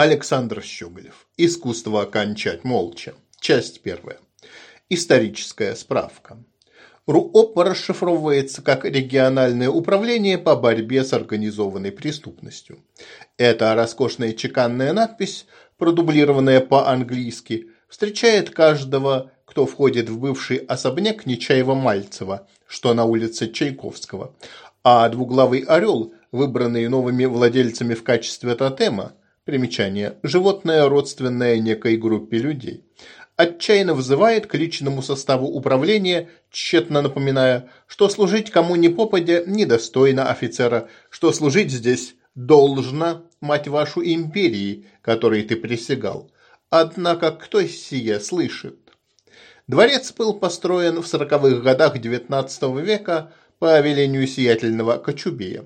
Александр Щеголев. Искусство окончать молча. Часть первая. Историческая справка. РУОП расшифровывается как региональное управление по борьбе с организованной преступностью. Эта роскошная чеканная надпись, продублированная по-английски, встречает каждого, кто входит в бывший особняк Нечаева-Мальцева, что на улице Чайковского, а двуглавый орел, выбранный новыми владельцами в качестве тотема, Примечание. Животное, родственное некой группе людей. Отчаянно взывает к личному составу управления, тщетно напоминая, что служить кому ни попадя недостойно офицера, что служить здесь должно, мать вашу, империи, которой ты присягал. Однако кто сие слышит? Дворец был построен в сороковых годах XIX века по велению сиятельного Кочубея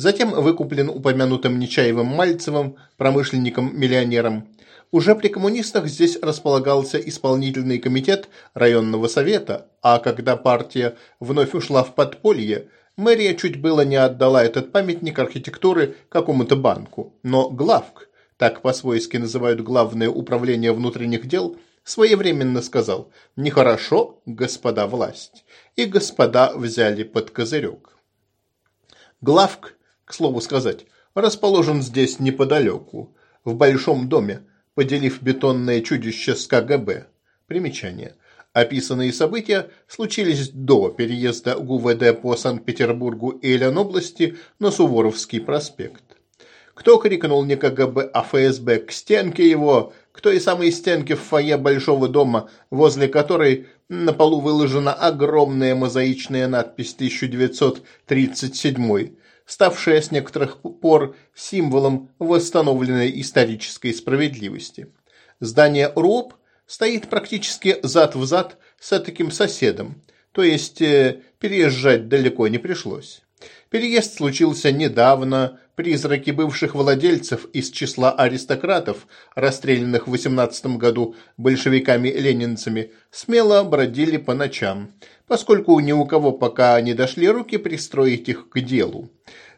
затем выкуплен упомянутым Нечаевым Мальцевым, промышленником-миллионером. Уже при коммунистах здесь располагался исполнительный комитет районного совета, а когда партия вновь ушла в подполье, мэрия чуть было не отдала этот памятник архитектуры какому-то банку. Но главк, так по-свойски называют главное управление внутренних дел, своевременно сказал «Нехорошо, господа власть», и господа взяли под козырек. Главк к слову сказать, расположен здесь неподалеку, в большом доме, поделив бетонное чудище с КГБ. Примечание. Описанные события случились до переезда ГУВД по Санкт-Петербургу и Ленобласти на Суворовский проспект. Кто крикнул не КГБ, а ФСБ к стенке его, к той самой стенке в фойе большого дома, возле которой на полу выложена огромная мозаичная надпись 1937 ставшая с некоторых пор символом восстановленной исторической справедливости. Здание РУОП стоит практически зад в зад с таким соседом, то есть э, переезжать далеко не пришлось. Переезд случился недавно, призраки бывших владельцев из числа аристократов, расстрелянных в 18 году большевиками-ленинцами, смело бродили по ночам, поскольку ни у кого пока не дошли руки пристроить их к делу.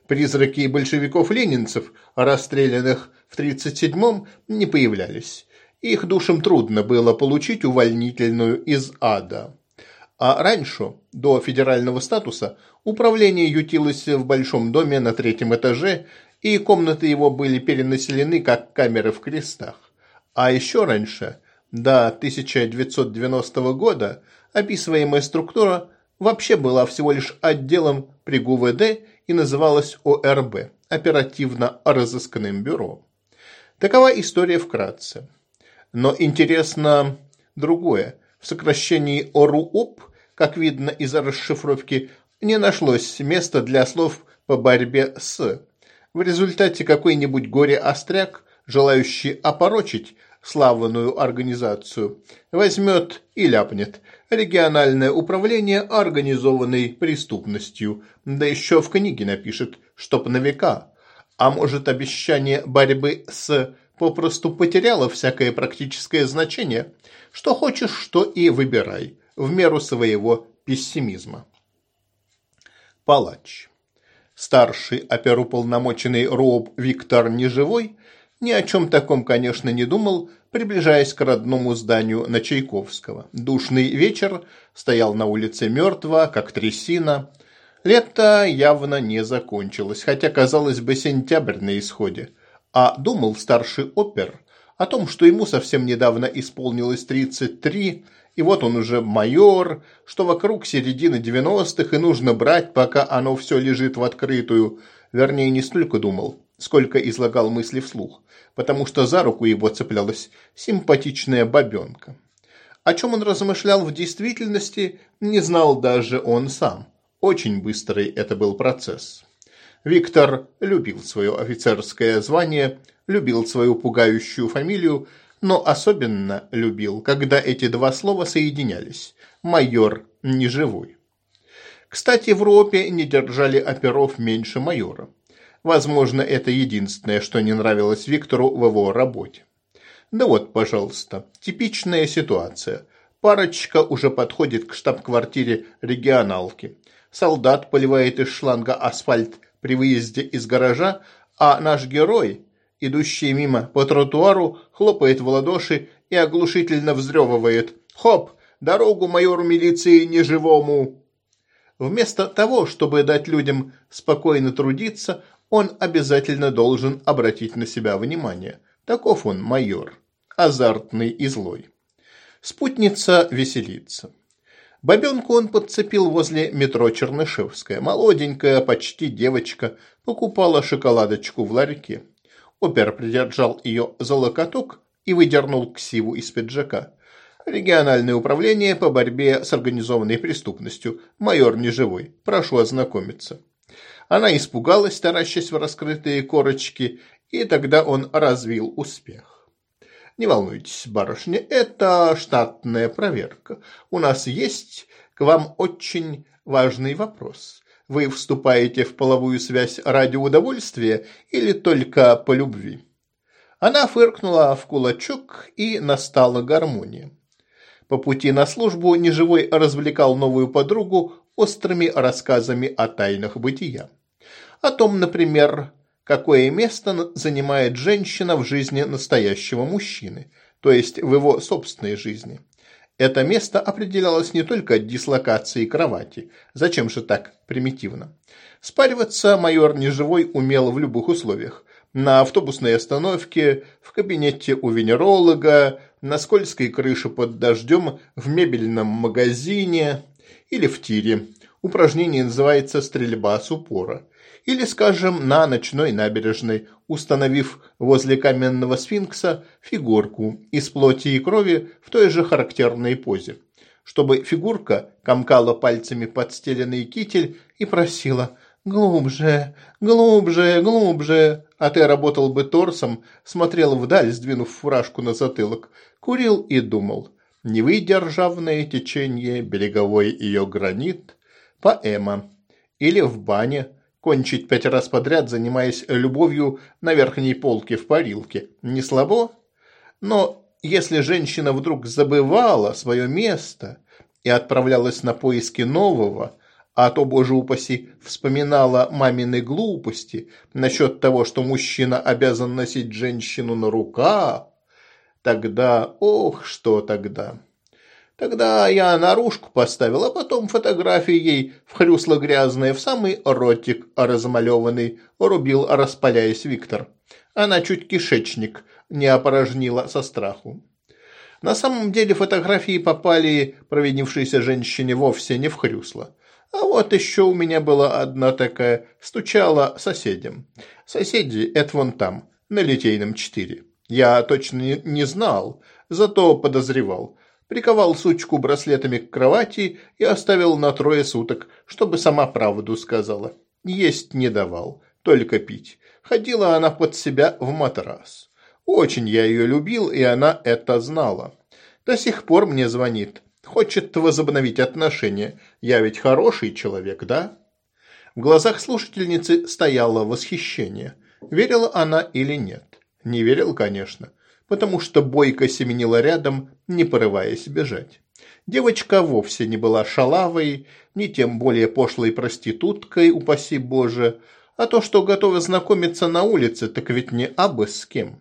Призраки большевиков-ленинцев, расстрелянных в 1937-м, не появлялись. Их душам трудно было получить увольнительную из ада. А раньше, до федерального статуса, управление ютилось в большом доме на третьем этаже, и комнаты его были перенаселены, как камеры в крестах. А еще раньше, до 1990 года, описываемая структура вообще была всего лишь отделом при ГУВД и называлась ОРБ – оперативно-розыскным бюро. Такова история вкратце. Но интересно другое. В сокращении ОРУОП, как видно из расшифровки, не нашлось места для слов по борьбе с. В результате какой-нибудь горе-остряк, желающий опорочить славную организацию, возьмет и ляпнет региональное управление организованной преступностью, да еще в книге напишет, чтоб на века. А может обещание борьбы с попросту потеряло всякое практическое значение? Что хочешь, что и выбирай, в меру своего пессимизма. Палач. Старший оперуполномоченный РОБ Виктор Неживой ни о чем таком, конечно, не думал, приближаясь к родному зданию на Чайковского. Душный вечер стоял на улице мертво, как трясина. Лето явно не закончилось, хотя, казалось бы, сентябрь на исходе. А думал старший опер о том, что ему совсем недавно исполнилось 33, и вот он уже майор, что вокруг середины 90-х и нужно брать, пока оно все лежит в открытую. Вернее, не столько думал, сколько излагал мысли вслух, потому что за руку его цеплялась симпатичная бабенка. О чем он размышлял в действительности, не знал даже он сам. Очень быстрый это был процесс. Виктор любил свое офицерское звание, любил свою пугающую фамилию, но особенно любил, когда эти два слова соединялись. Майор неживой. Кстати, в РОПе не держали оперов меньше майора. Возможно, это единственное, что не нравилось Виктору в его работе. Да вот, пожалуйста, типичная ситуация. Парочка уже подходит к штаб-квартире регионалки. Солдат поливает из шланга асфальт при выезде из гаража, а наш герой, идущий мимо по тротуару, хлопает в ладоши и оглушительно взрёвывает. «Хоп! Дорогу майору милиции неживому!» Вместо того, чтобы дать людям спокойно трудиться, он обязательно должен обратить на себя внимание. Таков он, майор, азартный и злой. Спутница веселится. Бабенку он подцепил возле метро Чернышевская. Молоденькая, почти девочка, покупала шоколадочку в ларьке. Опер придержал ее за локоток и выдернул ксиву из пиджака. Региональное управление по борьбе с организованной преступностью. Майор Неживой. Прошу ознакомиться. Она испугалась, таращась в раскрытые корочки, и тогда он развил успех. Не волнуйтесь, барышня, это штатная проверка. У нас есть к вам очень важный вопрос. Вы вступаете в половую связь ради удовольствия или только по любви? Она фыркнула в кулачок и настала гармония. По пути на службу Неживой развлекал новую подругу острыми рассказами о тайнах бытия. О том, например, какое место занимает женщина в жизни настоящего мужчины, то есть в его собственной жизни. Это место определялось не только дислокацией кровати. Зачем же так примитивно? Спариваться майор Неживой умел в любых условиях. На автобусной остановке, в кабинете у венеролога, на скользкой крыше под дождем, в мебельном магазине или в тире. Упражнение называется «стрельба с упора» или, скажем, на ночной набережной, установив возле каменного сфинкса фигурку из плоти и крови в той же характерной позе, чтобы фигурка комкала пальцами подстеленный китель и просила «Глубже, глубже, глубже», а ты работал бы торсом, смотрел вдаль, сдвинув фуражку на затылок, курил и думал «Не выдержавное течение, береговой ее гранит», поэма. Или в бане – кончить пять раз подряд, занимаясь любовью на верхней полке в парилке. Не слабо? Но если женщина вдруг забывала свое место и отправлялась на поиски нового, а то, боже упаси, вспоминала мамины глупости насчет того, что мужчина обязан носить женщину на руках, тогда, ох, что тогда... Тогда я наружку поставил, а потом фотографии ей в хрюсло грязное, в самый ротик размалеванный, рубил, распаляясь Виктор. Она чуть кишечник не опорожнила со страху. На самом деле фотографии попали провинившейся женщине вовсе не в хрюсло. А вот еще у меня была одна такая, стучала соседям. Соседи – это вон там, на Литейном 4. Я точно не знал, зато подозревал – приковал сучку браслетами к кровати и оставил на трое суток, чтобы сама правду сказала. Есть не давал, только пить. Ходила она под себя в матрас. Очень я ее любил, и она это знала. До сих пор мне звонит. Хочет возобновить отношения. Я ведь хороший человек, да? В глазах слушательницы стояло восхищение. Верила она или нет? Не верил, конечно потому что бойко семенила рядом, не порываясь бежать. Девочка вовсе не была шалавой, ни тем более пошлой проституткой, упаси Боже, а то, что готова знакомиться на улице, так ведь не абы с кем.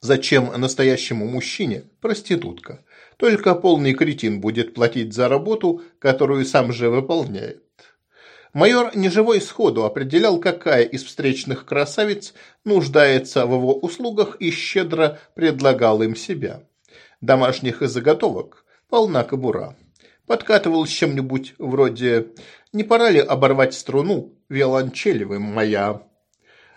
Зачем настоящему мужчине проститутка? Только полный кретин будет платить за работу, которую сам же выполняет. Майор неживой сходу определял, какая из встречных красавиц нуждается в его услугах и щедро предлагал им себя. Домашних заготовок полна кобура. Подкатывал с чем-нибудь вроде «Не пора ли оборвать струну, виолончелевым моя?»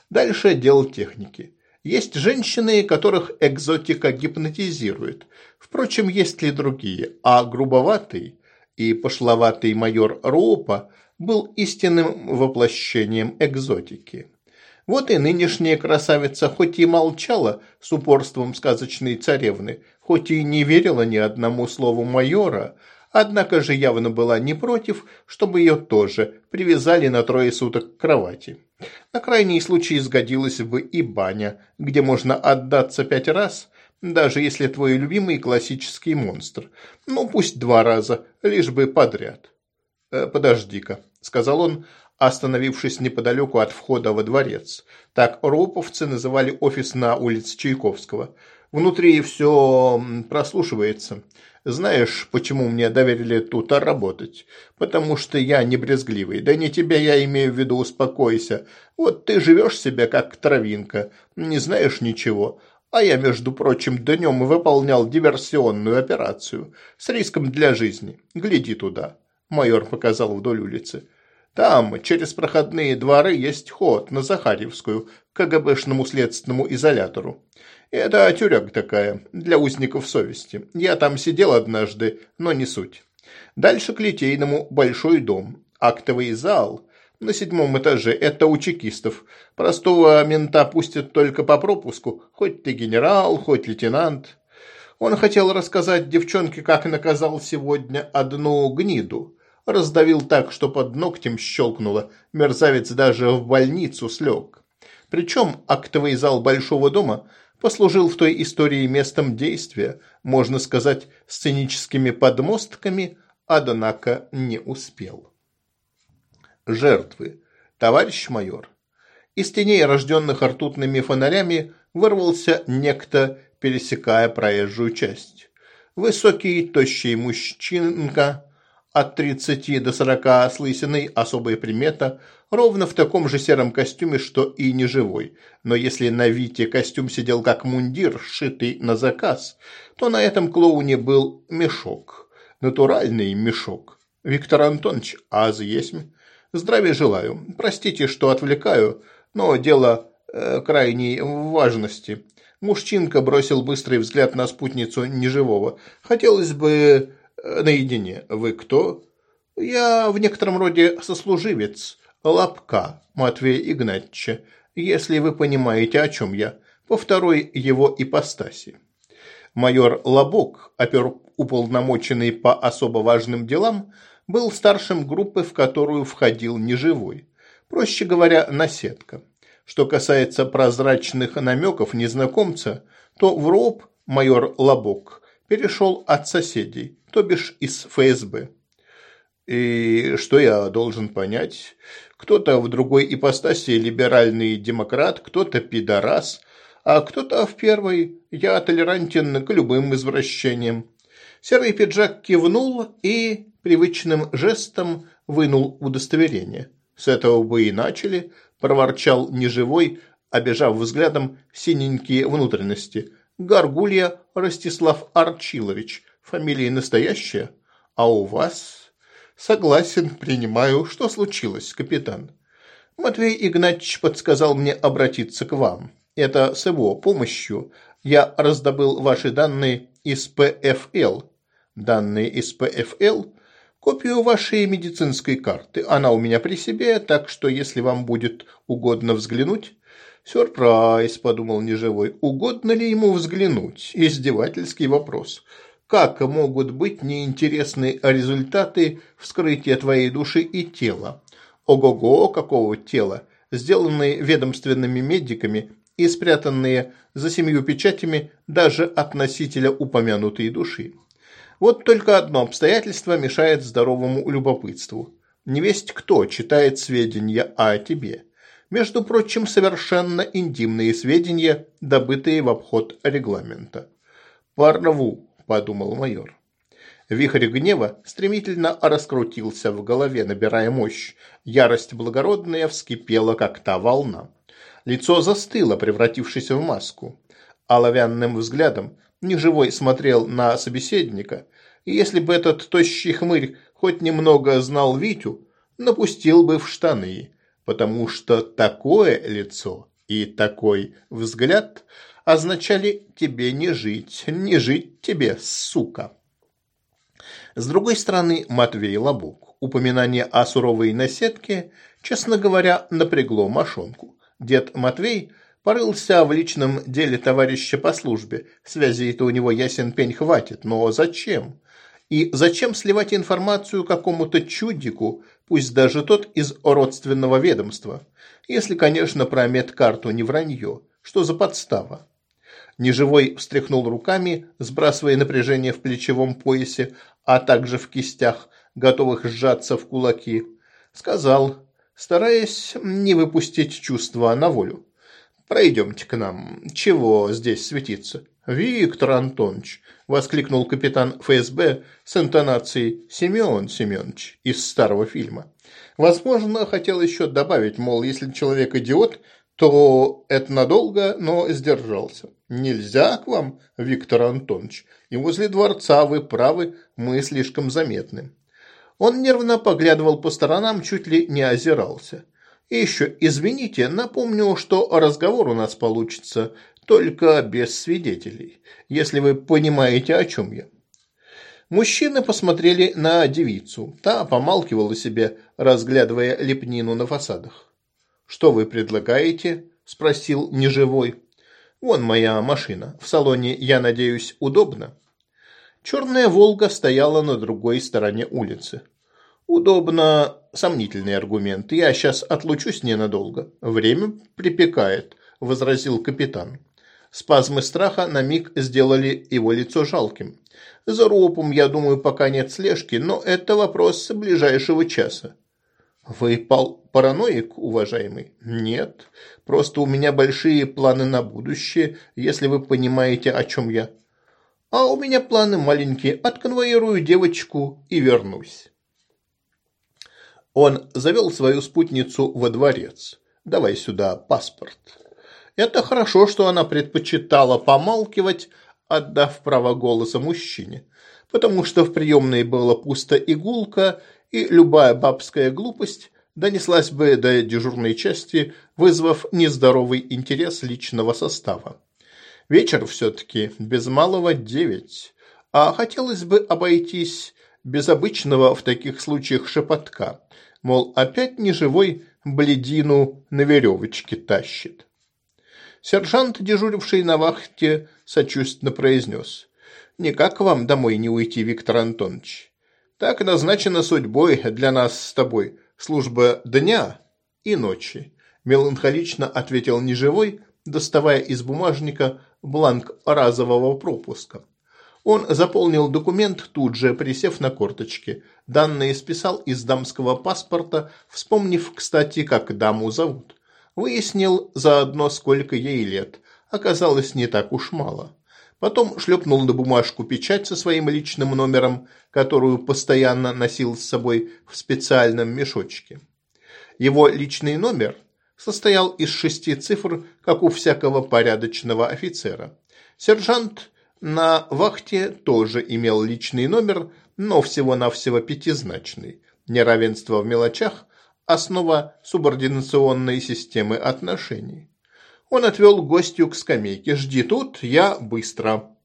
Дальше дело техники. Есть женщины, которых экзотика гипнотизирует. Впрочем, есть ли другие, а грубоватый и пошловатый майор Роупа – был истинным воплощением экзотики. Вот и нынешняя красавица хоть и молчала с упорством сказочной царевны, хоть и не верила ни одному слову майора, однако же явно была не против, чтобы ее тоже привязали на трое суток к кровати. На крайний случай сгодилась бы и баня, где можно отдаться пять раз, даже если твой любимый классический монстр. Ну, пусть два раза, лишь бы подряд. Э, «Подожди-ка», – сказал он, остановившись неподалеку от входа во дворец. Так роповцы называли офис на улице Чайковского. Внутри все прослушивается. Знаешь, почему мне доверили тут работать? Потому что я не брезгливый. Да не тебя я имею в виду, успокойся. Вот ты живешь себе как травинка, не знаешь ничего. А я, между прочим, днем выполнял диверсионную операцию с риском для жизни. Гляди туда. Майор показал вдоль улицы. Там, через проходные дворы, есть ход на Захарьевскую, к КГБшному следственному изолятору. Это тюряга такая, для узников совести. Я там сидел однажды, но не суть. Дальше к Литейному большой дом. Актовый зал на седьмом этаже. Это у чекистов. Простого мента пустят только по пропуску. Хоть ты генерал, хоть лейтенант. Он хотел рассказать девчонке, как наказал сегодня одну гниду. Раздавил так, что под ногтем щелкнуло. Мерзавец даже в больницу слег. Причем актовый зал большого дома – послужил в той истории местом действия, можно сказать, сценическими подмостками, однако не успел. Жертвы. Товарищ майор. Из теней, рожденных ртутными фонарями, вырвался некто, пересекая проезжую часть. Высокий, тощий мужчинка, от 30 до 40 с лысиной особая примета, ровно в таком же сером костюме, что и неживой. Но если на Вите костюм сидел как мундир, сшитый на заказ, то на этом клоуне был мешок. Натуральный мешок. Виктор Антонович, аз есть? Здравия желаю. Простите, что отвлекаю, но дело э, крайней важности. Мужчинка бросил быстрый взгляд на спутницу неживого. Хотелось бы наедине. Вы кто? Я в некотором роде сослуживец. Лапка Матвея Игнатьевича, если вы понимаете, о чем я, по второй его ипостаси. Майор Лобок, уполномоченный по особо важным делам, был старшим группы, в которую входил неживой. Проще говоря, наседка. Что касается прозрачных намеков незнакомца, то в РОП майор Лобок перешел от соседей, то бишь из ФСБ. И что я должен понять? Кто-то в другой ипостаси либеральный демократ, кто-то пидорас, а кто-то в первой я толерантен к любым извращениям. Серый пиджак кивнул и привычным жестом вынул удостоверение. С этого бы и начали, проворчал неживой, обижав взглядом синенькие внутренности. Гаргулья Ростислав Арчилович, фамилия настоящая, а у вас «Согласен, принимаю. Что случилось, капитан?» «Матвей Игнатьевич подсказал мне обратиться к вам. Это с его помощью. Я раздобыл ваши данные из ПФЛ». «Данные из ПФЛ?» «Копию вашей медицинской карты. Она у меня при себе, так что если вам будет угодно взглянуть...» «Сюрприз», – подумал Неживой. «Угодно ли ему взглянуть?» Издевательский вопрос как могут быть неинтересны результаты вскрытия твоей души и тела. Ого-го, какого тела, сделанные ведомственными медиками и спрятанные за семью печатями даже от носителя упомянутой души. Вот только одно обстоятельство мешает здоровому любопытству. Невесть кто читает сведения о тебе. Между прочим, совершенно интимные сведения, добытые в обход регламента. Порву подумал майор. Вихрь гнева стремительно раскрутился в голове, набирая мощь. Ярость благородная вскипела, как та волна. Лицо застыло, превратившись в маску. Оловянным взглядом неживой смотрел на собеседника, и если бы этот тощий хмырь хоть немного знал Витю, напустил бы в штаны, потому что такое лицо и такой взгляд – означали «тебе не жить, не жить тебе, сука». С другой стороны, Матвей Лобок. Упоминание о суровой наседке, честно говоря, напрягло мошонку. Дед Матвей порылся в личном деле товарища по службе. Связей-то у него ясен пень хватит, но зачем? И зачем сливать информацию какому-то чудику, пусть даже тот из родственного ведомства? Если, конечно, про медкарту не вранье. Что за подстава? Неживой встряхнул руками, сбрасывая напряжение в плечевом поясе, а также в кистях, готовых сжаться в кулаки. Сказал, стараясь не выпустить чувства на волю. «Пройдемте к нам. Чего здесь светиться?» «Виктор Антонович!» – воскликнул капитан ФСБ с интонацией «Семен Семенович» из старого фильма. Возможно, хотел еще добавить, мол, если человек идиот, то это надолго, но сдержался. Нельзя к вам, Виктор Антонович, и возле дворца вы правы, мы слишком заметны. Он нервно поглядывал по сторонам, чуть ли не озирался. И еще, извините, напомню, что разговор у нас получится только без свидетелей, если вы понимаете, о чем я. Мужчины посмотрели на девицу. Та помалкивала себе, разглядывая лепнину на фасадах. «Что вы предлагаете?» – спросил неживой. «Вон моя машина. В салоне, я надеюсь, удобно?» Черная «Волга» стояла на другой стороне улицы. «Удобно» – сомнительный аргумент. «Я сейчас отлучусь ненадолго. Время припекает», – возразил капитан. Спазмы страха на миг сделали его лицо жалким. За ропом, я думаю, пока нет слежки, но это вопрос ближайшего часа. Вы пал параноик, уважаемый? Нет. Просто у меня большие планы на будущее, если вы понимаете, о чем я. А у меня планы маленькие. Отконвоирую девочку и вернусь. Он завел свою спутницу во дворец. Давай сюда паспорт. Это хорошо, что она предпочитала помалкивать, отдав право голоса мужчине, потому что в приемной было пусто игулка, и любая бабская глупость донеслась бы до дежурной части, вызвав нездоровый интерес личного состава. Вечер все-таки без малого девять, а хотелось бы обойтись без обычного в таких случаях шепотка, мол, опять неживой бледину на веревочке тащит. Сержант, дежуривший на вахте, сочувственно произнес. «Никак вам домой не уйти, Виктор Антонович. Так назначена судьбой для нас с тобой служба дня и ночи», меланхолично ответил неживой, доставая из бумажника бланк разового пропуска. Он заполнил документ, тут же присев на корточки. Данные списал из дамского паспорта, вспомнив, кстати, как даму зовут. Выяснил заодно, сколько ей лет. Оказалось, не так уж мало. Потом шлепнул на бумажку печать со своим личным номером, которую постоянно носил с собой в специальном мешочке. Его личный номер состоял из шести цифр, как у всякого порядочного офицера. Сержант на вахте тоже имел личный номер, но всего-навсего пятизначный. Неравенство в мелочах основа субординационной системы отношений. Он отвел гостью к скамейке. «Жди тут, я быстро».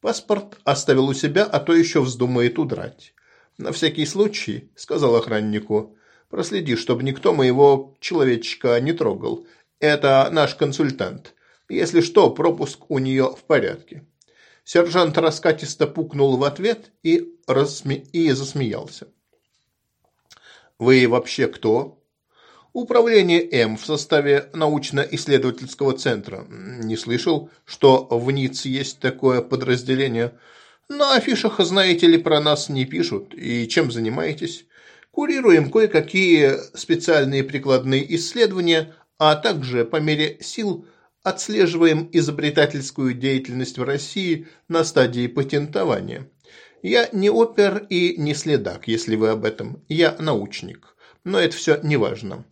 Паспорт оставил у себя, а то еще вздумает удрать. «На всякий случай», – сказал охраннику, – «проследи, чтобы никто моего человечка не трогал. Это наш консультант. Если что, пропуск у нее в порядке». Сержант раскатисто пукнул в ответ и, рассме... и засмеялся. Вы вообще кто? Управление М в составе научно-исследовательского центра. Не слышал, что в НИЦ есть такое подразделение. На афишах, знаете ли, про нас не пишут. И чем занимаетесь? Курируем кое-какие специальные прикладные исследования, а также по мере сил отслеживаем изобретательскую деятельность в России на стадии патентования. Я не опер и не следак, если вы об этом. Я научник. Но это все не важно.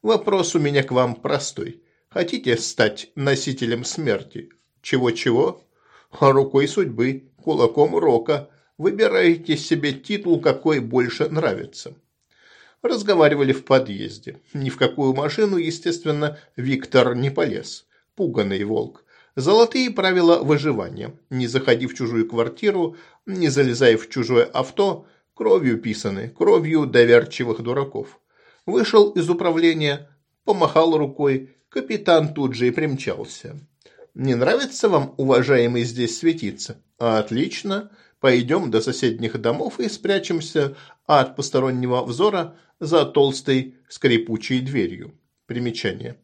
Вопрос у меня к вам простой. Хотите стать носителем смерти? Чего-чего? Рукой судьбы, кулаком рока. Выбираете себе титул, какой больше нравится. Разговаривали в подъезде. Ни в какую машину, естественно, Виктор не полез. Пуганный волк. Золотые правила выживания. Не заходи в чужую квартиру, не залезай в чужое авто, кровью писаны, кровью доверчивых дураков. Вышел из управления, помахал рукой, капитан тут же и примчался. Не нравится вам, уважаемый, здесь светиться? Отлично. Пойдем до соседних домов и спрячемся от постороннего взора за толстой скрипучей дверью. Примечание.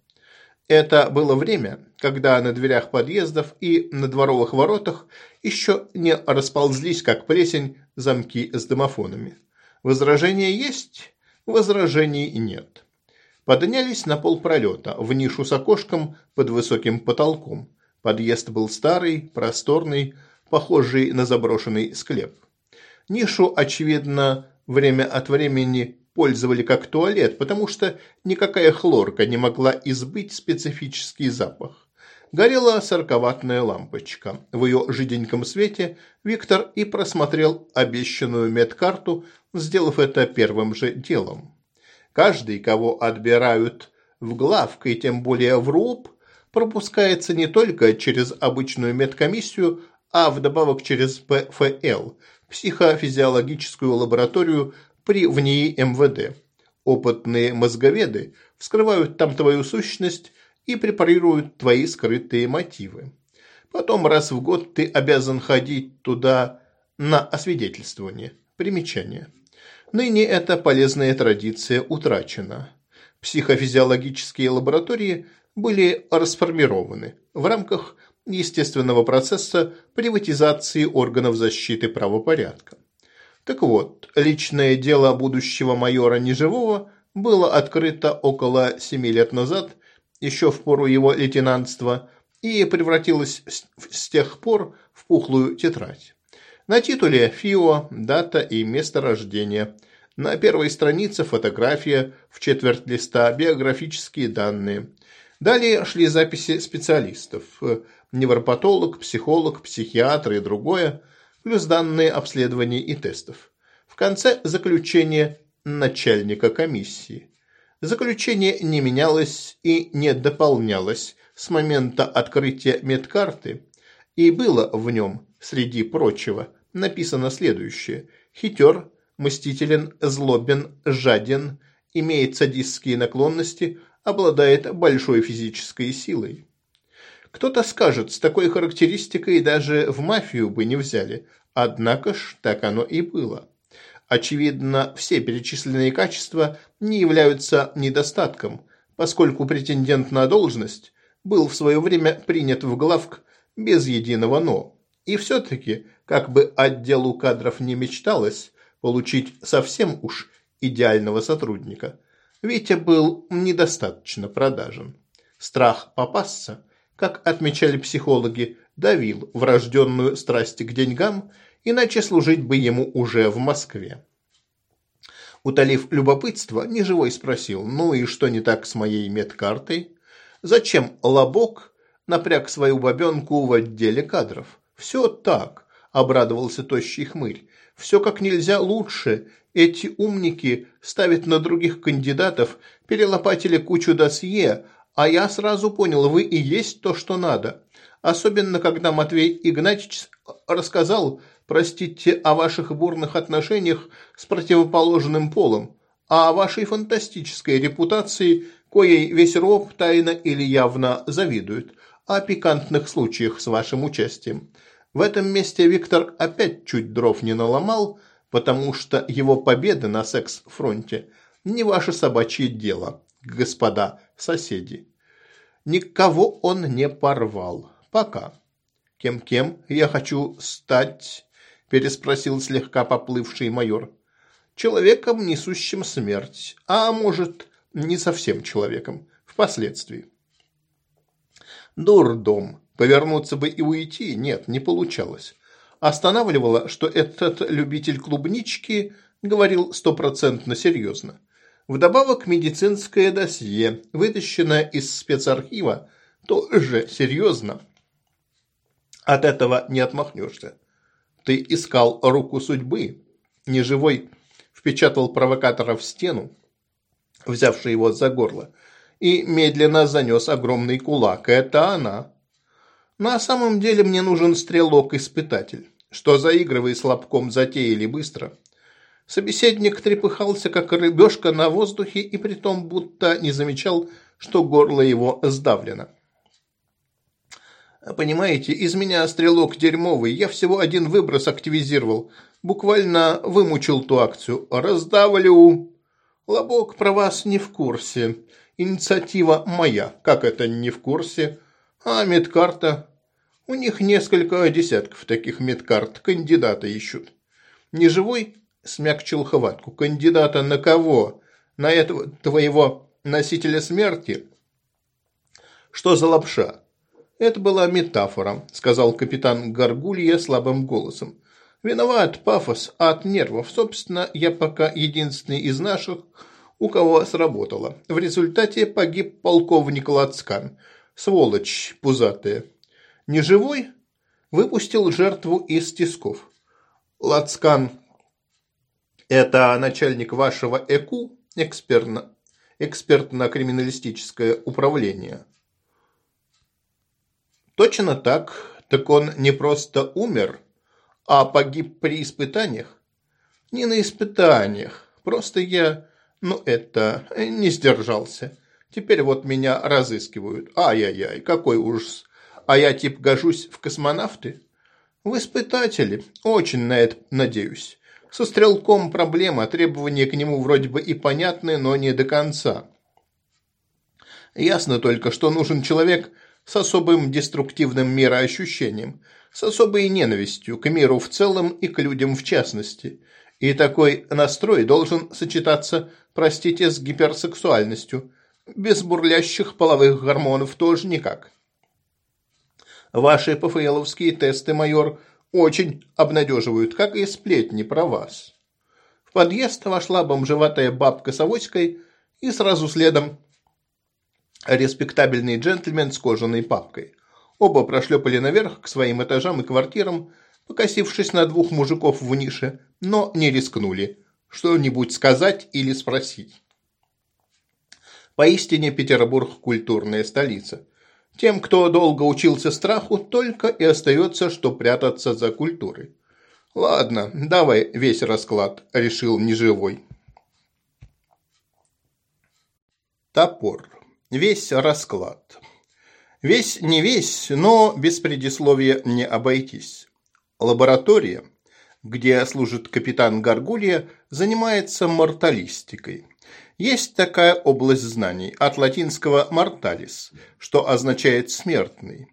Это было время, когда на дверях подъездов и на дворовых воротах еще не расползлись, как плесень, замки с домофонами. Возражения есть, возражений нет. Поднялись на полпролета, в нишу с окошком под высоким потолком. Подъезд был старый, просторный, похожий на заброшенный склеп. Нишу, очевидно, время от времени пользовали как туалет, потому что никакая хлорка не могла избыть специфический запах. Горела сорковатная лампочка. В ее жиденьком свете Виктор и просмотрел обещанную медкарту, сделав это первым же делом. Каждый, кого отбирают в главк и тем более в РУП, пропускается не только через обычную медкомиссию, а вдобавок через ПФЛ – психофизиологическую лабораторию при ВНИИ МВД. Опытные мозговеды вскрывают там твою сущность и препарируют твои скрытые мотивы. Потом раз в год ты обязан ходить туда на освидетельствование. Примечание. Ныне эта полезная традиция утрачена. Психофизиологические лаборатории были расформированы в рамках естественного процесса приватизации органов защиты правопорядка. Так вот, личное дело будущего майора Неживого было открыто около семи лет назад, еще в пору его лейтенантства, и превратилось с тех пор в пухлую тетрадь. На титуле ФИО, дата и место рождения. На первой странице фотография, в четверть листа биографические данные. Далее шли записи специалистов – невропатолог, психолог, психиатр и другое, плюс данные обследований и тестов. В конце заключение начальника комиссии. Заключение не менялось и не дополнялось с момента открытия медкарты, и было в нем, среди прочего, написано следующее. Хитер, мстителен, злобен, жаден, имеет садистские наклонности, обладает большой физической силой. Кто-то скажет, с такой характеристикой даже в мафию бы не взяли. Однако ж так оно и было. Очевидно, все перечисленные качества не являются недостатком, поскольку претендент на должность был в свое время принят в главк без единого «но». И все-таки, как бы отделу кадров не мечталось, получить совсем уж идеального сотрудника, Витя был недостаточно продажен. Страх попасться – как отмечали психологи, давил врожденную страсть к деньгам, иначе служить бы ему уже в Москве. Утолив любопытство, Неживой спросил, ну и что не так с моей медкартой? Зачем Лобок напряг свою бабенку в отделе кадров? Все так, обрадовался тощий хмырь. Все как нельзя лучше. Эти умники ставят на других кандидатов, перелопатили кучу досье, а я сразу понял, вы и есть то, что надо. Особенно, когда Матвей Игнатьевич рассказал, простите, о ваших бурных отношениях с противоположным полом, а о вашей фантастической репутации, коей весь роб тайно или явно завидует, о пикантных случаях с вашим участием. В этом месте Виктор опять чуть дров не наломал, потому что его победы на секс-фронте не ваше собачье дело, господа соседи. Никого он не порвал. Пока. Кем-кем я хочу стать? Переспросил слегка поплывший майор. Человеком, несущим смерть. А может, не совсем человеком. Впоследствии. Дурдом. Повернуться бы и уйти? Нет, не получалось. Останавливало, что этот любитель клубнички говорил стопроцентно серьезно. Вдобавок медицинское досье, вытащенное из спецархива, тоже серьезно. От этого не отмахнешься. Ты искал руку судьбы. Неживой впечатал провокатора в стену, взявший его за горло, и медленно занес огромный кулак. Это она. На самом деле мне нужен стрелок-испытатель. Что заигрывай с лобком затеяли быстро. Собеседник трепыхался, как рыбешка на воздухе, и притом будто не замечал, что горло его сдавлено. «Понимаете, из меня стрелок дерьмовый, я всего один выброс активизировал, буквально вымучил ту акцию. Раздавлю!» «Лобок про вас не в курсе. Инициатива моя. Как это не в курсе? А медкарта? У них несколько десятков таких медкарт, кандидата ищут. Неживой смягчил хватку. «Кандидата на кого? На этого твоего носителя смерти. Что за лапша? Это была метафора, сказал капитан Гаргулья слабым голосом. Виноват пафос от нервов. Собственно, я пока единственный из наших, у кого сработало. В результате погиб полковник Лацкан. Сволочь пузатая. Не живой? Выпустил жертву из тисков. Лацкан – это начальник вашего ЭКУ, экспертно, экспертно-криминалистическое управление. Точно так. Так он не просто умер, а погиб при испытаниях. Не на испытаниях. Просто я, ну это, не сдержался. Теперь вот меня разыскивают. Ай-яй-яй, какой ужас. А я тип гожусь в космонавты? В испытатели. Очень на это надеюсь. Со стрелком проблема, требования к нему вроде бы и понятны, но не до конца. Ясно только, что нужен человек с особым деструктивным мироощущением, с особой ненавистью к миру в целом и к людям в частности. И такой настрой должен сочетаться, простите, с гиперсексуальностью. Без бурлящих половых гормонов тоже никак. Ваши ПФЛовские тесты, майор, очень обнадеживают, как и сплетни про вас. В подъезд вошла бомжеватая бабка с авоськой и сразу следом респектабельный джентльмен с кожаной папкой. Оба прошлепали наверх к своим этажам и квартирам, покосившись на двух мужиков в нише, но не рискнули что-нибудь сказать или спросить. Поистине Петербург – культурная столица – тем, кто долго учился страху, только и остается, что прятаться за культурой. Ладно, давай весь расклад, решил неживой. Топор. Весь расклад. Весь не весь, но без предисловия не обойтись. Лаборатория, где служит капитан Гаргулья, занимается морталистикой. Есть такая область знаний, от латинского «mortalis», что означает «смертный».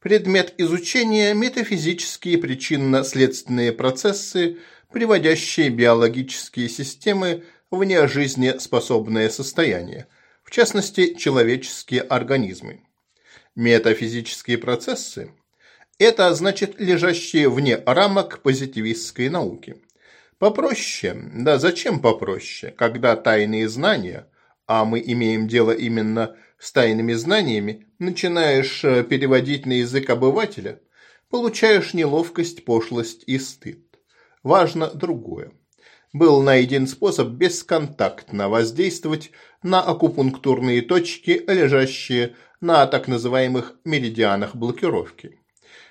Предмет изучения – метафизические причинно-следственные процессы, приводящие биологические системы в неожизнеспособное состояние, в частности, человеческие организмы. Метафизические процессы – это значит лежащие вне рамок позитивистской науки. Попроще? Да зачем попроще, когда тайные знания, а мы имеем дело именно с тайными знаниями, начинаешь э, переводить на язык обывателя, получаешь неловкость, пошлость и стыд. Важно другое. Был найден способ бесконтактно воздействовать на акупунктурные точки, лежащие на так называемых меридианах блокировки.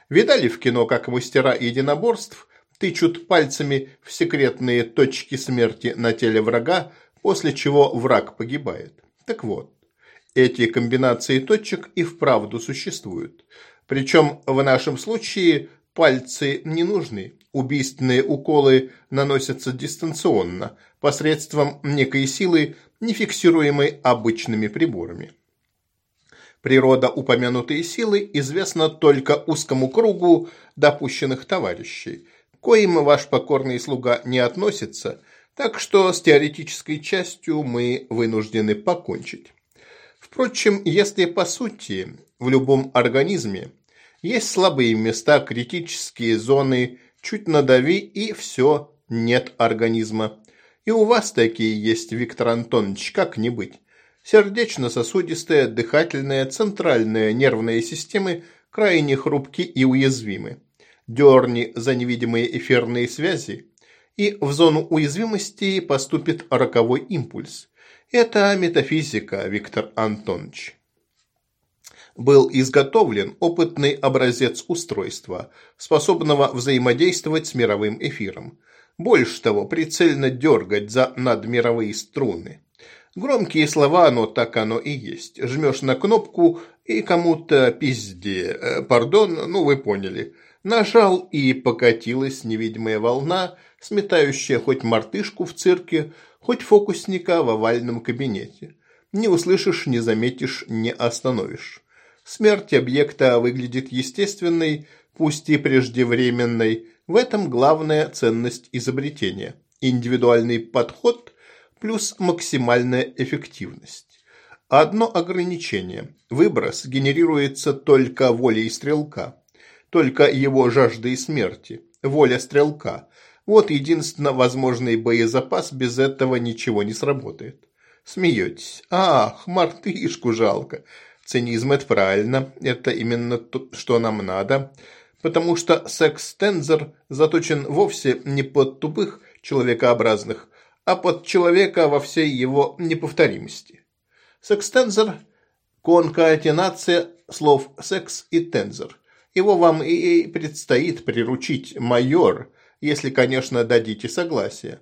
Видали в кино, как мастера единоборств тычут пальцами в секретные точки смерти на теле врага, после чего враг погибает. Так вот, эти комбинации точек и вправду существуют. Причем в нашем случае пальцы не нужны. Убийственные уколы наносятся дистанционно, посредством некой силы, не фиксируемой обычными приборами. Природа упомянутой силы известна только узкому кругу допущенных товарищей, коим ваш покорный слуга не относится, так что с теоретической частью мы вынуждены покончить. Впрочем, если по сути в любом организме есть слабые места, критические зоны, чуть надави и все, нет организма. И у вас такие есть, Виктор Антонович, как не быть. Сердечно-сосудистая, дыхательная, центральная нервные системы крайне хрупки и уязвимы дерни за невидимые эфирные связи, и в зону уязвимости поступит роковой импульс. Это метафизика, Виктор Антонович. Был изготовлен опытный образец устройства, способного взаимодействовать с мировым эфиром. Больше того, прицельно дергать за надмировые струны. Громкие слова, но так оно и есть. Жмешь на кнопку и кому-то пизде. Э, пардон, ну вы поняли. Нажал, и покатилась невидимая волна, сметающая хоть мартышку в цирке, хоть фокусника в овальном кабинете. Не услышишь, не заметишь, не остановишь. Смерть объекта выглядит естественной, пусть и преждевременной. В этом главная ценность изобретения. Индивидуальный подход плюс максимальная эффективность. Одно ограничение – выброс генерируется только волей стрелка, только его жаждой смерти, воля стрелка. Вот единственно возможный боезапас, без этого ничего не сработает. Смеетесь. Ах, мартышку жалко. Цинизм – это правильно, это именно то, что нам надо, потому что секс-тензор заточен вовсе не под тупых человекообразных, а под человека во всей его неповторимости. Секстензор – конкатенация слов «секс» и «тензор». Его вам и предстоит приручить, майор, если, конечно, дадите согласие.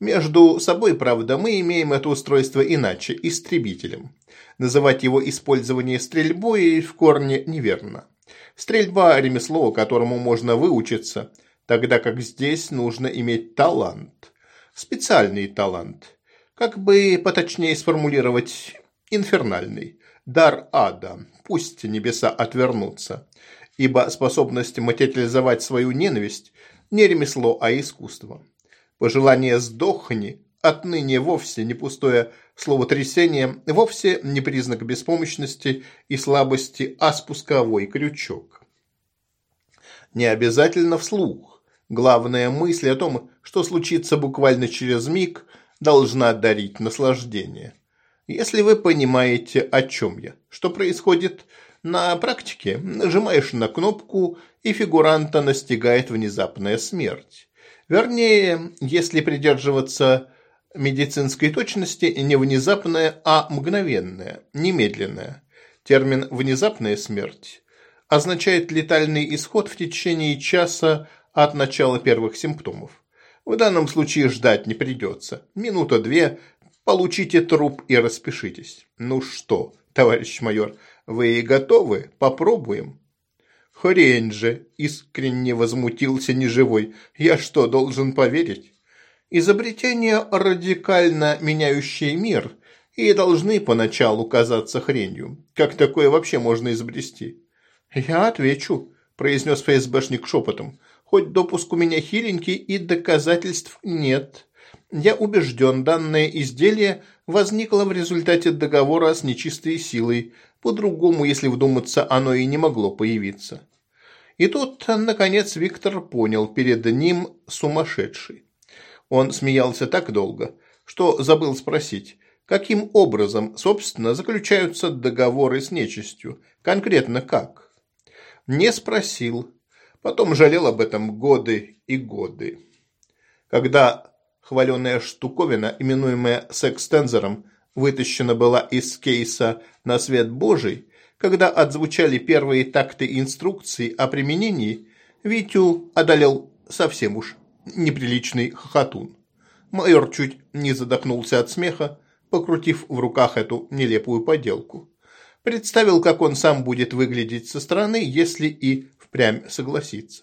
Между собой, правда, мы имеем это устройство иначе – истребителем. Называть его использование стрельбой в корне неверно. Стрельба – ремесло, которому можно выучиться, тогда как здесь нужно иметь талант. Специальный талант. Как бы поточнее сформулировать инфернальный, дар ада, пусть небеса отвернутся, ибо способность материализовать свою ненависть не ремесло, а искусство. Пожелание «сдохни» отныне вовсе не пустое словотрясение, вовсе не признак беспомощности и слабости, а спусковой крючок. Не обязательно вслух. Главная мысль о том, что случится буквально через миг, должна дарить наслаждение. Если вы понимаете, о чем я. Что происходит на практике? Нажимаешь на кнопку, и фигуранта настигает внезапная смерть. Вернее, если придерживаться медицинской точности, не внезапная, а мгновенная, немедленная. Термин «внезапная смерть» означает летальный исход в течение часа от начала первых симптомов. В данном случае ждать не придется. Минута-две Получите труп и распишитесь. Ну что, товарищ майор, вы готовы? Попробуем. Хрень же, искренне возмутился неживой. Я что, должен поверить? Изобретения радикально меняющие мир и должны поначалу казаться хренью. Как такое вообще можно изобрести? Я отвечу, произнес ФСБшник шепотом. Хоть допуск у меня хиленький и доказательств нет. Я убежден, данное изделие возникло в результате договора с нечистой силой. По-другому, если вдуматься, оно и не могло появиться. И тут, наконец, Виктор понял, перед ним сумасшедший. Он смеялся так долго, что забыл спросить, каким образом, собственно, заключаются договоры с нечистью, конкретно как. Не спросил, потом жалел об этом годы и годы. Когда Хваленая штуковина, именуемая секстензором, вытащена была из кейса на свет Божий, когда отзвучали первые такты инструкции о применении, Витю одолел совсем уж неприличный хохотун. Майор чуть не задохнулся от смеха, покрутив в руках эту нелепую поделку. Представил, как он сам будет выглядеть со стороны, если и впрямь согласится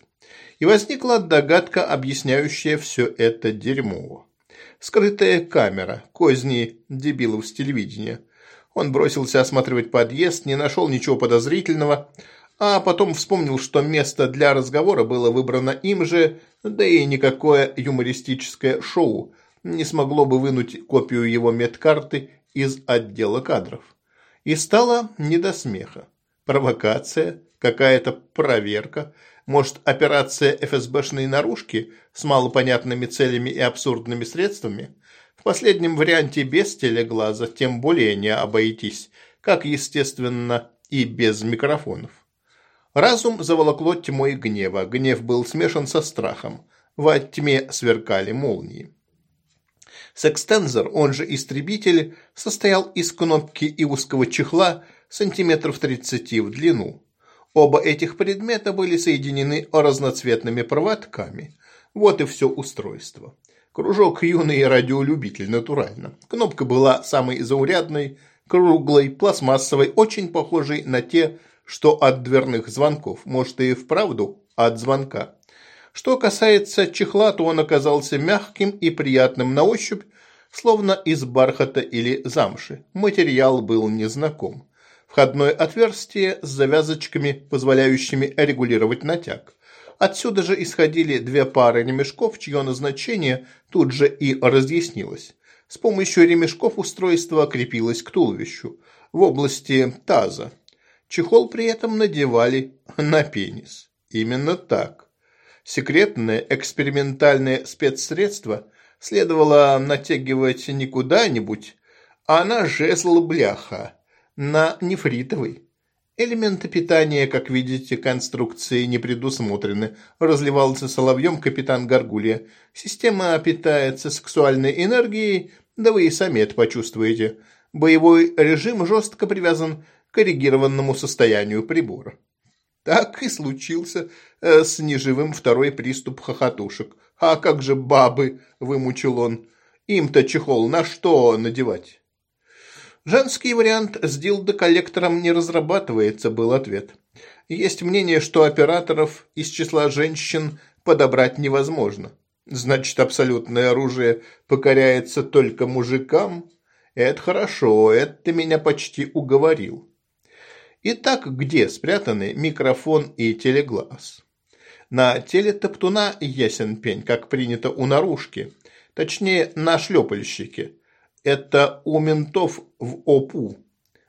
и возникла догадка, объясняющая все это дерьмо. Скрытая камера, козни дебилов с телевидения. Он бросился осматривать подъезд, не нашел ничего подозрительного, а потом вспомнил, что место для разговора было выбрано им же, да и никакое юмористическое шоу не смогло бы вынуть копию его медкарты из отдела кадров. И стало не до смеха. Провокация, какая-то проверка – может, операция ФСБшной наружки с малопонятными целями и абсурдными средствами? Последнем варианте без телеглаза тем более не обойтись, как, естественно, и без микрофонов. Разум заволокло тьмой гнева. Гнев был смешан со страхом. Во тьме сверкали молнии. Секстензор, он же истребитель, состоял из кнопки и узкого чехла сантиметров 30 в длину. Оба этих предмета были соединены разноцветными проводками. Вот и все устройство. Кружок юный радиолюбитель, натурально. Кнопка была самой заурядной, круглой, пластмассовой, очень похожей на те, что от дверных звонков. Может и вправду от звонка. Что касается чехла, то он оказался мягким и приятным на ощупь, словно из бархата или замши. Материал был незнаком входное отверстие с завязочками, позволяющими регулировать натяг. Отсюда же исходили две пары ремешков, чье назначение тут же и разъяснилось. С помощью ремешков устройство крепилось к туловищу в области таза. Чехол при этом надевали на пенис. Именно так. Секретное экспериментальное спецсредство следовало натягивать не куда-нибудь, а на жезл бляха, на нефритовый. Элементы питания, как видите, конструкции не предусмотрены. Разливался соловьем капитан Гаргулья. Система питается сексуальной энергией, да вы и сами это почувствуете. Боевой режим жестко привязан к коррегированному состоянию прибора. Так и случился э, с неживым второй приступ хохотушек. А как же бабы, вымучил он. Им-то чехол на что надевать? Женский вариант с дилдо-коллектором не разрабатывается, был ответ. Есть мнение, что операторов из числа женщин подобрать невозможно. Значит, абсолютное оружие покоряется только мужикам? Это хорошо, это ты меня почти уговорил. Итак, где спрятаны микрофон и телеглаз? На теле топтуна ясен пень, как принято у наружки, точнее на шлепальщике – это у ментов в ОПУ,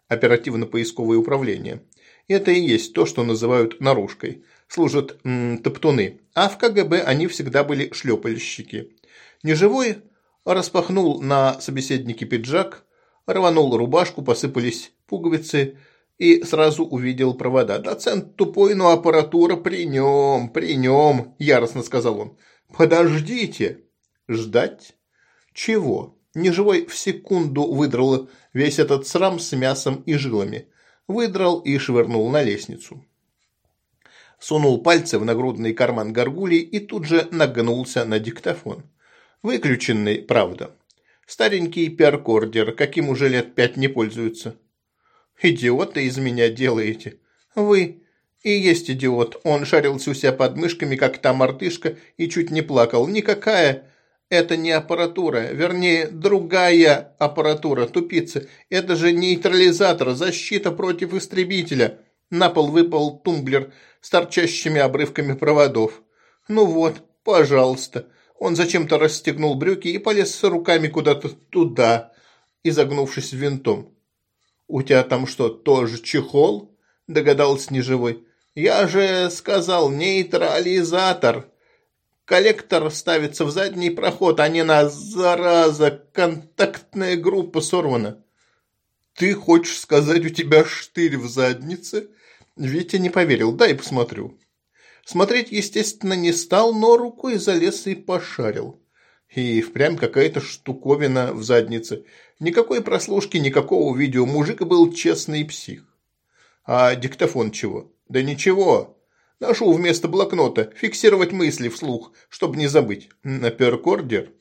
оперативно-поисковое управление. Это и есть то, что называют наружкой. Служат м, топтуны. А в КГБ они всегда были шлепальщики. Неживой распахнул на собеседнике пиджак, рванул рубашку, посыпались пуговицы и сразу увидел провода. «Доцент тупой, но аппаратура при нем, при нем», – яростно сказал он. «Подождите». «Ждать? Чего?» Неживой в секунду выдрал весь этот срам с мясом и жилами. Выдрал и швырнул на лестницу. Сунул пальцы в нагрудный карман горгулей и тут же нагнулся на диктофон. Выключенный, правда. Старенький перкордер, каким уже лет пять не пользуются. Идиота из меня делаете. Вы и есть идиот. Он шарился у себя под мышками, как та мартышка, и чуть не плакал. Никакая это не аппаратура, вернее, другая аппаратура, тупицы. Это же нейтрализатор, защита против истребителя. На пол выпал тумблер с торчащими обрывками проводов. Ну вот, пожалуйста. Он зачем-то расстегнул брюки и полез с руками куда-то туда, изогнувшись винтом. «У тебя там что, тоже чехол?» – догадался неживой. «Я же сказал, нейтрализатор!» Коллектор ставится в задний проход, а не на зараза. Контактная группа сорвана. Ты хочешь сказать, у тебя штырь в заднице? Витя не поверил. Дай посмотрю. Смотреть, естественно, не стал, но рукой залез и пошарил. И впрямь какая-то штуковина в заднице. Никакой прослушки, никакого видео. Мужик был честный псих. А диктофон чего? Да ничего. Ношу вместо блокнота фиксировать мысли вслух, чтобы не забыть. На перкордер?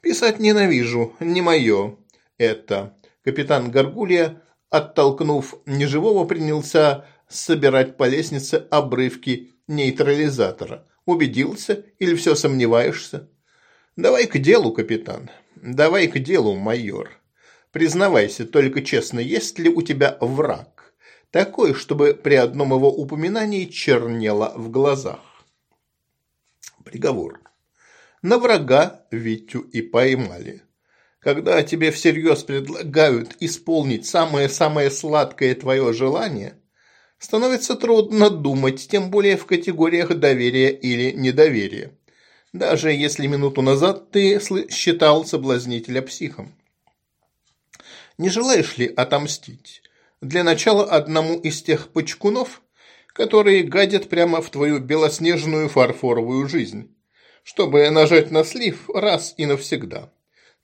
Писать ненавижу, не мое. Это. Капитан Гаргулья, оттолкнув неживого, принялся собирать по лестнице обрывки нейтрализатора. Убедился или все сомневаешься? Давай к делу, капитан. Давай к делу, майор. Признавайся только честно, есть ли у тебя враг? Такой, чтобы при одном его упоминании чернело в глазах. Приговор. На врага Витю и поймали. Когда тебе всерьез предлагают исполнить самое-самое сладкое твое желание, становится трудно думать, тем более в категориях доверия или недоверия. Даже если минуту назад ты считал соблазнителя психом. Не желаешь ли отомстить? Для начала одному из тех почкунов, которые гадят прямо в твою белоснежную фарфоровую жизнь, чтобы нажать на слив раз и навсегда.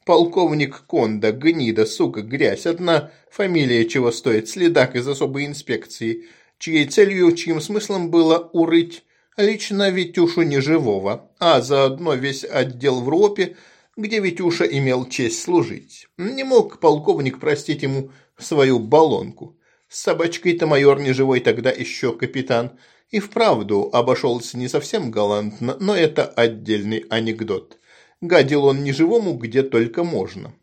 Полковник Конда, гнида, сука, грязь, одна фамилия чего стоит, следак из особой инспекции, чьей целью, чьим смыслом было урыть лично Витюшу неживого, а заодно весь отдел в РОПе, где Витюша имел честь служить. Не мог полковник простить ему свою баллонку. С собачкой-то майор не живой тогда еще капитан. И вправду обошелся не совсем галантно, но это отдельный анекдот. Гадил он неживому где только можно.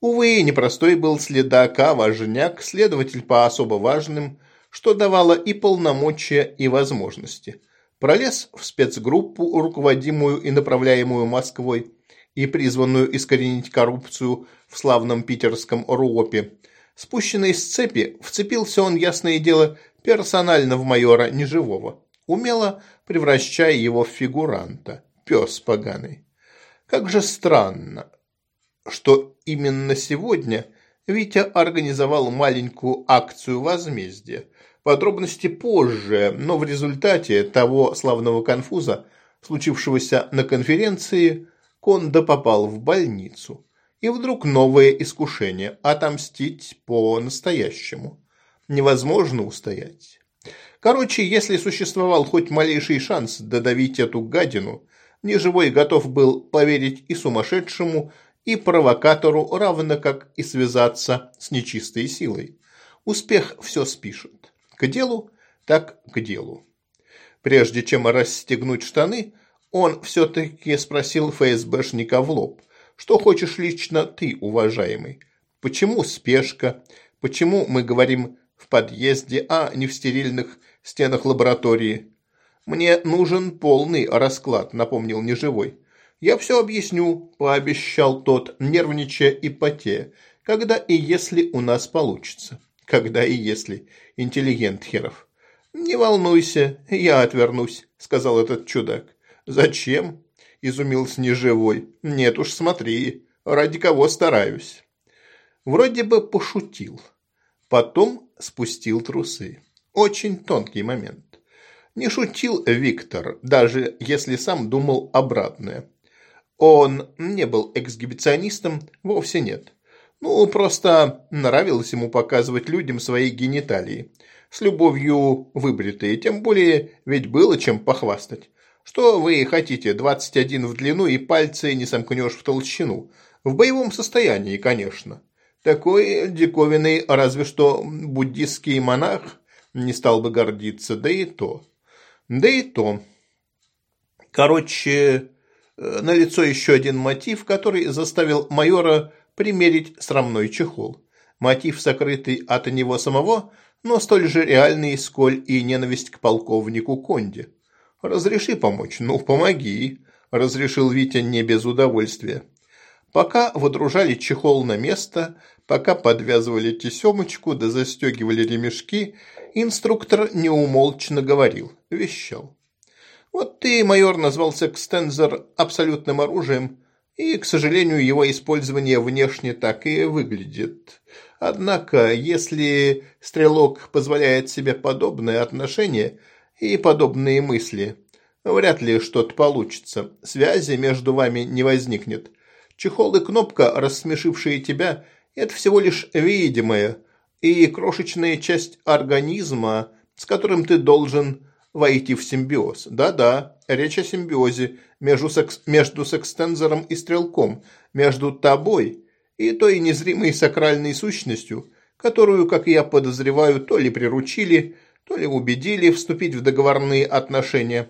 Увы, непростой был следак, а важняк, следователь по особо важным, что давало и полномочия, и возможности. Пролез в спецгруппу, руководимую и направляемую Москвой, и призванную искоренить коррупцию в славном питерском РУОПе. Спущенный с цепи, вцепился он, ясное дело, персонально в майора Неживого, умело превращая его в фигуранта. Пес поганый. Как же странно, что именно сегодня Витя организовал маленькую акцию возмездия. Подробности позже, но в результате того славного конфуза, случившегося на конференции, Кондо попал в больницу. И вдруг новое искушение – отомстить по-настоящему. Невозможно устоять. Короче, если существовал хоть малейший шанс додавить эту гадину, Неживой готов был поверить и сумасшедшему, и провокатору, равно как и связаться с нечистой силой. Успех все спишет. К делу, так к делу. Прежде чем расстегнуть штаны, он все-таки спросил ФСБшника в лоб. «Что хочешь лично ты, уважаемый? Почему спешка? Почему мы говорим в подъезде, а не в стерильных стенах лаборатории?» «Мне нужен полный расклад», – напомнил Неживой. «Я все объясню», – пообещал тот, нервничая и потея, – «когда и если у нас получится». «Когда и если», – интеллигент Херов. «Не волнуйся, я отвернусь», – сказал этот чудак. «Зачем?» – изумился Неживой. «Нет уж, смотри, ради кого стараюсь». Вроде бы пошутил. Потом спустил трусы. Очень тонкий момент. Не шутил Виктор, даже если сам думал обратное. Он не был эксгибиционистом, вовсе нет. Ну, просто нравилось ему показывать людям свои гениталии. С любовью выбритые, тем более ведь было чем похвастать. Что вы хотите, 21 в длину и пальцы не сомкнешь в толщину? В боевом состоянии, конечно. Такой диковинный разве что буддистский монах не стал бы гордиться, да и то. Да и то. Короче, э, налицо еще один мотив, который заставил майора примерить срамной чехол. Мотив, сокрытый от него самого, но столь же реальный, сколь и ненависть к полковнику Конде. «Разреши помочь?» «Ну, помоги», – разрешил Витя не без удовольствия. Пока водружали чехол на место, пока подвязывали тесемочку да застегивали ремешки, инструктор неумолчно говорил, вещал. Вот ты, майор, назвался экстензор абсолютным оружием, и, к сожалению, его использование внешне так и выглядит. Однако, если стрелок позволяет себе подобное отношение – и подобные мысли. Вряд ли что-то получится. Связи между вами не возникнет. Чехол и кнопка, рассмешившие тебя, это всего лишь видимая и крошечная часть организма, с которым ты должен войти в симбиоз. Да-да, речь о симбиозе между, секс, между секстензором и стрелком, между тобой и той незримой сакральной сущностью, которую, как я подозреваю, то ли приручили, то ли убедили вступить в договорные отношения.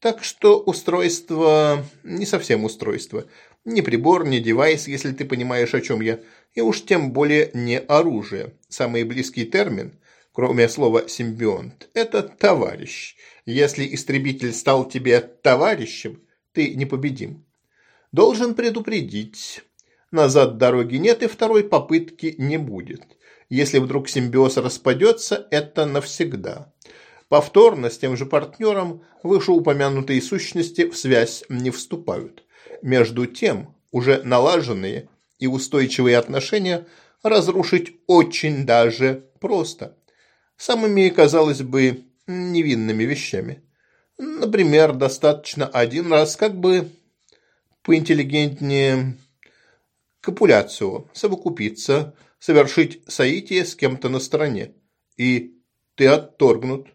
Так что устройство не совсем устройство. Ни прибор, ни девайс, если ты понимаешь, о чем я. И уж тем более не оружие. Самый близкий термин, кроме слова «симбионт», это «товарищ». Если истребитель стал тебе товарищем, ты непобедим. Должен предупредить. Назад дороги нет и второй попытки не будет. Если вдруг симбиоз распадется, это навсегда. Повторно с тем же партнером вышеупомянутые сущности в связь не вступают. Между тем, уже налаженные и устойчивые отношения разрушить очень даже просто. Самыми, казалось бы, невинными вещами. Например, достаточно один раз как бы поинтеллигентнее копуляцию, совокупиться, совершить соитие с кем-то на стороне. И ты отторгнут.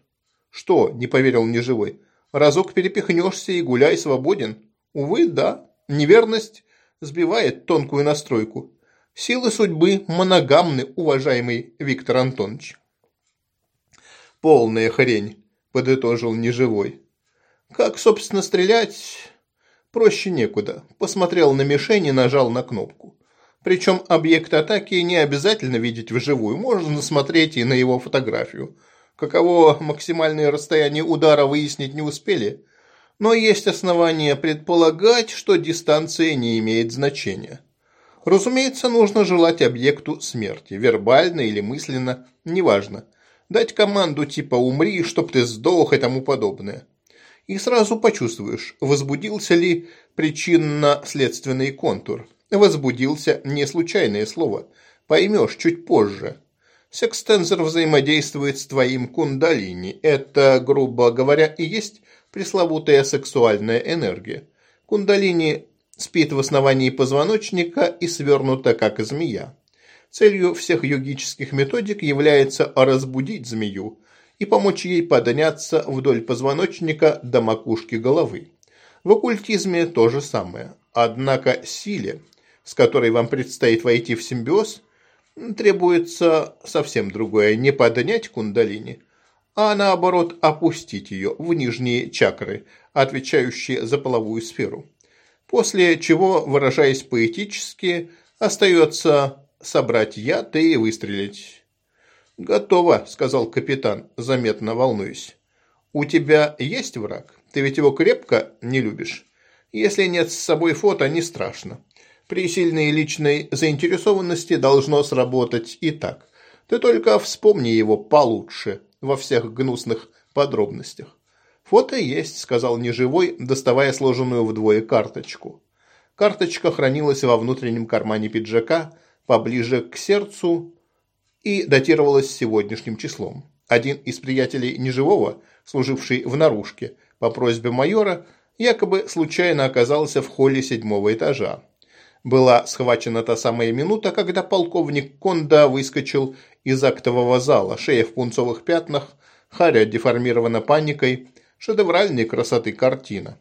Что, не поверил неживой? Разок перепихнешься и гуляй свободен. Увы, да. Неверность сбивает тонкую настройку. Силы судьбы моногамны, уважаемый Виктор Антонович. Полная хрень, подытожил неживой. Как, собственно, стрелять? Проще некуда. Посмотрел на мишень и нажал на кнопку. Причем объект атаки не обязательно видеть вживую, можно смотреть и на его фотографию. Каково максимальное расстояние удара выяснить не успели. но есть основания предполагать, что дистанция не имеет значения. Разумеется, нужно желать объекту смерти, вербально или мысленно, неважно. Дать команду типа «умри», чтоб ты сдох и тому подобное. И сразу почувствуешь, возбудился ли причинно-следственный контур. Возбудился не случайное слово. Поймешь чуть позже. Секстензор взаимодействует с твоим кундалини. Это, грубо говоря, и есть пресловутая сексуальная энергия. Кундалини спит в основании позвоночника и свернута, как змея. Целью всех йогических методик является разбудить змею и помочь ей подняться вдоль позвоночника до макушки головы. В оккультизме то же самое. Однако силе, с которой вам предстоит войти в симбиоз, требуется совсем другое. Не поднять кундалини, а наоборот опустить ее в нижние чакры, отвечающие за половую сферу. После чего, выражаясь поэтически, остается собрать яд и выстрелить. «Готово», – сказал капитан, заметно волнуюсь. «У тебя есть враг? Ты ведь его крепко не любишь? Если нет с собой фото, не страшно. При сильной личной заинтересованности должно сработать и так. Ты только вспомни его получше во всех гнусных подробностях. «Фото есть», – сказал неживой, доставая сложенную вдвое карточку. Карточка хранилась во внутреннем кармане пиджака, поближе к сердцу и датировалась сегодняшним числом. Один из приятелей неживого, служивший в наружке, по просьбе майора, якобы случайно оказался в холле седьмого этажа. Была схвачена та самая минута, когда полковник Конда выскочил из актового зала, шея в пунцовых пятнах, харя деформирована паникой, шедевральной красоты картина.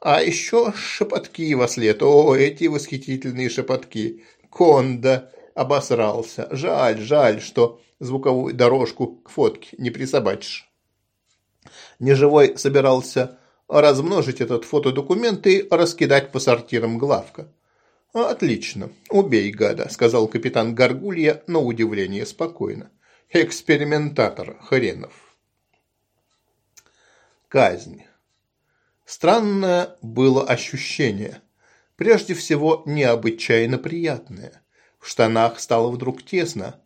А еще шепотки во след. О, эти восхитительные шепотки. Конда обосрался. Жаль, жаль, что звуковую дорожку к фотке не присобачишь. Неживой собирался размножить этот фотодокумент и раскидать по сортирам главка. «Отлично. Убей, гада», – сказал капитан Гаргулья, на удивление спокойно. «Экспериментатор хренов» казнь. Странное было ощущение. Прежде всего, необычайно приятное. В штанах стало вдруг тесно.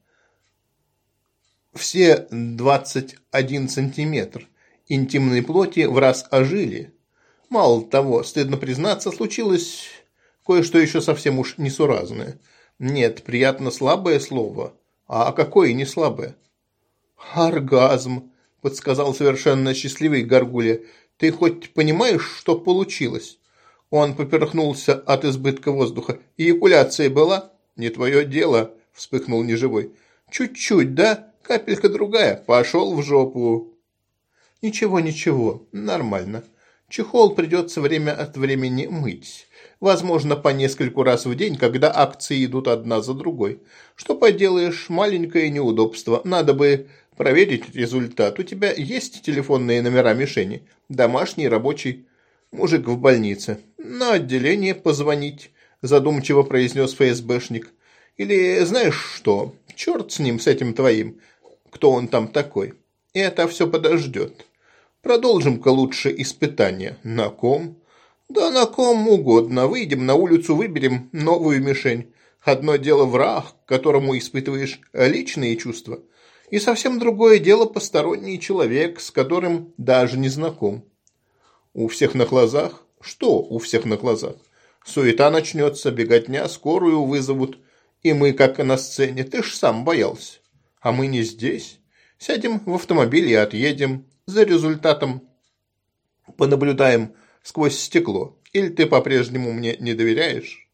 Все 21 сантиметр интимной плоти в раз ожили. Мало того, стыдно признаться, случилось кое-что еще совсем уж несуразное. Нет, приятно слабое слово. А какое не слабое? Оргазм, – подсказал совершенно счастливый Гаргулья. «Ты хоть понимаешь, что получилось?» Он поперхнулся от избытка воздуха. «Эякуляция была?» «Не твое дело», – вспыхнул неживой. «Чуть-чуть, да? Капелька другая. Пошел в жопу». «Ничего, ничего. Нормально. Чехол придется время от времени мыть. Возможно, по нескольку раз в день, когда акции идут одна за другой. Что поделаешь, маленькое неудобство. Надо бы проверить результат. У тебя есть телефонные номера мишени? Домашний, рабочий? Мужик в больнице. На отделение позвонить, задумчиво произнес ФСБшник. Или знаешь что? Черт с ним, с этим твоим. Кто он там такой? Это все подождет. Продолжим-ка лучше испытание. На ком? Да на ком угодно. Выйдем на улицу, выберем новую мишень. Одно дело враг, которому испытываешь личные чувства – и совсем другое дело посторонний человек, с которым даже не знаком. У всех на глазах? Что у всех на глазах? Суета начнется, беготня, скорую вызовут. И мы, как на сцене, ты ж сам боялся. А мы не здесь. Сядем в автомобиль и отъедем. За результатом понаблюдаем сквозь стекло. Или ты по-прежнему мне не доверяешь?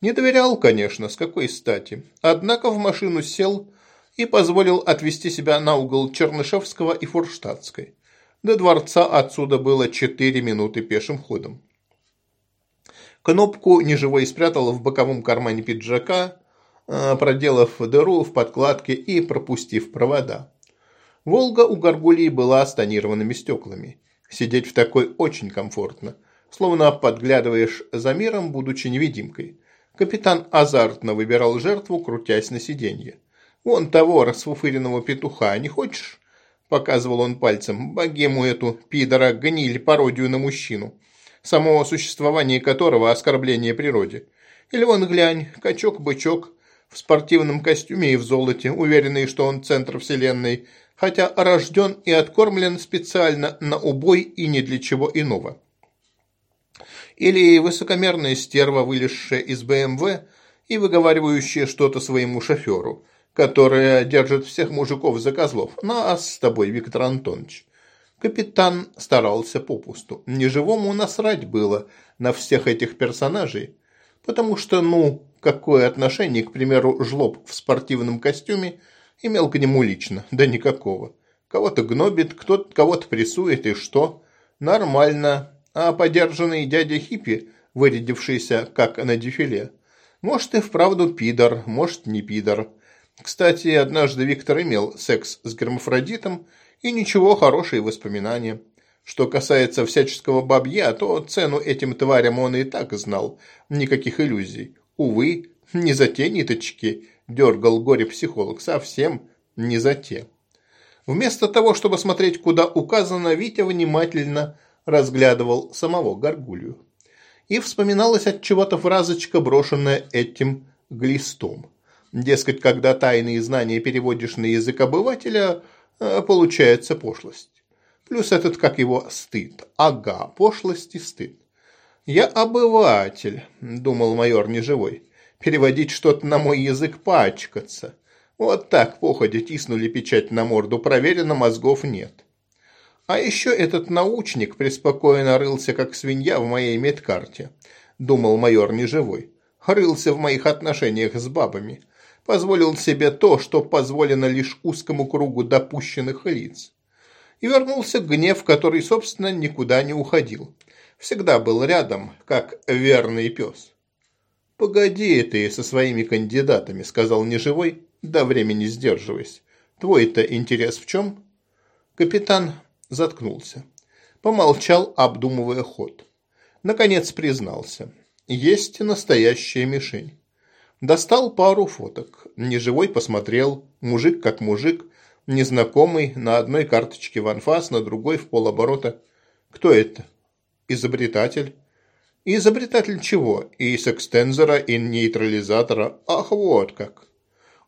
Не доверял, конечно, с какой стати. Однако в машину сел и позволил отвести себя на угол Чернышевского и Фурштадтской. До дворца отсюда было четыре минуты пешим ходом. Кнопку неживой спрятал в боковом кармане пиджака, э, проделав дыру в подкладке и пропустив провода. «Волга» у Гаргулии была с тонированными стеклами. Сидеть в такой очень комфортно, словно подглядываешь за миром, будучи невидимкой. Капитан азартно выбирал жертву, крутясь на сиденье. Вон того расфуфыренного петуха не хочешь? показывал он пальцем, богему эту, пидора, гниль, пародию на мужчину, само существование которого оскорбление природе. Или вон глянь, качок-бычок в спортивном костюме и в золоте, уверенный, что он центр вселенной, хотя рожден и откормлен специально на убой и ни для чего иного. Или высокомерная стерва, вылезшая из БМВ и выговаривающая что-то своему шоферу, которая держит всех мужиков за козлов. Нас с тобой, Виктор Антонович. Капитан старался попусту. Неживому насрать было на всех этих персонажей, потому что, ну, какое отношение, к примеру, жлоб в спортивном костюме имел к нему лично? Да никакого. Кого-то гнобит, кто-то кого-то прессует, и что? Нормально а подержанный дядя Хиппи, вырядившийся как на дефиле. Может и вправду пидор, может не пидор. Кстати, однажды Виктор имел секс с гермафродитом, и ничего, хорошие воспоминания. Что касается всяческого бабья, то цену этим тварям он и так знал. Никаких иллюзий. Увы, не за те ниточки дергал горе-психолог, совсем не за те. Вместо того, чтобы смотреть, куда указано, Витя внимательно разглядывал самого Горгулью. И вспоминалась от чего-то фразочка, брошенная этим глистом. Дескать, когда тайные знания переводишь на язык обывателя, э, получается пошлость. Плюс этот, как его, стыд. Ага, пошлость и стыд. «Я обыватель», – думал майор неживой. «Переводить что-то на мой язык пачкаться». Вот так, походя, тиснули печать на морду, проверено, мозгов нет. А еще этот научник преспокойно рылся, как свинья в моей медкарте, думал майор неживой. Рылся в моих отношениях с бабами. Позволил себе то, что позволено лишь узкому кругу допущенных лиц. И вернулся гнев, который, собственно, никуда не уходил. Всегда был рядом, как верный пес. «Погоди ты со своими кандидатами», — сказал неживой, до времени сдерживаясь. «Твой-то интерес в чем?» Капитан заткнулся. Помолчал, обдумывая ход. Наконец признался. Есть настоящая мишень. Достал пару фоток. Неживой посмотрел. Мужик как мужик. Незнакомый. На одной карточке в анфас, на другой в полоборота. Кто это? Изобретатель. Изобретатель чего? И с экстензора, и нейтрализатора. Ах, вот как.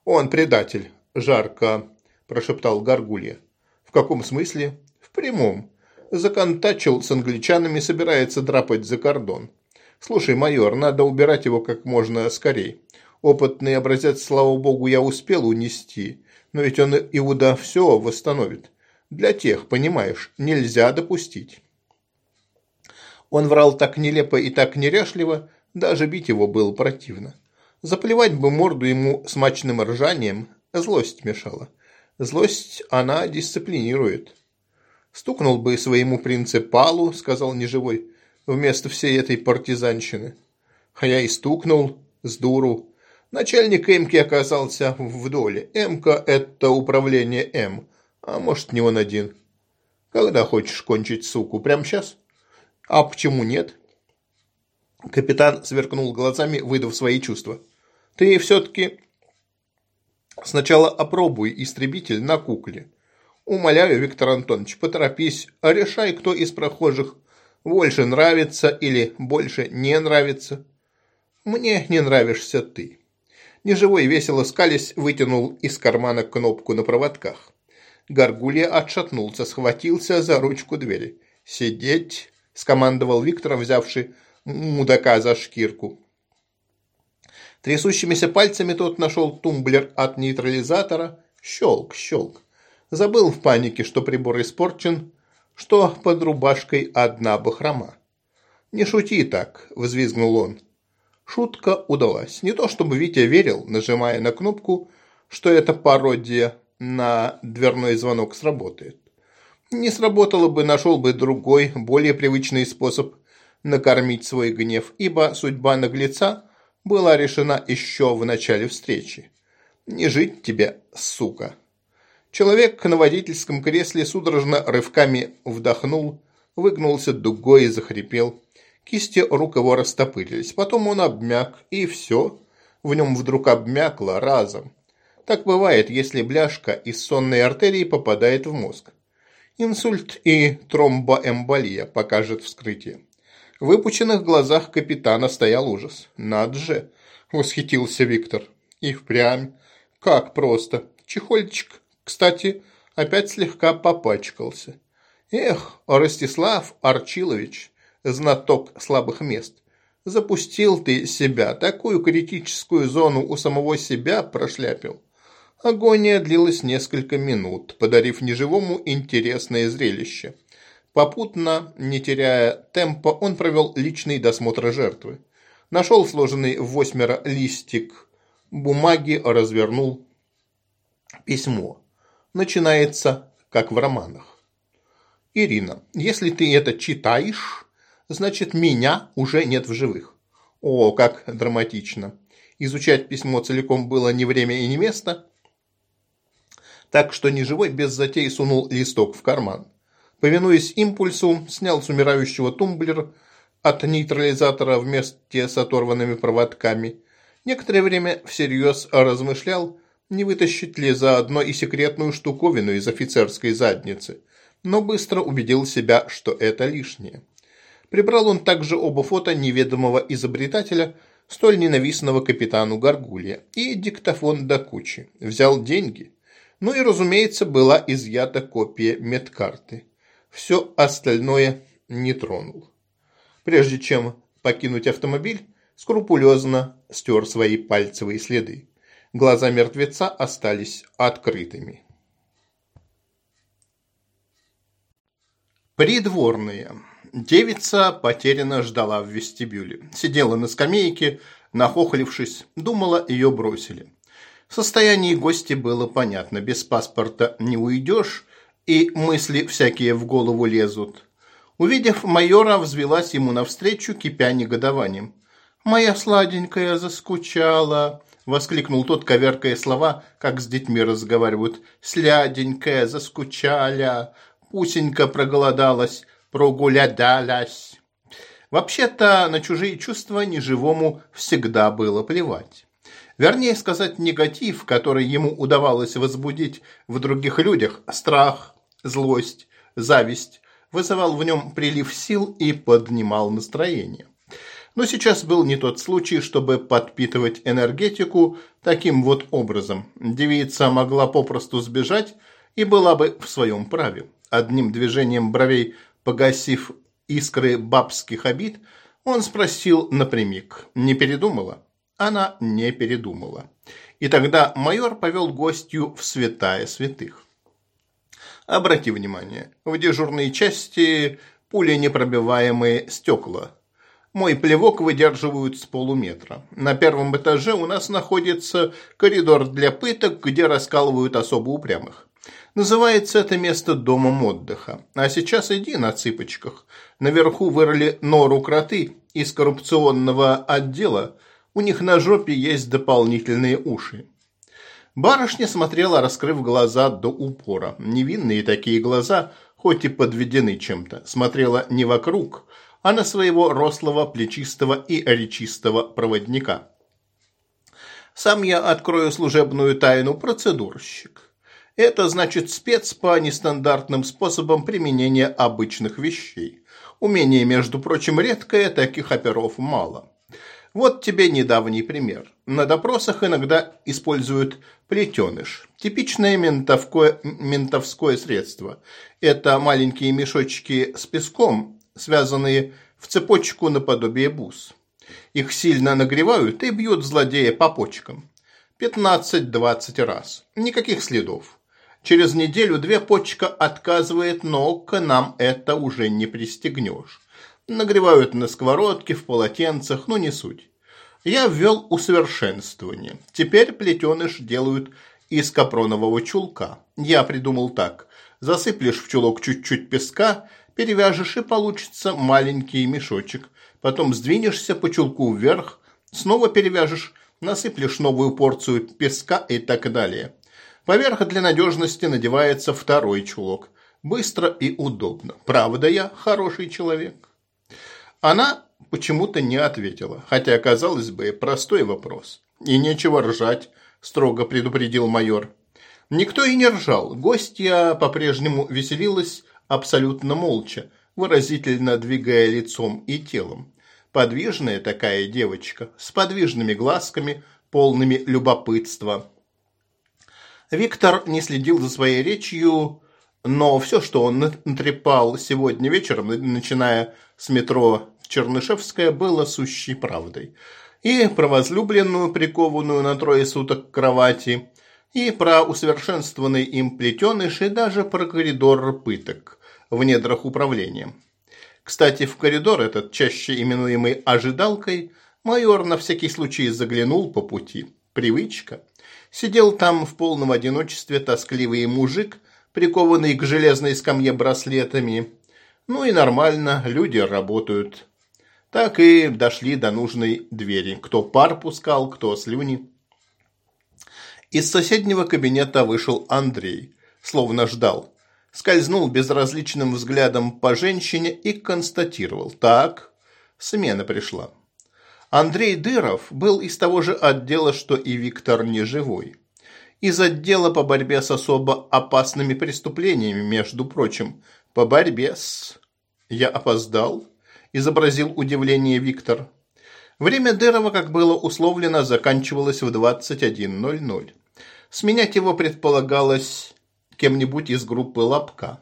Он предатель. Жарко, прошептал Гаргулья. В каком смысле? прямом. Законтачил с англичанами, собирается драпать за кордон. Слушай, майор, надо убирать его как можно скорей. Опытный образец, слава богу, я успел унести. Но ведь он Иуда все восстановит. Для тех, понимаешь, нельзя допустить. Он врал так нелепо и так неряшливо, даже бить его было противно. Заплевать бы морду ему смачным ржанием, злость мешала. Злость, она дисциплинирует. Стукнул бы своему принципалу, сказал неживой, вместо всей этой партизанщины. А я и стукнул, с дуру. Начальник Эмки оказался в доле. Эмка – это управление М, а может не он один. Когда хочешь кончить суку? Прямо сейчас? А почему нет? Капитан сверкнул глазами, выдав свои чувства. Ты все-таки сначала опробуй истребитель на кукле. Умоляю, Виктор Антонович, поторопись, решай, кто из прохожих больше нравится или больше не нравится. Мне не нравишься ты. Неживой весело скались вытянул из кармана кнопку на проводках. Горгулья отшатнулся, схватился за ручку двери. «Сидеть!» – скомандовал Виктор, взявший мудака за шкирку. Трясущимися пальцами тот нашел тумблер от нейтрализатора. Щелк, щелк. Забыл в панике, что прибор испорчен, что под рубашкой одна бахрома. «Не шути так», – взвизгнул он. Шутка удалась. Не то чтобы Витя верил, нажимая на кнопку, что эта пародия на дверной звонок сработает. Не сработало бы, нашел бы другой, более привычный способ накормить свой гнев, ибо судьба наглеца была решена еще в начале встречи. Не жить тебе, сука. Человек на водительском кресле судорожно рывками вдохнул, выгнулся дугой и захрипел. Кисти рук его растопырились. Потом он обмяк, и все. В нем вдруг обмякло разом. Так бывает, если бляшка из сонной артерии попадает в мозг. Инсульт и тромбоэмболия покажет вскрытие. В выпученных глазах капитана стоял ужас. «Над же!» – восхитился Виктор. «И впрямь. Как просто. Чехольчик, кстати, опять слегка попачкался. Эх, Ростислав Арчилович, знаток слабых мест, запустил ты себя, такую критическую зону у самого себя прошляпил. Агония длилась несколько минут, подарив неживому интересное зрелище. Попутно, не теряя темпа, он провел личный досмотр жертвы. Нашел сложенный в восьмеро листик бумаги, развернул письмо. Начинается, как в романах. Ирина, если ты это читаешь, значит меня уже нет в живых. О, как драматично. Изучать письмо целиком было не время и не место, так что неживой без затей сунул листок в карман. Повинуясь импульсу, снял с умирающего тумблер от нейтрализатора вместе с оторванными проводками. Некоторое время всерьез размышлял, не вытащить ли заодно и секретную штуковину из офицерской задницы, но быстро убедил себя, что это лишнее. Прибрал он также оба фото неведомого изобретателя, столь ненавистного капитану Гаргулья, и диктофон до кучи. Взял деньги – ну и, разумеется, была изъята копия медкарты. Все остальное не тронул. Прежде чем покинуть автомобиль, скрупулезно стер свои пальцевые следы. Глаза мертвеца остались открытыми. Придворные. Девица потерянно ждала в вестибюле. Сидела на скамейке, нахохлившись, думала, ее бросили. В состоянии гости было понятно. Без паспорта не уйдешь, и мысли всякие в голову лезут. Увидев майора, взвелась ему навстречу, кипя негодованием. «Моя сладенькая заскучала!» – воскликнул тот, коверкая слова, как с детьми разговаривают. «Сляденькая заскучаля! Пусенька проголодалась, прогулядалась!» Вообще-то на чужие чувства неживому всегда было плевать. Вернее сказать, негатив, который ему удавалось возбудить в других людях, страх, злость, зависть, вызывал в нем прилив сил и поднимал настроение. Но сейчас был не тот случай, чтобы подпитывать энергетику таким вот образом. Девица могла попросту сбежать и была бы в своем праве. Одним движением бровей погасив искры бабских обид, он спросил напрямик, не передумала? Она не передумала. И тогда майор повел гостью в святая святых. Обрати внимание, в дежурной части пули непробиваемые стекла. Мой плевок выдерживают с полуметра. На первом этаже у нас находится коридор для пыток, где раскалывают особо упрямых. Называется это место домом отдыха. А сейчас иди на цыпочках. Наверху вырыли нору кроты из коррупционного отдела – у них на жопе есть дополнительные уши. Барышня смотрела, раскрыв глаза до упора. Невинные такие глаза, хоть и подведены чем-то, смотрела не вокруг, а на своего рослого, плечистого и речистого проводника. Сам я открою служебную тайну процедурщик. Это значит спец по нестандартным способам применения обычных вещей. Умение, между прочим, редкое, таких оперов мало. Вот тебе недавний пример. На допросах иногда используют плетеныш. Типичное ментовское, ментовское средство. Это маленькие мешочки с песком, связанные в цепочку наподобие бус. Их сильно нагревают и бьют злодея по почкам. 15-20 раз. Никаких следов. Через неделю-две почка отказывает, но к нам это уже не пристегнешь. Нагревают на сковородке, в полотенцах, но не суть. Я ввел усовершенствование. Теперь плетеныш делают из капронового чулка. Я придумал так. Засыплешь в чулок чуть-чуть песка, перевяжешь и получится маленький мешочек. Потом сдвинешься по чулку вверх, снова перевяжешь, насыплешь новую порцию песка и так далее. Поверх для надежности надевается второй чулок. Быстро и удобно. Правда я хороший человек? Она почему-то не ответила, хотя, казалось бы, простой вопрос. И нечего ржать, строго предупредил майор. Никто и не ржал. Гостья по-прежнему веселилась абсолютно молча, выразительно двигая лицом и телом. Подвижная такая девочка, с подвижными глазками, полными любопытства. Виктор не следил за своей речью, но все, что он натрепал сегодня вечером, начиная с метро Чернышевская, было сущей правдой. И про возлюбленную, прикованную на трое суток к кровати, и про усовершенствованный им плетеныш, и даже про коридор пыток в недрах управления. Кстати, в коридор этот, чаще именуемый «ожидалкой», майор на всякий случай заглянул по пути. Привычка. Сидел там в полном одиночестве тоскливый мужик, прикованный к железной скамье браслетами. Ну и нормально, люди работают. Так и дошли до нужной двери. Кто пар пускал, кто слюни. Из соседнего кабинета вышел Андрей, словно ждал. Скользнул безразличным взглядом по женщине и констатировал. Так, смена пришла. Андрей Дыров был из того же отдела, что и Виктор Неживой. Из отдела по борьбе с особо опасными преступлениями, между прочим. По борьбе с... Я опоздал? Изобразил удивление Виктор. Время Дырова, как было условлено, заканчивалось в 21.00. Сменять его предполагалось кем-нибудь из группы Лобка.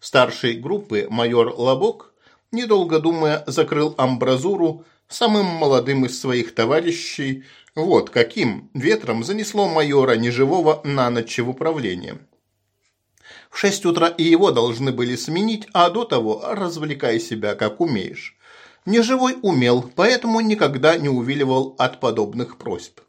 Старший группы майор Лобок, недолго думая, закрыл амбразуру самым молодым из своих товарищей. Вот каким ветром занесло майора неживого на ночь в управление. Шесть утра и его должны были сменить, а до того развлекай себя как умеешь. Неживой умел, поэтому никогда не увиливал от подобных просьб.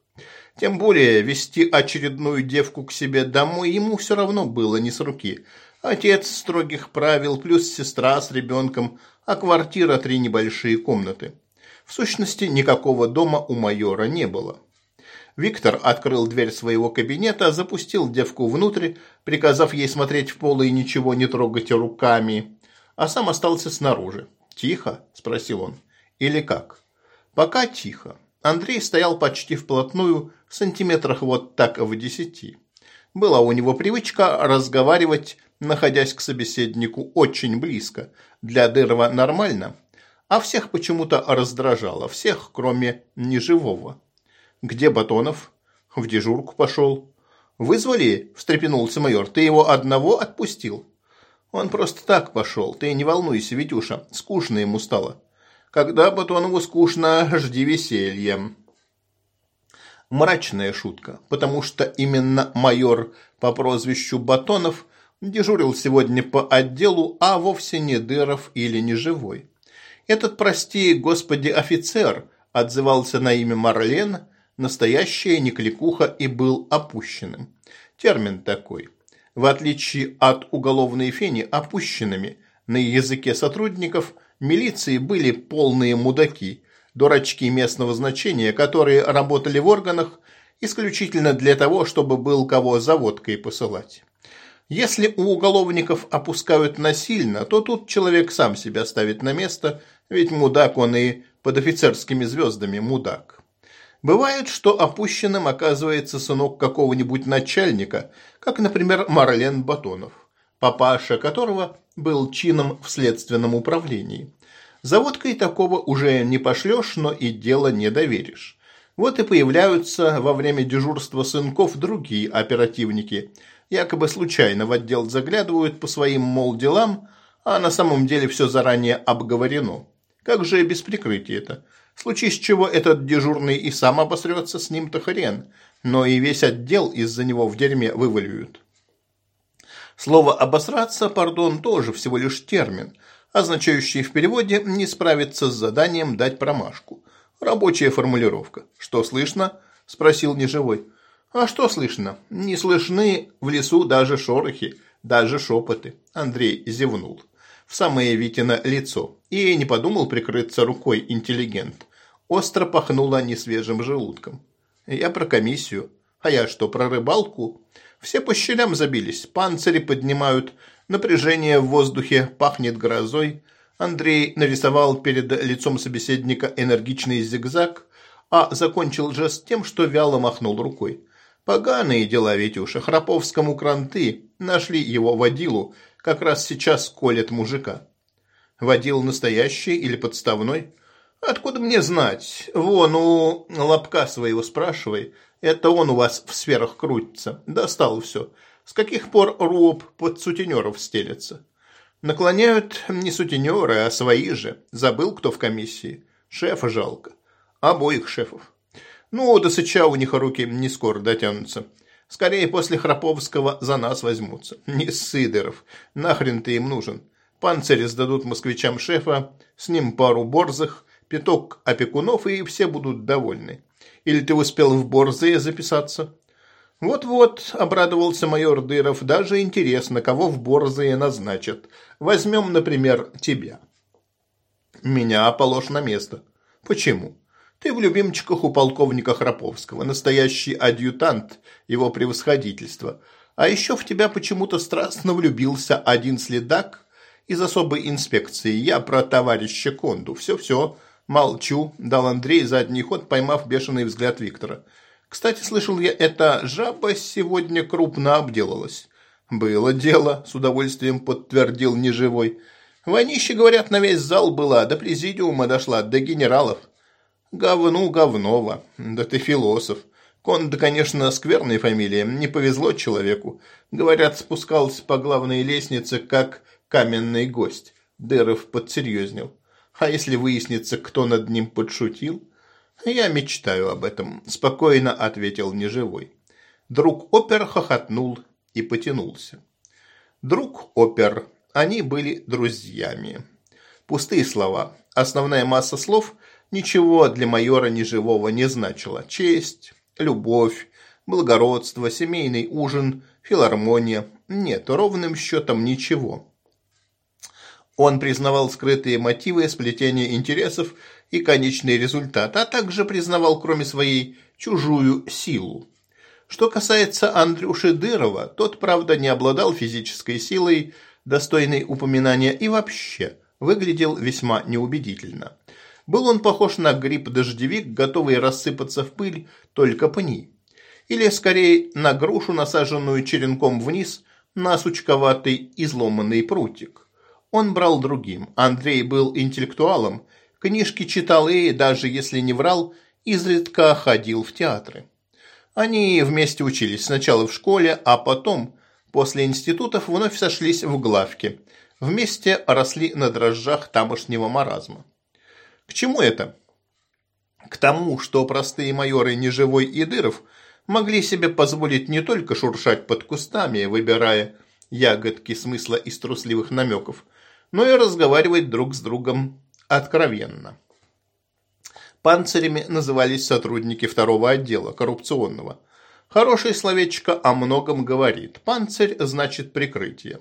Тем более вести очередную девку к себе домой ему все равно было не с руки. Отец строгих правил, плюс сестра с ребенком, а квартира три небольшие комнаты. В сущности, никакого дома у майора не было. Виктор открыл дверь своего кабинета, запустил девку внутрь, приказав ей смотреть в пол и ничего не трогать руками, а сам остался снаружи. «Тихо?» – спросил он. «Или как?» «Пока тихо». Андрей стоял почти вплотную, в сантиметрах вот так в десяти. Была у него привычка разговаривать, находясь к собеседнику очень близко. Для Дырова нормально, а всех почему-то раздражало, всех, кроме неживого. «Где Батонов?» «В дежурку пошел». «Вызвали?» – встрепенулся майор. «Ты его одного отпустил?» «Он просто так пошел. Ты не волнуйся, Витюша. Скучно ему стало». «Когда Батонову скучно, жди веселья» мрачная шутка, потому что именно майор по прозвищу Батонов дежурил сегодня по отделу, а вовсе не Дыров или не Живой. Этот, прости господи, офицер отзывался на имя Марлен, настоящая некликуха и был опущенным. Термин такой. В отличие от уголовной фени, опущенными на языке сотрудников милиции были полные мудаки, дурачки местного значения, которые работали в органах исключительно для того, чтобы был кого за водкой посылать. Если у уголовников опускают насильно, то тут человек сам себя ставит на место, ведь мудак он и под офицерскими звездами мудак. Бывает, что опущенным оказывается сынок какого-нибудь начальника, как, например, Марлен Батонов, папаша которого был чином в следственном управлении. За водкой такого уже не пошлешь, но и дело не доверишь. Вот и появляются во время дежурства сынков другие оперативники. Якобы случайно в отдел заглядывают по своим, мол, делам, а на самом деле все заранее обговорено. Как же без прикрытия это? Случись чего этот дежурный и сам обосрется, с ним-то хрен. Но и весь отдел из-за него в дерьме вываливают. Слово «обосраться», пардон, тоже всего лишь термин – означающий в переводе «не справиться с заданием дать промашку». Рабочая формулировка. «Что слышно?» – спросил неживой. «А что слышно? Не слышны в лесу даже шорохи, даже шепоты». Андрей зевнул. В самое Витино лицо. И не подумал прикрыться рукой интеллигент. Остро пахнуло несвежим желудком. «Я про комиссию. А я что, про рыбалку?» Все по щелям забились, панцири поднимают, Напряжение в воздухе пахнет грозой. Андрей нарисовал перед лицом собеседника энергичный зигзаг, а закончил жест тем, что вяло махнул рукой. Поганые дела, Витюша. Храповскому кранты нашли его водилу. Как раз сейчас колет мужика. Водил настоящий или подставной? Откуда мне знать? Вон у лобка своего спрашивай. Это он у вас в сферах крутится. Достал все. С каких пор РУОП под сутенеров стелется? Наклоняют не сутенеры, а свои же. Забыл, кто в комиссии. Шефа жалко. Обоих шефов. Ну, до сыча у них руки не скоро дотянутся. Скорее после Храповского за нас возьмутся. Не Сидоров. Нахрен ты им нужен? Панцири сдадут москвичам шефа, с ним пару борзых, пяток опекунов, и все будут довольны. Или ты успел в борзые записаться? Вот-вот, обрадовался майор Дыров, даже интересно, кого в борзые назначат. Возьмем, например, тебя. Меня положь на место. Почему? Ты в любимчиках у полковника Храповского, настоящий адъютант его превосходительства. А еще в тебя почему-то страстно влюбился один следак из особой инспекции. Я про товарища Конду. Все-все, молчу, дал Андрей задний ход, поймав бешеный взгляд Виктора. Кстати, слышал я, эта жаба сегодня крупно обделалась. Было дело, с удовольствием подтвердил неживой. Вонище, говорят, на весь зал была, до президиума дошла, до генералов. Говну говново. Да ты философ. Конда, конечно, скверная фамилия. Не повезло человеку. Говорят, спускался по главной лестнице, как каменный гость. Дыров подсерьезнел. А если выяснится, кто над ним подшутил? Я мечтаю об этом, спокойно ответил неживой. Друг опер хохотнул и потянулся. Друг опер. Они были друзьями. Пустые слова. Основная масса слов – ничего для майора неживого не значило. Честь, любовь, благородство, семейный ужин, филармония. Нет, ровным счетом ничего. Он признавал скрытые мотивы, сплетение интересов и конечный результат, а также признавал, кроме своей, чужую силу. Что касается Андрюши Дырова, тот, правда, не обладал физической силой, достойной упоминания, и вообще выглядел весьма неубедительно. Был он похож на гриб-дождевик, готовый рассыпаться в пыль только ней. Или, скорее, на грушу, насаженную черенком вниз, на сучковатый изломанный прутик. Он брал другим. Андрей был интеллектуалом, книжки читал и, даже если не врал, изредка ходил в театры. Они вместе учились сначала в школе, а потом, после институтов, вновь сошлись в главке. Вместе росли на дрожжах тамошнего маразма. К чему это? К тому, что простые майоры Неживой и Дыров могли себе позволить не только шуршать под кустами, выбирая ягодки смысла из трусливых намеков, но и разговаривать друг с другом откровенно. Панцирями назывались сотрудники второго отдела, коррупционного. Хорошее словечко о многом говорит. Панцирь значит прикрытие.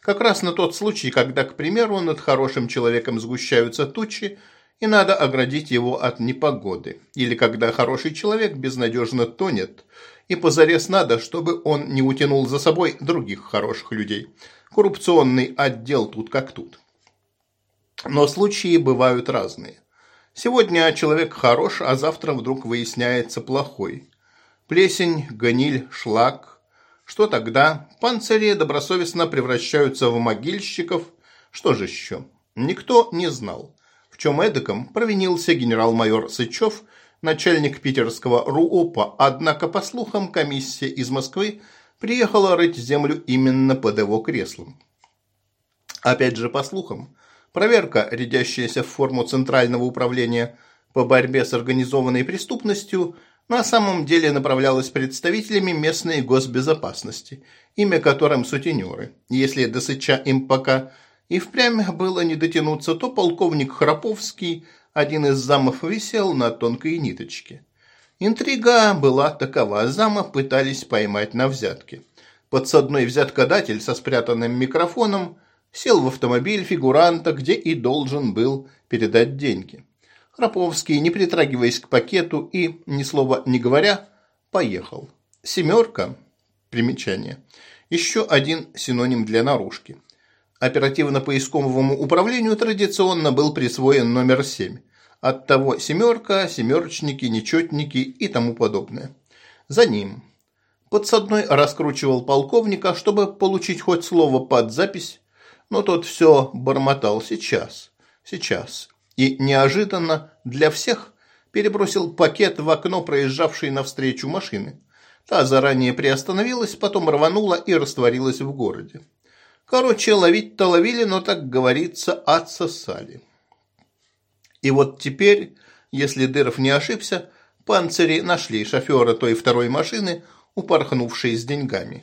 Как раз на тот случай, когда, к примеру, над хорошим человеком сгущаются тучи, и надо оградить его от непогоды. Или когда хороший человек безнадежно тонет, и позарез надо, чтобы он не утянул за собой других хороших людей. Коррупционный отдел тут как тут. Но случаи бывают разные. Сегодня человек хорош, а завтра вдруг выясняется плохой. Плесень, гниль, шлак. Что тогда? Панцири добросовестно превращаются в могильщиков. Что же еще? Никто не знал. В чем эдаком провинился генерал-майор Сычев, начальник питерского РУОПа, однако, по слухам, комиссия из Москвы приехала рыть землю именно под его креслом. Опять же, по слухам, проверка, рядящаяся в форму Центрального управления по борьбе с организованной преступностью, на самом деле направлялась представителями местной госбезопасности, имя которым сутенеры. Если до Сыча им пока и впрямь было не дотянуться, то полковник Храповский, один из замов, висел на тонкой ниточке. Интрига была такова, зама пытались поймать на взятке. Подсадной взяткодатель со спрятанным микрофоном сел в автомобиль фигуранта, где и должен был передать деньги. Храповский, не притрагиваясь к пакету и, ни слова не говоря, поехал. «Семерка» – примечание. Еще один синоним для наружки – Оперативно-поисковому управлению традиционно был присвоен номер 7. Оттого семерка, семерочники, нечетники и тому подобное. За ним. Подсадной раскручивал полковника, чтобы получить хоть слово под запись, но тот все бормотал сейчас, сейчас. И неожиданно для всех перебросил пакет в окно проезжавшей навстречу машины. Та заранее приостановилась, потом рванула и растворилась в городе. Короче, ловить-то ловили, но, так говорится, отсосали. И вот теперь, если Дыров не ошибся, панцири нашли шофера той второй машины, упорхнувшей с деньгами.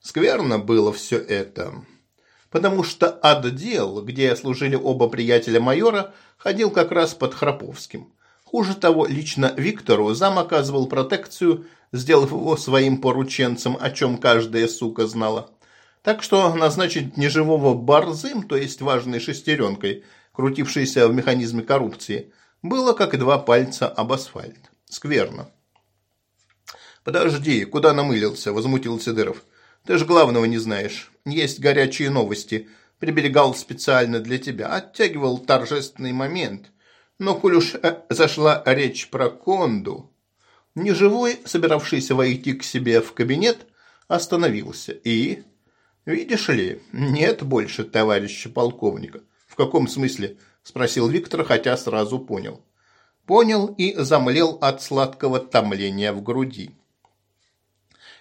Скверно было все это. Потому что отдел, где служили оба приятеля майора, ходил как раз под Храповским. Хуже того, лично Виктору зам оказывал протекцию, сделав его своим порученцем, о чем каждая сука знала. Так что назначить неживого борзым, то есть важной шестеренкой, крутившейся в механизме коррупции, было как два пальца об асфальт. Скверно. «Подожди, куда намылился?» – возмутился Дыров. «Ты же главного не знаешь. Есть горячие новости. Приберегал специально для тебя. Оттягивал торжественный момент. Но коль уж э, зашла речь про Конду...» Неживой, собиравшийся войти к себе в кабинет, остановился и «Видишь ли, нет больше товарища полковника». «В каком смысле?» – спросил Виктор, хотя сразу понял. Понял и замлел от сладкого томления в груди.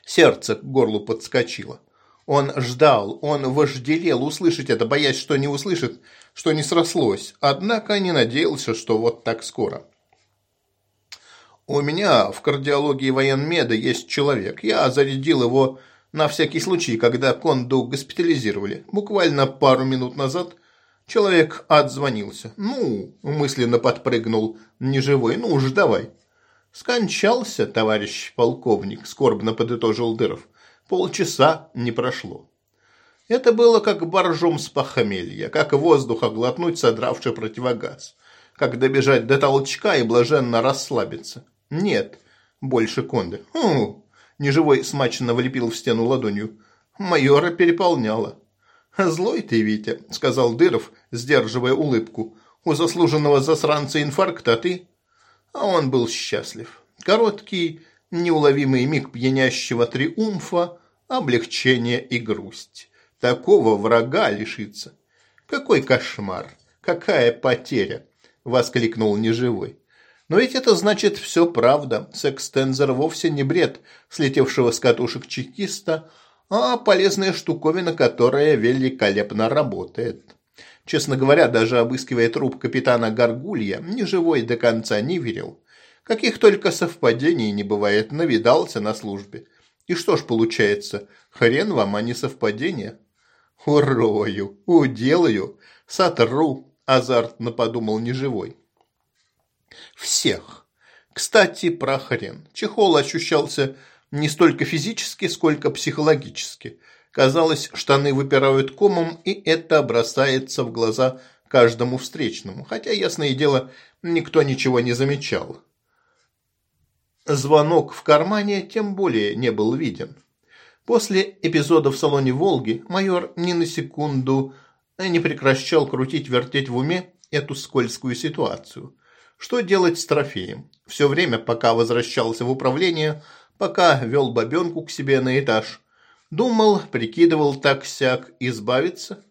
Сердце к горлу подскочило. Он ждал, он вожделел услышать это, боясь, что не услышит, что не срослось, однако не надеялся, что вот так скоро. «У меня в кардиологии военмеда есть человек. Я зарядил его на всякий случай, когда Конду госпитализировали. Буквально пару минут назад человек отзвонился. «Ну», – мысленно подпрыгнул неживой, «ну уж давай». «Скончался, товарищ полковник», – скорбно подытожил Дыров. «Полчаса не прошло». Это было как боржом с похмелья, как воздуха глотнуть, содравший противогаз, как добежать до толчка и блаженно расслабиться. Нет, больше Конды. Хм, Неживой смачно влепил в стену ладонью. Майора переполняло. «Злой ты, Витя», – сказал Дыров, сдерживая улыбку. «У заслуженного засранца инфаркт, а ты?» А он был счастлив. Короткий, неуловимый миг пьянящего триумфа, облегчение и грусть. Такого врага лишиться. Какой кошмар! Какая потеря! Воскликнул неживой. Но ведь это значит все правда. Секстензор вовсе не бред слетевшего с катушек чекиста, а полезная штуковина, которая великолепно работает. Честно говоря, даже обыскивая труп капитана Гаргулья, ни живой до конца не верил. Каких только совпадений не бывает, навидался на службе. И что ж получается, хрен вам, а не совпадение? Урою, уделаю, сотру, азартно подумал неживой. Всех. Кстати, про хрен. Чехол ощущался не столько физически, сколько психологически. Казалось, штаны выпирают комом, и это бросается в глаза каждому встречному, хотя, ясное дело, никто ничего не замечал. Звонок в кармане тем более не был виден. После эпизода в салоне «Волги» майор ни на секунду не прекращал крутить-вертеть в уме эту скользкую ситуацию. Что делать с трофеем? Все время, пока возвращался в управление, пока вел бабенку к себе на этаж. Думал, прикидывал так-сяк, избавиться.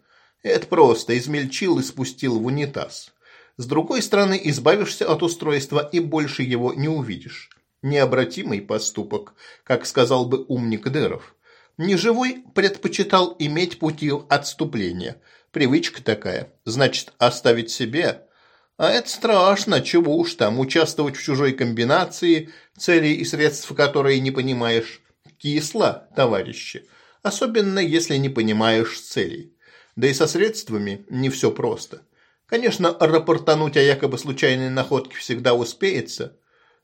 Это просто, измельчил и спустил в унитаз. С другой стороны, избавишься от устройства и больше его не увидишь. Необратимый поступок, как сказал бы умник Деров. Неживой предпочитал иметь пути отступления. Привычка такая. Значит, оставить себе а это страшно, чего уж там, участвовать в чужой комбинации, целей и средств которые не понимаешь. Кисло, товарищи. Особенно, если не понимаешь целей. Да и со средствами не все просто. Конечно, рапортануть о якобы случайной находке всегда успеется,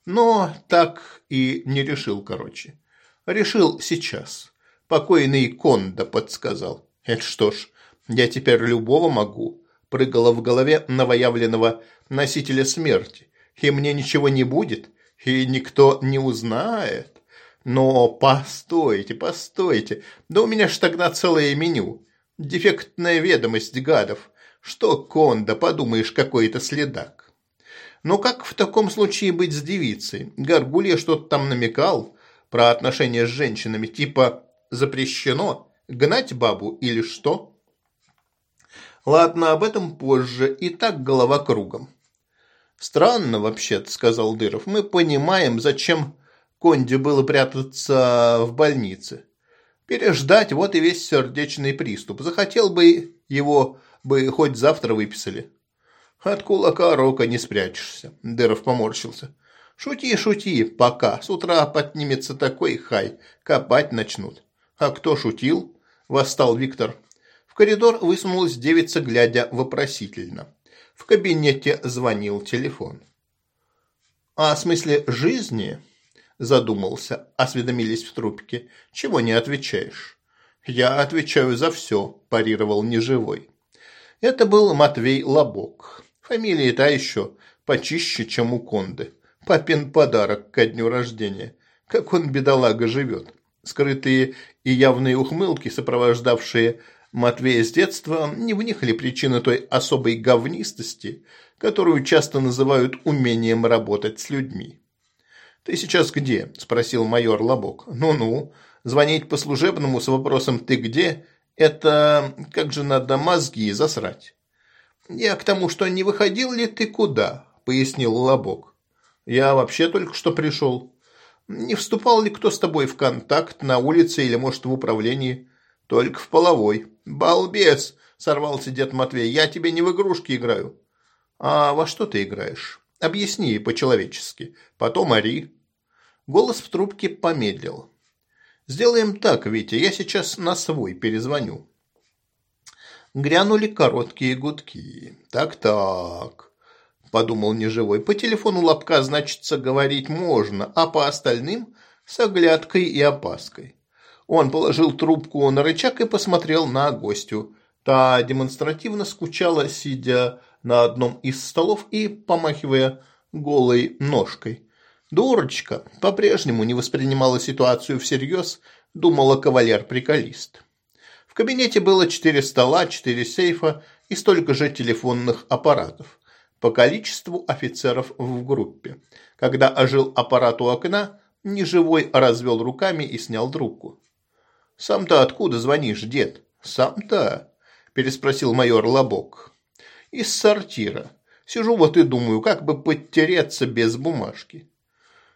но так и не решил, короче. Решил сейчас. Покойный Кондо подсказал. Это что ж, я теперь любого могу прыгало в голове новоявленного носителя смерти. И мне ничего не будет, и никто не узнает. Но постойте, постойте, да у меня ж тогда целое меню. Дефектная ведомость гадов. Что, Конда, подумаешь, какой-то следак. Но как в таком случае быть с девицей? Гаргулья что-то там намекал. про отношения с женщинами, типа «запрещено гнать бабу» или что? Ладно, об этом позже, и так голова кругом. Странно вообще-то, сказал Дыров. Мы понимаем, зачем Конде было прятаться в больнице. Переждать, вот и весь сердечный приступ. Захотел бы его, бы хоть завтра выписали. От кулака рока не спрячешься. Дыров поморщился. Шути, шути, пока. С утра поднимется такой хай. Копать начнут. А кто шутил? Восстал Виктор коридор высунулась девица, глядя вопросительно. В кабинете звонил телефон. «А о смысле жизни?» – задумался, осведомились в трубке. «Чего не отвечаешь?» «Я отвечаю за все», – парировал неживой. Это был Матвей Лобок. Фамилия та еще, почище, чем у Конды. Папин подарок ко дню рождения. Как он, бедолага, живет. Скрытые и явные ухмылки, сопровождавшие Матвея с детства не вникли причины той особой говнистости, которую часто называют умением работать с людьми. «Ты сейчас где?» – спросил майор Лобок. «Ну-ну, звонить по служебному с вопросом «ты где?» – это как же надо мозги засрать». «Я к тому, что не выходил ли ты куда?» – пояснил Лобок. «Я вообще только что пришел. Не вступал ли кто с тобой в контакт на улице или, может, в управлении?» «Только в половой». «Балбес!» – сорвался дед Матвей. «Я тебе не в игрушки играю». «А во что ты играешь? Объясни по-человечески. Потом ори». Голос в трубке помедлил. «Сделаем так, Витя, я сейчас на свой перезвоню». Грянули короткие гудки. «Так-так», – подумал неживой. «По телефону лобка, значится, говорить можно, а по остальным – с оглядкой и опаской». Он положил трубку на рычаг и посмотрел на гостю. Та демонстративно скучала, сидя на одном из столов и помахивая голой ножкой. Дурочка по-прежнему не воспринимала ситуацию всерьез, думала кавалер-приколист. В кабинете было четыре стола, четыре сейфа и столько же телефонных аппаратов по количеству офицеров в группе. Когда ожил аппарат у окна, неживой развел руками и снял трубку. «Сам-то откуда звонишь, дед?» «Сам-то?» – переспросил майор Лобок. «Из сортира. Сижу вот и думаю, как бы подтереться без бумажки».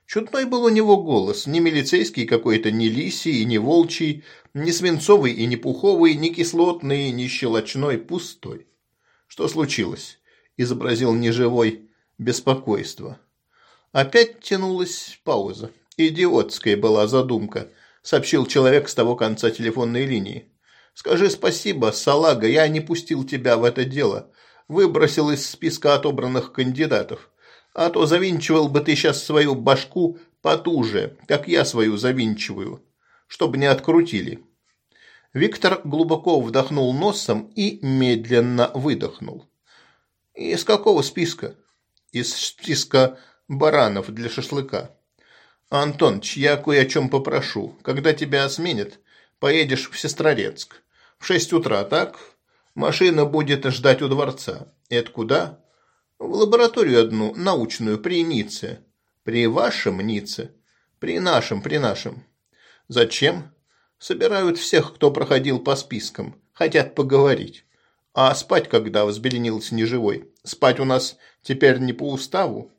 Чудной был у него голос, не милицейский какой-то, не лисий не волчий, не свинцовый и не пуховый, не кислотный, не щелочной, пустой. «Что случилось?» – изобразил неживой беспокойство. Опять тянулась пауза. Идиотская была задумка – сообщил человек с того конца телефонной линии. «Скажи спасибо, салага, я не пустил тебя в это дело. Выбросил из списка отобранных кандидатов. А то завинчивал бы ты сейчас свою башку потуже, как я свою завинчиваю, чтобы не открутили». Виктор глубоко вдохнул носом и медленно выдохнул. «Из какого списка?» «Из списка баранов для шашлыка». «Антоныч, я кое о чем попрошу. Когда тебя сменят, поедешь в Сестрорецк. В шесть утра, так? Машина будет ждать у дворца. Это куда?» «В лабораторию одну, научную, при Ницце». «При вашем Ницце?» «При нашем, при нашем». «Зачем?» «Собирают всех, кто проходил по спискам. Хотят поговорить». «А спать когда?» – взбеленился неживой. «Спать у нас теперь не по уставу?»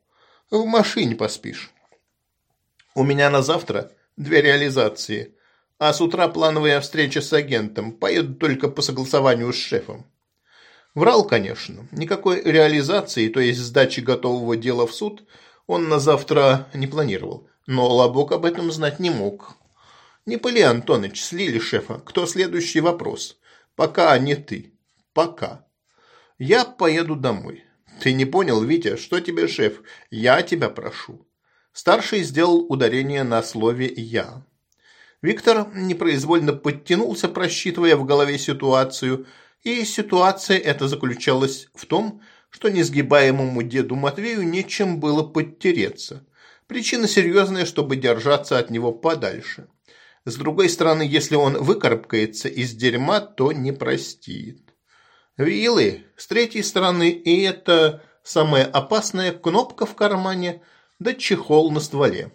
«В машине поспишь». У меня на завтра две реализации, а с утра плановая встреча с агентом. Поеду только по согласованию с шефом. Врал, конечно. Никакой реализации, то есть сдачи готового дела в суд, он на завтра не планировал. Но Лобок об этом знать не мог. Не пыли, Антоныч, слили шефа. Кто следующий вопрос? Пока не ты. Пока. Я поеду домой. Ты не понял, Витя, что тебе шеф? Я тебя прошу. Старший сделал ударение на слове «я». Виктор непроизвольно подтянулся, просчитывая в голове ситуацию, и ситуация эта заключалась в том, что несгибаемому деду Матвею нечем было подтереться. Причина серьезная, чтобы держаться от него подальше. С другой стороны, если он выкарабкается из дерьма, то не простит. Вилы, с третьей стороны, и это самая опасная кнопка в кармане – да чехол на стволе.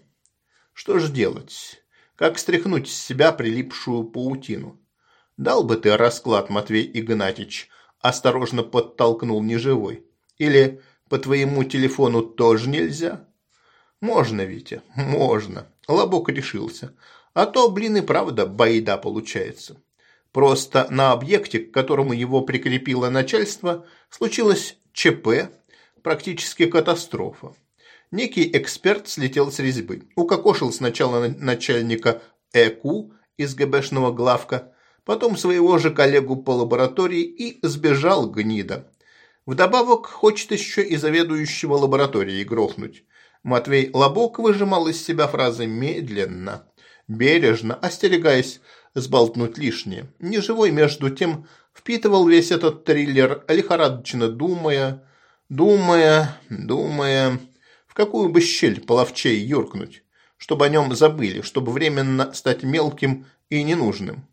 Что же делать? как стряхнуть с себя прилипшую паутину. «Дал бы ты расклад, Матвей Игнатьич», – осторожно подтолкнул неживой. «Или по твоему телефону тоже нельзя?» «Можно, Витя, можно». Лобок решился. «А то, блин, и правда байда получается». Просто на объекте, к которому его прикрепило начальство, случилось ЧП, практически катастрофа. Некий эксперт слетел с резьбы, укокошил сначала начальника ЭКУ из ГБшного главка, потом своего же коллегу по лаборатории и сбежал гнида. Вдобавок хочет еще и заведующего лабораторией грохнуть. Матвей Лобок выжимал из себя фразы медленно, бережно, остерегаясь сболтнуть лишнее. Неживой, между тем, впитывал весь этот триллер, лихорадочно думая, думая, думая, какую бы щель половчей юркнуть, чтобы о нем забыли, чтобы временно стать мелким и ненужным.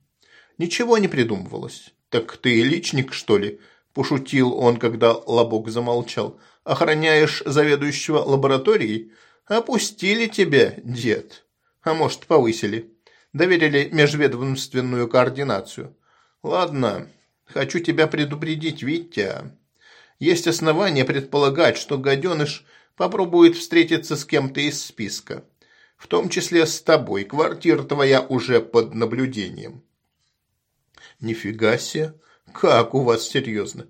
Ничего не придумывалось. «Так ты личник, что ли?» – пошутил он, когда Лобок замолчал. «Охраняешь заведующего лабораторией? Опустили тебя, дед. А может, повысили?» доверили межведомственную координацию. Ладно, хочу тебя предупредить, Витя. Есть основания предполагать, что гаденыш попробует встретиться с кем-то из списка. В том числе с тобой. Квартира твоя уже под наблюдением. Нифига себе. Как у вас серьезно?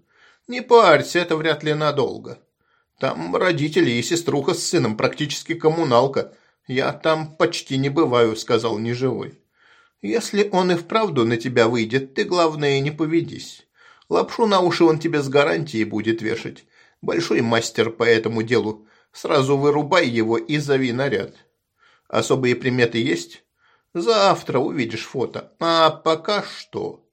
Не парься, это вряд ли надолго. Там родители и сеструха с сыном, практически коммуналка. «Я там почти не бываю», – сказал неживой. «Если он и вправду на тебя выйдет, ты, главное, не поведись. Лапшу на уши он тебе с гарантией будет вешать. Большой мастер по этому делу. Сразу вырубай его и зови наряд. Особые приметы есть? Завтра увидишь фото. А пока что?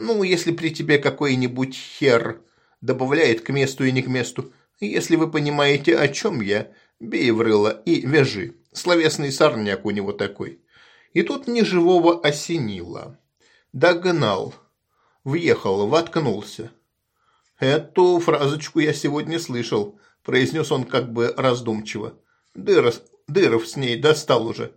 Ну, если при тебе какой-нибудь хер добавляет к месту и не к месту, если вы понимаете, о чем я, бей в рыло и вяжи. Словесный сорняк у него такой. И тут неживого осенило. Догнал. Въехал, воткнулся. «Эту фразочку я сегодня слышал», – произнес он как бы раздумчиво. Дыров, Дыров с ней достал уже.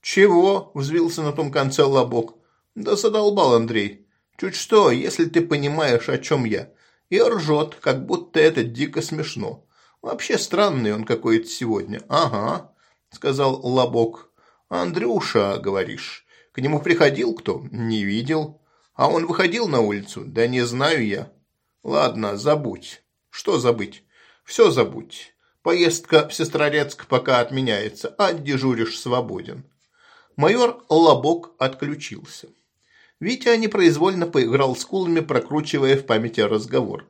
«Чего?» – взвился на том конце лобок. «Да задолбал Андрей. Чуть что, если ты понимаешь, о чем я. И ржет, как будто это дико смешно. Вообще странный он какой-то сегодня. Ага сказал Лобок. «Андрюша, говоришь, к нему приходил кто? Не видел. А он выходил на улицу? Да не знаю я. Ладно, забудь. Что забыть? Все забудь. Поездка в Сестрорецк пока отменяется, а дежуришь свободен». Майор Лобок отключился. Витя непроизвольно поиграл с кулами, прокручивая в памяти разговор.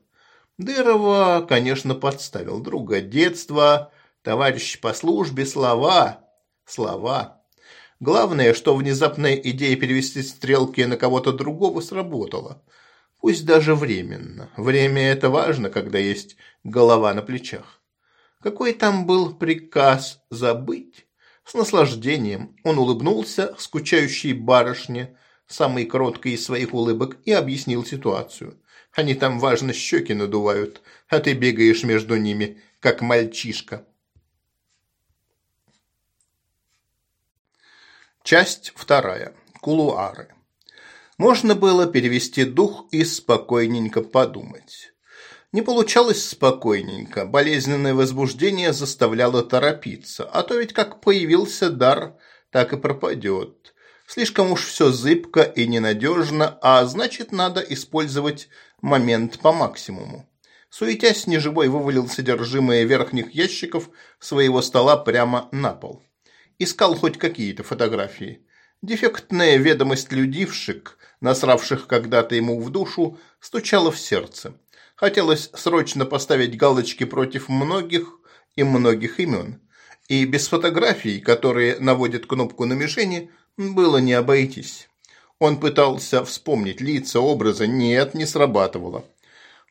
Дырова, конечно, подставил друга детства, Товарищ по службе, слова, слова. Главное, что внезапная идея перевести стрелки на кого-то другого сработала. Пусть даже временно. Время это важно, когда есть голова на плечах. Какой там был приказ забыть? С наслаждением он улыбнулся скучающей барышне, самой кроткой из своих улыбок, и объяснил ситуацию. Они там важно щеки надувают, а ты бегаешь между ними, как мальчишка. Часть вторая. Кулуары. Можно было перевести дух и спокойненько подумать. Не получалось спокойненько, болезненное возбуждение заставляло торопиться, а то ведь как появился дар, так и пропадет. Слишком уж все зыбко и ненадежно, а значит надо использовать момент по максимуму. Суетясь, неживой вывалил содержимое верхних ящиков своего стола прямо на пол искал хоть какие-то фотографии. Дефектная ведомость людившек, насравших когда-то ему в душу, стучала в сердце. Хотелось срочно поставить галочки против многих и многих имен. И без фотографий, которые наводят кнопку на мишени, было не обойтись. Он пытался вспомнить лица, образы, нет, не срабатывало.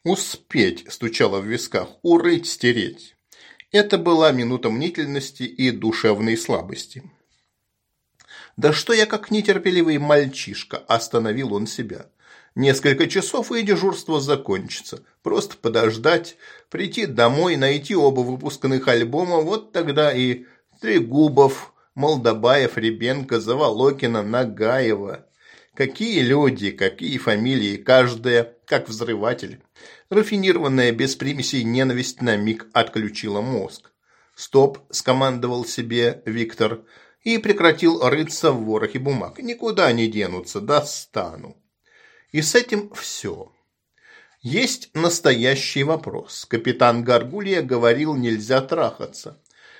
«Успеть!» – стучало в висках, «урыть, стереть!» Это была минута мнительности и душевной слабости. «Да что я как нетерпеливый мальчишка!» – остановил он себя. «Несколько часов и дежурство закончится. Просто подождать, прийти домой, найти оба выпускных альбома, вот тогда и Трегубов Молдобаев, Ребенко, Заволокина, Нагаева. Какие люди, какие фамилии, каждая, как взрыватель. Рафинированная без примесей ненависть на миг отключила мозг. «Стоп!» – скомандовал себе Виктор и прекратил рыться в ворохе бумаг. «Никуда не денутся, достану». И с этим все. Есть настоящий вопрос. Капитан Гаргулья говорил, нельзя трахаться.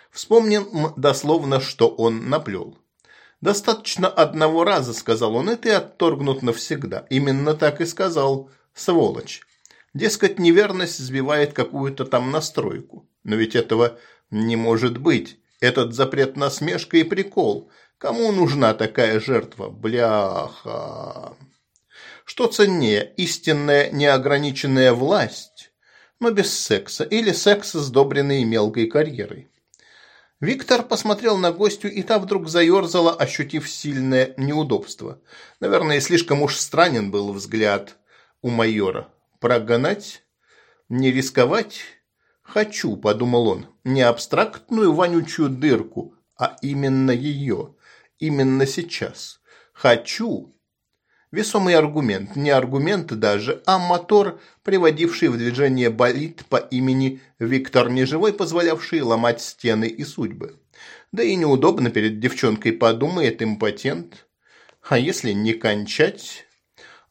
Вспомним дословно, что он наплел. «Достаточно одного раза», – сказал он, – «и ты отторгнут навсегда». Именно так и сказал, сволочь. Дескать, неверность сбивает какую-то там настройку. Но ведь этого не может быть. Этот запрет насмешка и прикол. Кому нужна такая жертва? Бляха. Что ценнее, истинная неограниченная власть, но без секса, или секс, сдобренный мелкой карьерой? Виктор посмотрел на гостю, и та вдруг заерзала, ощутив сильное неудобство. Наверное, слишком уж странен был взгляд у майора. Прогонать? Не рисковать? Хочу, подумал он, не абстрактную вонючую дырку, а именно ее. Именно сейчас. Хочу Весомый аргумент, не аргумент даже, а мотор, приводивший в движение болид по имени Виктор Неживой, позволявший ломать стены и судьбы. Да и неудобно перед девчонкой подумает импотент. А если не кончать?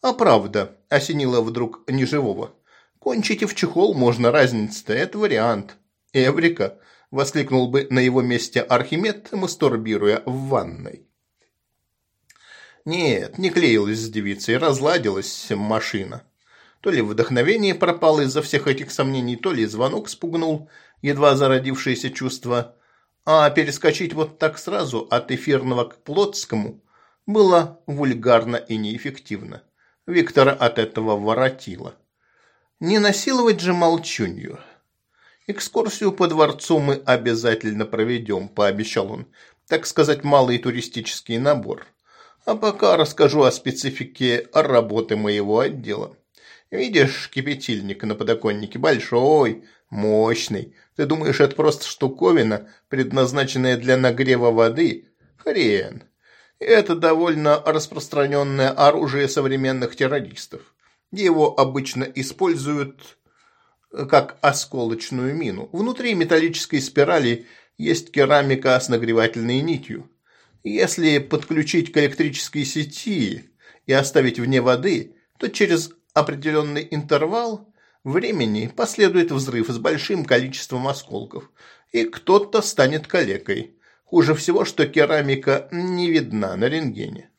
А правда, осенила вдруг Неживого. Кончите в чехол можно, разница-то, это вариант. Эврика, воскликнул бы на его месте Архимед, мастурбируя в ванной. Нет, не клеилась с девицей, разладилась машина. То ли вдохновение пропало из-за всех этих сомнений, то ли звонок спугнул едва зародившееся чувство. А перескочить вот так сразу от эфирного к плотскому было вульгарно и неэффективно. Виктора от этого воротило. Не насиловать же молчунью. Экскурсию по дворцу мы обязательно проведем, пообещал он. Так сказать, малый туристический набор. А пока расскажу о специфике работы моего отдела. Видишь, кипятильник на подоконнике большой, мощный. Ты думаешь, это просто штуковина, предназначенная для нагрева воды? Хрен. Это довольно распространенное оружие современных террористов. Его обычно используют как осколочную мину. Внутри металлической спирали есть керамика с нагревательной нитью. Если подключить к электрической сети и оставить вне воды, то через определенный интервал времени последует взрыв с большим количеством осколков, и кто-то станет калекой. Хуже всего, что керамика не видна на рентгене.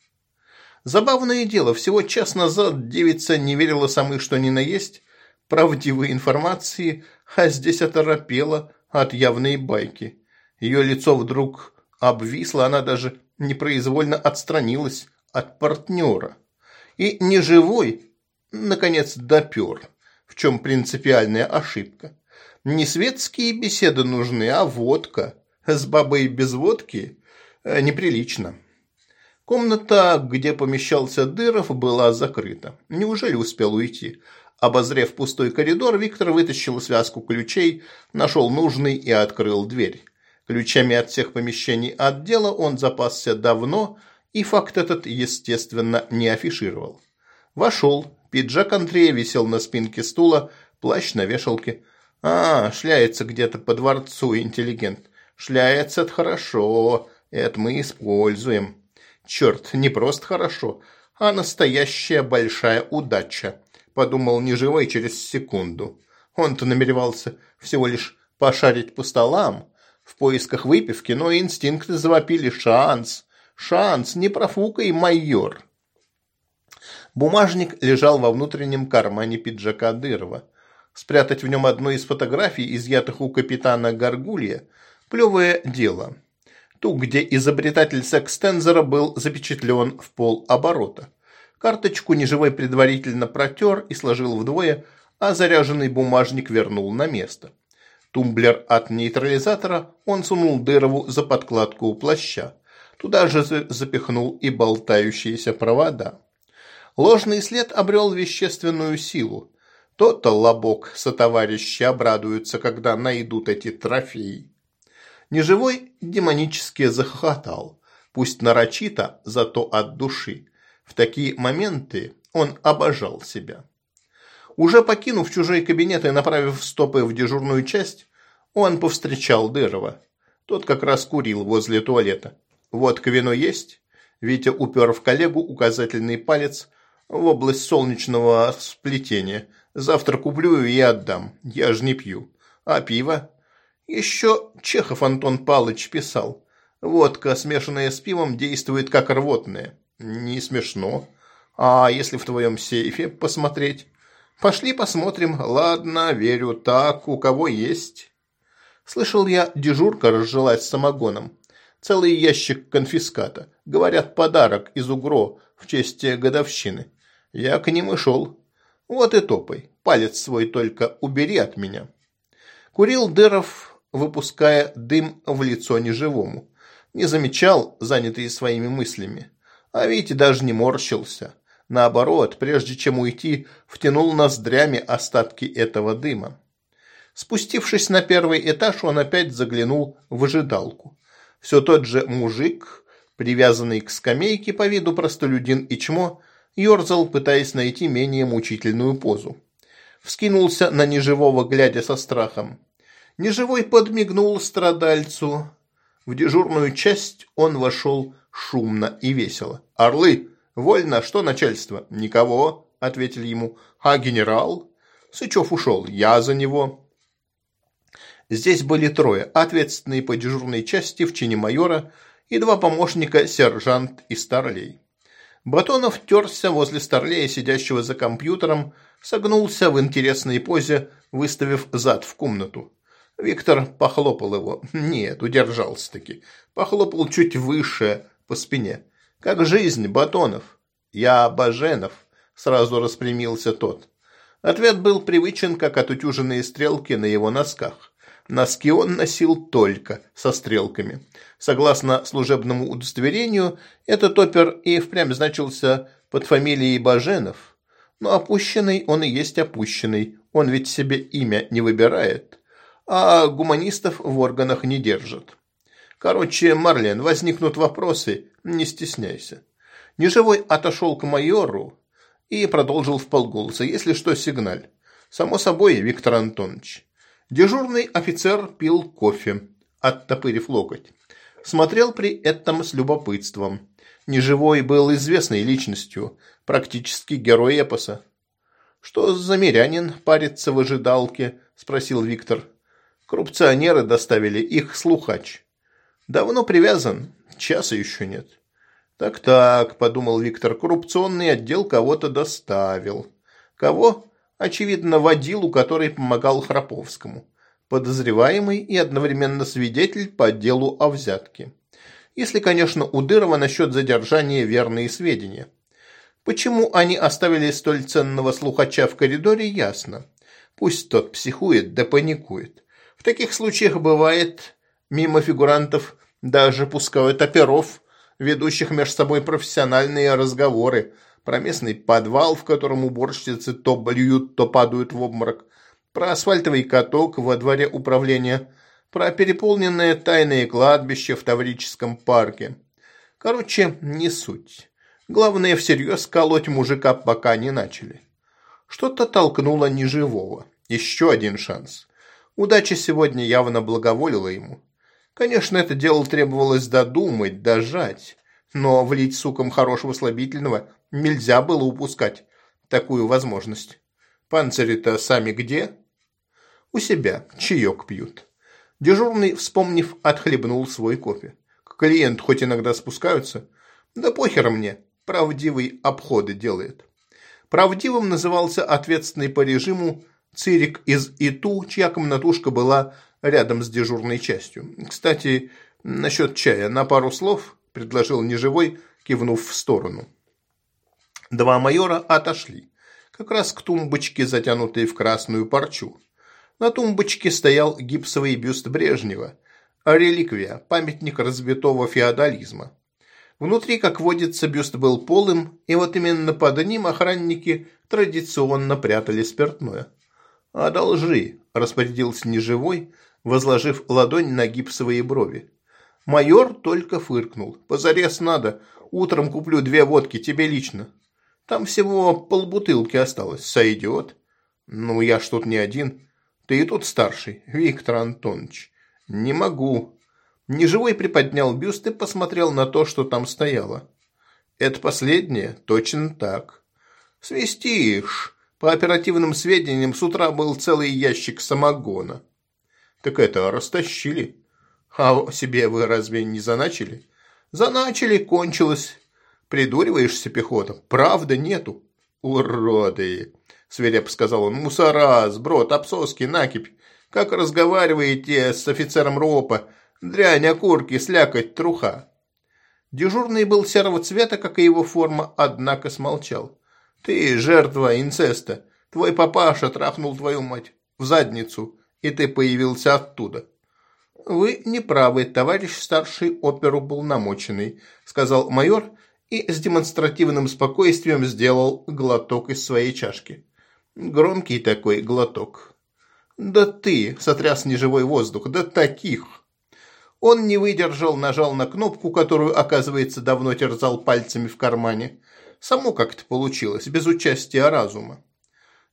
Забавное дело, всего час назад девица не верила самой что ни на есть правдивой информации, а здесь оторопела от явной байки. Ее лицо вдруг обвисла, она даже непроизвольно отстранилась от партнера. И неживой, наконец, допер, в чем принципиальная ошибка. Не светские беседы нужны, а водка. С бабой без водки э, неприлично. Комната, где помещался Дыров, была закрыта. Неужели успел уйти? Обозрев пустой коридор, Виктор вытащил связку ключей, нашел нужный и открыл дверь. Ключами от всех помещений отдела он запасся давно, и факт этот, естественно, не афишировал. Вошел. Пиджак Андрея висел на спинке стула, плащ на вешалке. А, шляется где-то по дворцу интеллигент. Шляется это хорошо, это мы используем. Черт, не просто хорошо, а настоящая большая удача, подумал неживой через секунду. Он-то намеревался всего лишь пошарить по столам, в поисках выпивки, но инстинкты завопили «Шанс! Шанс! Не профукай, майор!» Бумажник лежал во внутреннем кармане пиджака Дырова. Спрятать в нем одну из фотографий, изъятых у капитана Гаргулья, плевое дело. Ту, где изобретатель секстензора был запечатлен в полоборота. Карточку неживой предварительно протер и сложил вдвое, а заряженный бумажник вернул на место. Тумблер от нейтрализатора он сунул Дырову за подкладку у плаща. Туда же запихнул и болтающиеся провода. Ложный след обрел вещественную силу. То-то лобок сотоварищи обрадуются, когда найдут эти трофеи. Неживой демонически захохотал, пусть нарочито, зато от души. В такие моменты он обожал себя. Уже покинув чужой кабинет и направив стопы в дежурную часть, он повстречал Дырова. Тот как раз курил возле туалета. «Водка вино есть?» Витя упер в коллегу указательный палец в область солнечного сплетения. «Завтра куплю и отдам. Я же не пью. А пиво?» Еще Чехов Антон Палыч писал. Водка, смешанная с пивом, действует как рвотная. Не смешно. А если в твоем сейфе посмотреть? Пошли посмотрим. Ладно, верю, так, у кого есть. Слышал я, дежурка разжилась самогоном. Целый ящик конфиската. Говорят, подарок из УГРО в честь годовщины. Я к ним и шел. Вот и топай. Палец свой только убери от меня. Курил Дыров, выпуская дым в лицо неживому. Не замечал, занятый своими мыслями. А Витя даже не морщился. Наоборот, прежде чем уйти, втянул ноздрями остатки этого дыма. Спустившись на первый этаж, он опять заглянул в ожидалку. Все тот же мужик, привязанный к скамейке по виду простолюдин и чмо, ерзал, пытаясь найти менее мучительную позу. Вскинулся на неживого, глядя со страхом. Неживой подмигнул страдальцу. В дежурную часть он вошел шумно и весело. «Орлы! Вольно! Что начальство?» «Никого!» – ответили ему. «А генерал?» Сычев ушел. «Я за него». Здесь были трое, ответственные по дежурной части в чине майора и два помощника, сержант и старлей. Батонов терся возле старлея, сидящего за компьютером, согнулся в интересной позе, выставив зад в комнату. Виктор похлопал его. Нет, удержался-таки. Похлопал чуть выше, по спине. «Как жизнь, Батонов?» «Я Баженов», – сразу распрямился тот. Ответ был привычен, как отутюженные стрелки на его носках. Носки он носил только со стрелками. Согласно служебному удостоверению, этот опер и впрямь значился под фамилией Баженов. Но опущенный он и есть опущенный, он ведь себе имя не выбирает. А гуманистов в органах не держат. Короче, Марлен, возникнут вопросы, не стесняйся. Неживой отошел к майору и продолжил в полголоса. Если что, сигналь. Само собой, Виктор Антонович. Дежурный офицер пил кофе, оттопырив локоть. Смотрел при этом с любопытством. Неживой был известной личностью, практически герой эпоса. «Что за мирянин парится в ожидалке?» – спросил Виктор. Коррупционеры доставили их слухач. Давно привязан, часа еще нет. Так-так, подумал Виктор, коррупционный отдел кого-то доставил. Кого? Очевидно, водилу, который помогал Храповскому. Подозреваемый и одновременно свидетель по делу о взятке. Если, конечно, у Дырова насчет задержания верные сведения. Почему они оставили столь ценного слухача в коридоре, ясно. Пусть тот психует да паникует. В таких случаях бывает Мимо фигурантов даже пускают оперов, ведущих между собой профессиональные разговоры про местный подвал, в котором уборщицы то блюют, то падают в обморок, про асфальтовый каток во дворе управления, про переполненное тайное кладбище в Таврическом парке. Короче, не суть. Главное, всерьез колоть мужика пока не начали. Что-то толкнуло неживого. Еще один шанс. Удача сегодня явно благоволила ему. Конечно, это дело требовалось додумать, дожать, но влить сукам хорошего слабительного нельзя было упускать такую возможность. Панцири-то сами где? У себя, чаек пьют. Дежурный, вспомнив, отхлебнул свой кофе. Клиент хоть иногда спускаются, да похер мне, правдивый обходы делает. Правдивым назывался ответственный по режиму Цирик из Иту, чья комнатушка была рядом с дежурной частью. Кстати, насчет чая на пару слов предложил неживой, кивнув в сторону. Два майора отошли, как раз к тумбочке, затянутой в красную парчу. На тумбочке стоял гипсовый бюст Брежнева, реликвия, памятник разбитого феодализма. Внутри, как водится, бюст был полым, и вот именно под ним охранники традиционно прятали спиртное. «Одолжи», – распорядился неживой, возложив ладонь на гипсовые брови. Майор только фыркнул. «Позарез надо. Утром куплю две водки, тебе лично. Там всего полбутылки осталось. Сойдет?» «Ну, я ж тут не один. Ты и тут старший, Виктор Антонович». «Не могу». Неживой приподнял бюст и посмотрел на то, что там стояло. «Это последнее? Точно так». «Свистишь. По оперативным сведениям, с утра был целый ящик самогона». «Так это, растащили?» «А себе вы разве не заначили?» «Заначили, кончилось. Придуриваешься, пехота? Правда нету». «Уроды!» – свирепо сказал он. «Мусора, сброд, обсоски, накипь. Как разговариваете с офицером РОПа? Дрянь, окурки, слякоть, труха». Дежурный был серого цвета, как и его форма, однако смолчал. «Ты жертва инцеста. Твой папаша трахнул твою мать в задницу, и ты появился оттуда». «Вы не правы, товарищ старший оперуполномоченный», – сказал майор и с демонстративным спокойствием сделал глоток из своей чашки. Громкий такой глоток. «Да ты!» – сотряс неживой воздух. «Да таких!» Он не выдержал, нажал на кнопку, которую, оказывается, давно терзал пальцами в кармане. Само как-то получилось, без участия разума.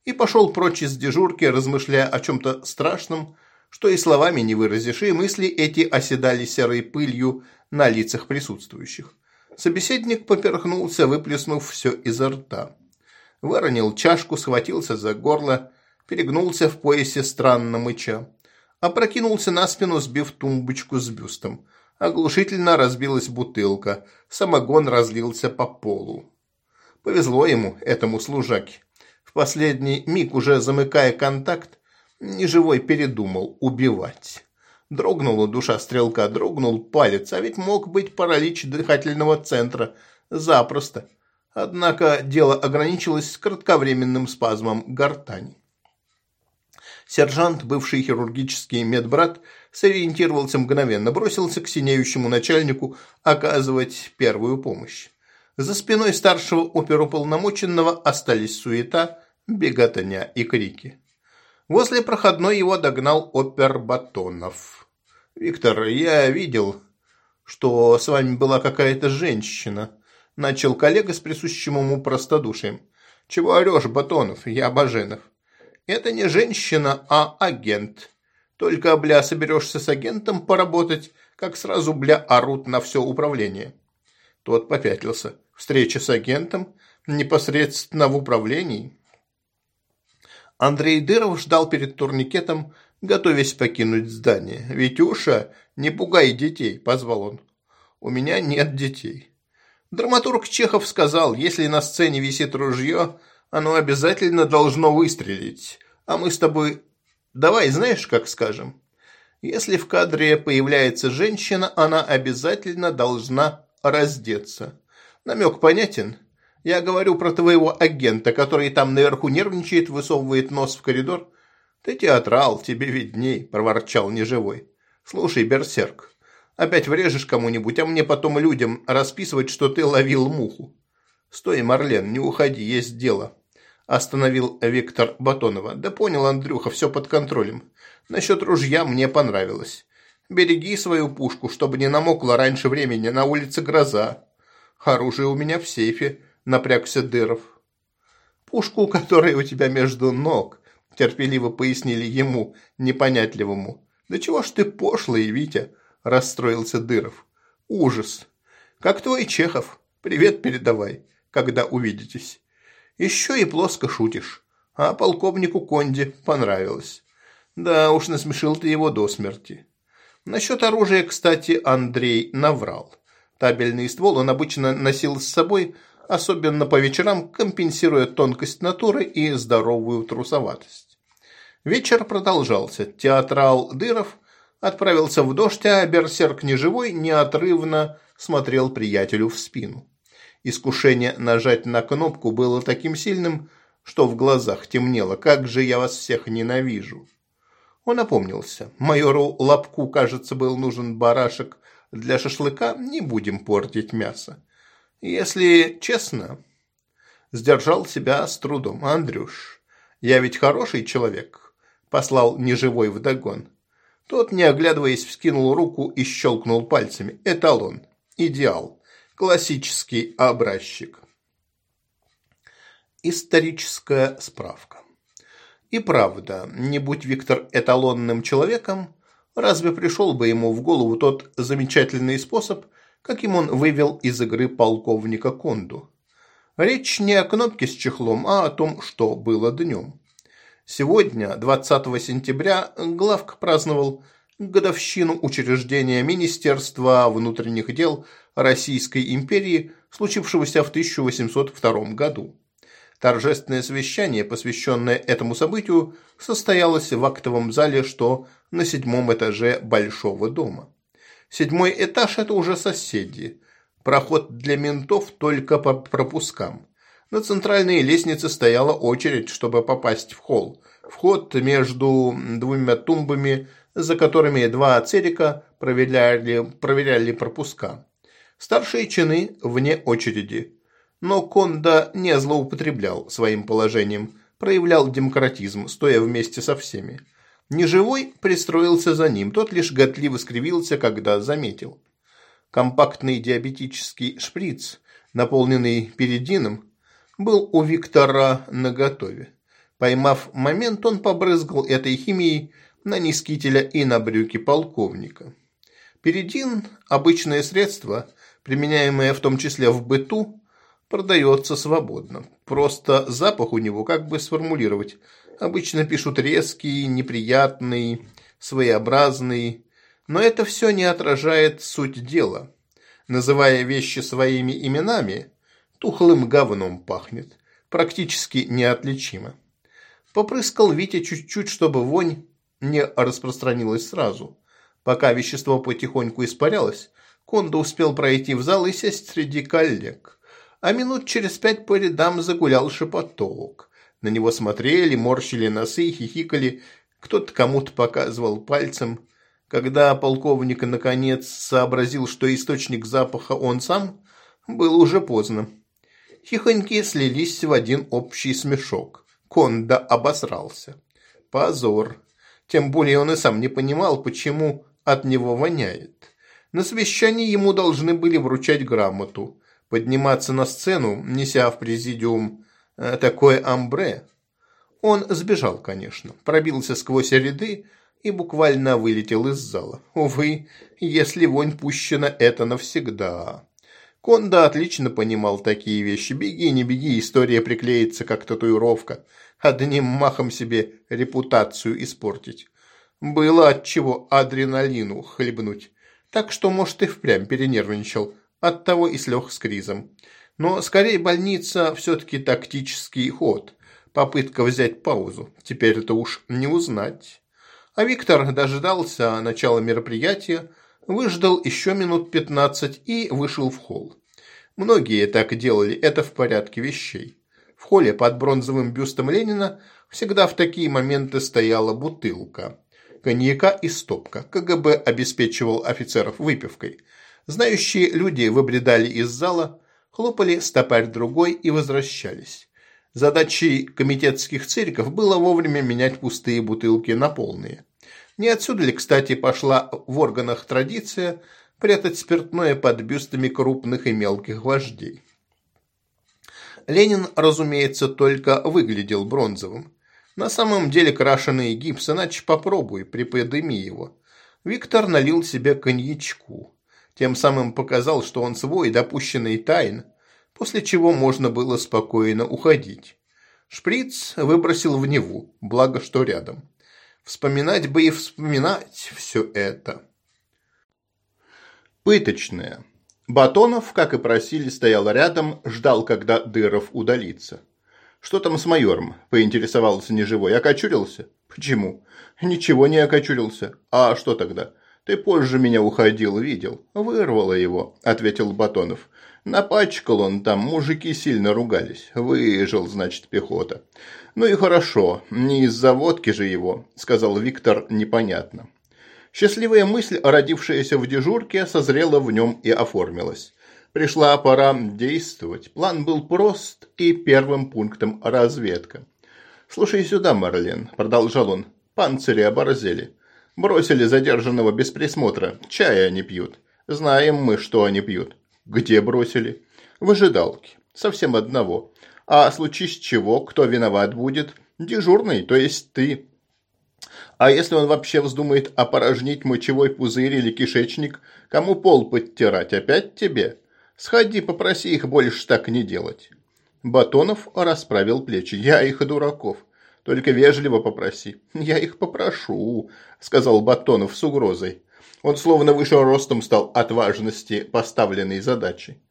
И пошел прочь из дежурки, размышляя о чем-то страшном, что и словами не выразишь, и мысли эти оседали серой пылью на лицах присутствующих. Собеседник поперхнулся, выплеснув все изо рта. Выронил чашку, схватился за горло, перегнулся в поясе странно мыча. Опрокинулся на спину, сбив тумбочку с бюстом. Оглушительно разбилась бутылка, самогон разлился по полу. Повезло ему, этому служаке. В последний миг, уже замыкая контакт, Неживой передумал убивать. Дрогнула душа стрелка, дрогнул палец, а ведь мог быть паралич дыхательного центра. Запросто. Однако дело ограничилось кратковременным спазмом гортани. Сержант, бывший хирургический медбрат, сориентировался мгновенно, бросился к синеющему начальнику оказывать первую помощь. За спиной старшего оперуполномоченного остались суета, беготня и крики. Возле проходной его догнал опер Батонов. «Виктор, я видел, что с вами была какая-то женщина», – начал коллега с присущим ему простодушием. «Чего орешь, Батонов? Я Баженов». «Это не женщина, а агент. Только, бля, соберешься с агентом поработать, как сразу, бля, орут на все управление». Тот попятился. «Встреча с агентом? Непосредственно в управлении?» Андрей Дыров ждал перед турникетом, готовясь покинуть здание. «Витюша, не пугай детей», – позвал он. «У меня нет детей». Драматург Чехов сказал, если на сцене висит ружье, оно обязательно должно выстрелить. А мы с тобой... Давай, знаешь, как скажем? Если в кадре появляется женщина, она обязательно должна раздеться. Намек понятен? Я говорю про твоего агента, который там наверху нервничает, высовывает нос в коридор. Ты театрал, тебе видней, проворчал неживой. Слушай, берсерк, опять врежешь кому-нибудь, а мне потом людям расписывать, что ты ловил муху. Стой, Марлен, не уходи, есть дело. Остановил Виктор Батонова. Да понял, Андрюха, все под контролем. Насчет ружья мне понравилось. Береги свою пушку, чтобы не намокла раньше времени, на улице гроза. Оружие у меня в сейфе напрягся Дыров. «Пушку, которая у тебя между ног», – терпеливо пояснили ему, непонятливому. «Да чего ж ты пошлый, Витя?» – расстроился Дыров. «Ужас! Как твой Чехов. Привет передавай, когда увидитесь. Еще и плоско шутишь. А полковнику Конде понравилось. Да уж насмешил ты его до смерти. Насчет оружия, кстати, Андрей наврал. Табельный ствол он обычно носил с собой – особенно по вечерам компенсируя тонкость натуры и здоровую трусоватость. Вечер продолжался. Театрал Дыров отправился в дождь, а берсерк неживой неотрывно смотрел приятелю в спину. Искушение нажать на кнопку было таким сильным, что в глазах темнело. «Как же я вас всех ненавижу!» Он опомнился. Майору Лапку, кажется, был нужен барашек для шашлыка. Не будем портить мясо. Если честно, сдержал себя с трудом. Андрюш, я ведь хороший человек, послал неживой вдогон. Тот, не оглядываясь, вскинул руку и щелкнул пальцами. Эталон. Идеал. Классический образчик. Историческая справка. И правда, не будь Виктор эталонным человеком, разве пришел бы ему в голову тот замечательный способ, каким он вывел из игры полковника Конду? Речь не о кнопке с чехлом, а о том, что было днем. Сегодня, 20 сентября, главк праздновал годовщину учреждения Министерства внутренних дел Российской империи, случившегося в 1802 году. Торжественное совещание, посвященное этому событию, состоялось в актовом зале, что на седьмом этаже Большого дома. Седьмой этаж – это уже соседи. Проход для ментов только по пропускам. На центральной лестнице стояла очередь, чтобы попасть в холл. Вход между двумя тумбами, за которыми два церика проверяли, проверяли пропуска. Старшие чины вне очереди. Но Конда не злоупотреблял своим положением, проявлял демократизм, стоя вместе со всеми. Неживой пристроился за ним, тот лишь готливо скривился, когда заметил. Компактный диабетический шприц, наполненный перидином, был у Виктора наготове. Поймав момент, он побрызгал этой химией на нискителя и на брюки полковника. Перидин – обычное средство, применяемое в том числе в быту, продается свободно. Просто запах у него, как бы сформулировать, обычно пишут резкий, неприятный, своеобразный, но это все не отражает суть дела. Называя вещи своими именами, тухлым говном пахнет, практически неотличимо. Попрыскал Витя чуть-чуть, чтобы вонь не распространилась сразу. Пока вещество потихоньку испарялось, Кондо успел пройти в зал и сесть среди коллег а минут через пять по рядам загулял шепоток. На него смотрели, морщили носы, хихикали, кто-то кому-то показывал пальцем. Когда полковник наконец сообразил, что источник запаха он сам, было уже поздно. Хихоньки слились в один общий смешок. Конда обосрался. Позор. Тем более он и сам не понимал, почему от него воняет. На совещании ему должны были вручать грамоту подниматься на сцену, неся в президиум э, такое амбре. Он сбежал, конечно, пробился сквозь ряды и буквально вылетел из зала. Увы, если вонь пущена, это навсегда. Конда отлично понимал такие вещи. Беги, не беги, история приклеится, как татуировка. Одним махом себе репутацию испортить. Было от чего адреналину хлебнуть. Так что, может, и впрямь перенервничал. Оттого и слег с кризом. Но скорее больница все-таки тактический ход. Попытка взять паузу. Теперь это уж не узнать. А Виктор дождался начала мероприятия, выждал еще минут пятнадцать и вышел в холл. Многие так делали, это в порядке вещей. В холле под бронзовым бюстом Ленина всегда в такие моменты стояла бутылка. Коньяка и стопка. КГБ обеспечивал офицеров выпивкой – Знающие люди выбредали из зала, хлопали стопарь другой и возвращались. Задачей комитетских цирков было вовремя менять пустые бутылки на полные. Не отсюда ли, кстати, пошла в органах традиция прятать спиртное под бюстами крупных и мелких вождей. Ленин, разумеется, только выглядел бронзовым. На самом деле крашеный гипс, иначе попробуй, приподыми его. Виктор налил себе коньячку тем самым показал, что он свой, допущенный тайн, после чего можно было спокойно уходить. Шприц выбросил в Неву, благо что рядом. Вспоминать бы и вспоминать все это. Пыточная. Батонов, как и просили, стоял рядом, ждал, когда Дыров удалится. «Что там с майором?» – поинтересовался неживой. «Окочурился?» «Почему?» «Ничего не окочурился. А что тогда?» Ты позже меня уходил, видел. Вырвало его, ответил Батонов. Напачкал он там, мужики сильно ругались. Выжил, значит, пехота. Ну и хорошо, не из-за водки же его, сказал Виктор непонятно. Счастливая мысль, родившаяся в дежурке, созрела в нем и оформилась. Пришла пора действовать. План был прост и первым пунктом разведка. «Слушай сюда, Марлен», – продолжал он, – «панцири оборзели. Бросили задержанного без присмотра. Чая они пьют. Знаем мы, что они пьют. Где бросили? В ожидалке. Совсем одного. А случись чего, кто виноват будет? Дежурный, то есть ты. А если он вообще вздумает опорожнить мочевой пузырь или кишечник, кому пол подтирать? Опять тебе? Сходи, попроси их больше так не делать. Батонов расправил плечи. Я их дураков. Только вежливо попроси. Я их попрошу, сказал Батонов с угрозой. Он словно выше ростом стал от важности поставленной задачи.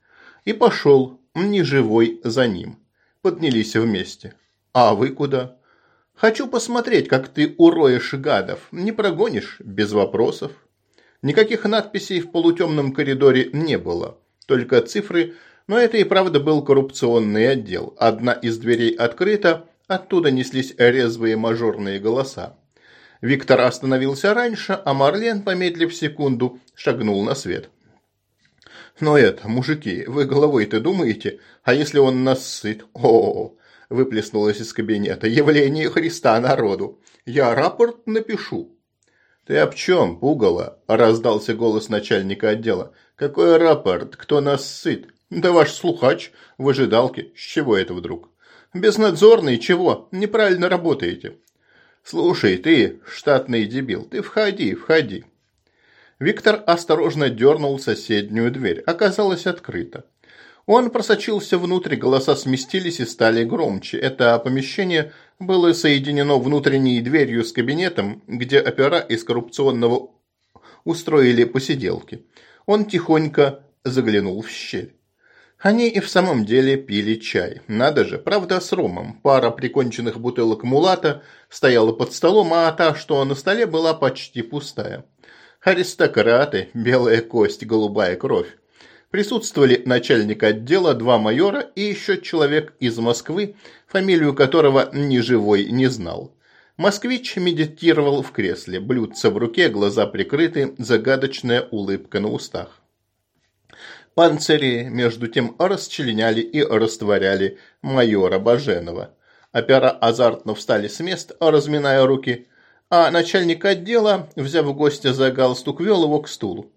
И пошел, неживой, за ним поднялись вместе. «А вы куда?» «Хочу посмотреть, как ты уроешь гадов. Не прогонишь?» «Без вопросов». Никаких надписей в полутемном коридоре не было, только цифры, но это и правда был коррупционный отдел. Одна из дверей открыта, оттуда неслись резвые мажорные голоса. Виктор остановился раньше, а Марлен, помедлив секунду, шагнул на свет. Но это, мужики, вы головой-то думаете? А если он нас сыт? О, выплеснулось из кабинета. Явление Христа народу. Я рапорт напишу. Ты об чем, пугало? Раздался голос начальника отдела. Какой рапорт? Кто нас сыт? Да ваш слухач в ожидалке. С чего это вдруг? Безнадзорный, чего? Неправильно работаете. Слушай, ты, штатный дебил, ты входи, входи. Виктор осторожно дернул соседнюю дверь. Оказалось открыто. Он просочился внутрь, голоса сместились и стали громче. Это помещение было соединено внутренней дверью с кабинетом, где опера из коррупционного устроили посиделки. Он тихонько заглянул в щель. Они и в самом деле пили чай. Надо же, правда, с ромом. Пара приконченных бутылок мулата стояла под столом, а та, что на столе, была почти пустая. Аристократы, белая кость, голубая кровь. Присутствовали начальник отдела, два майора и еще человек из Москвы, фамилию которого ни живой не знал. Москвич медитировал в кресле, блюдце в руке, глаза прикрыты, загадочная улыбка на устах. Панцири, между тем, расчленяли и растворяли майора Баженова. Опера азартно встали с мест, разминая руки, а начальник отдела, взяв гостя за галстук, вел его к стулу.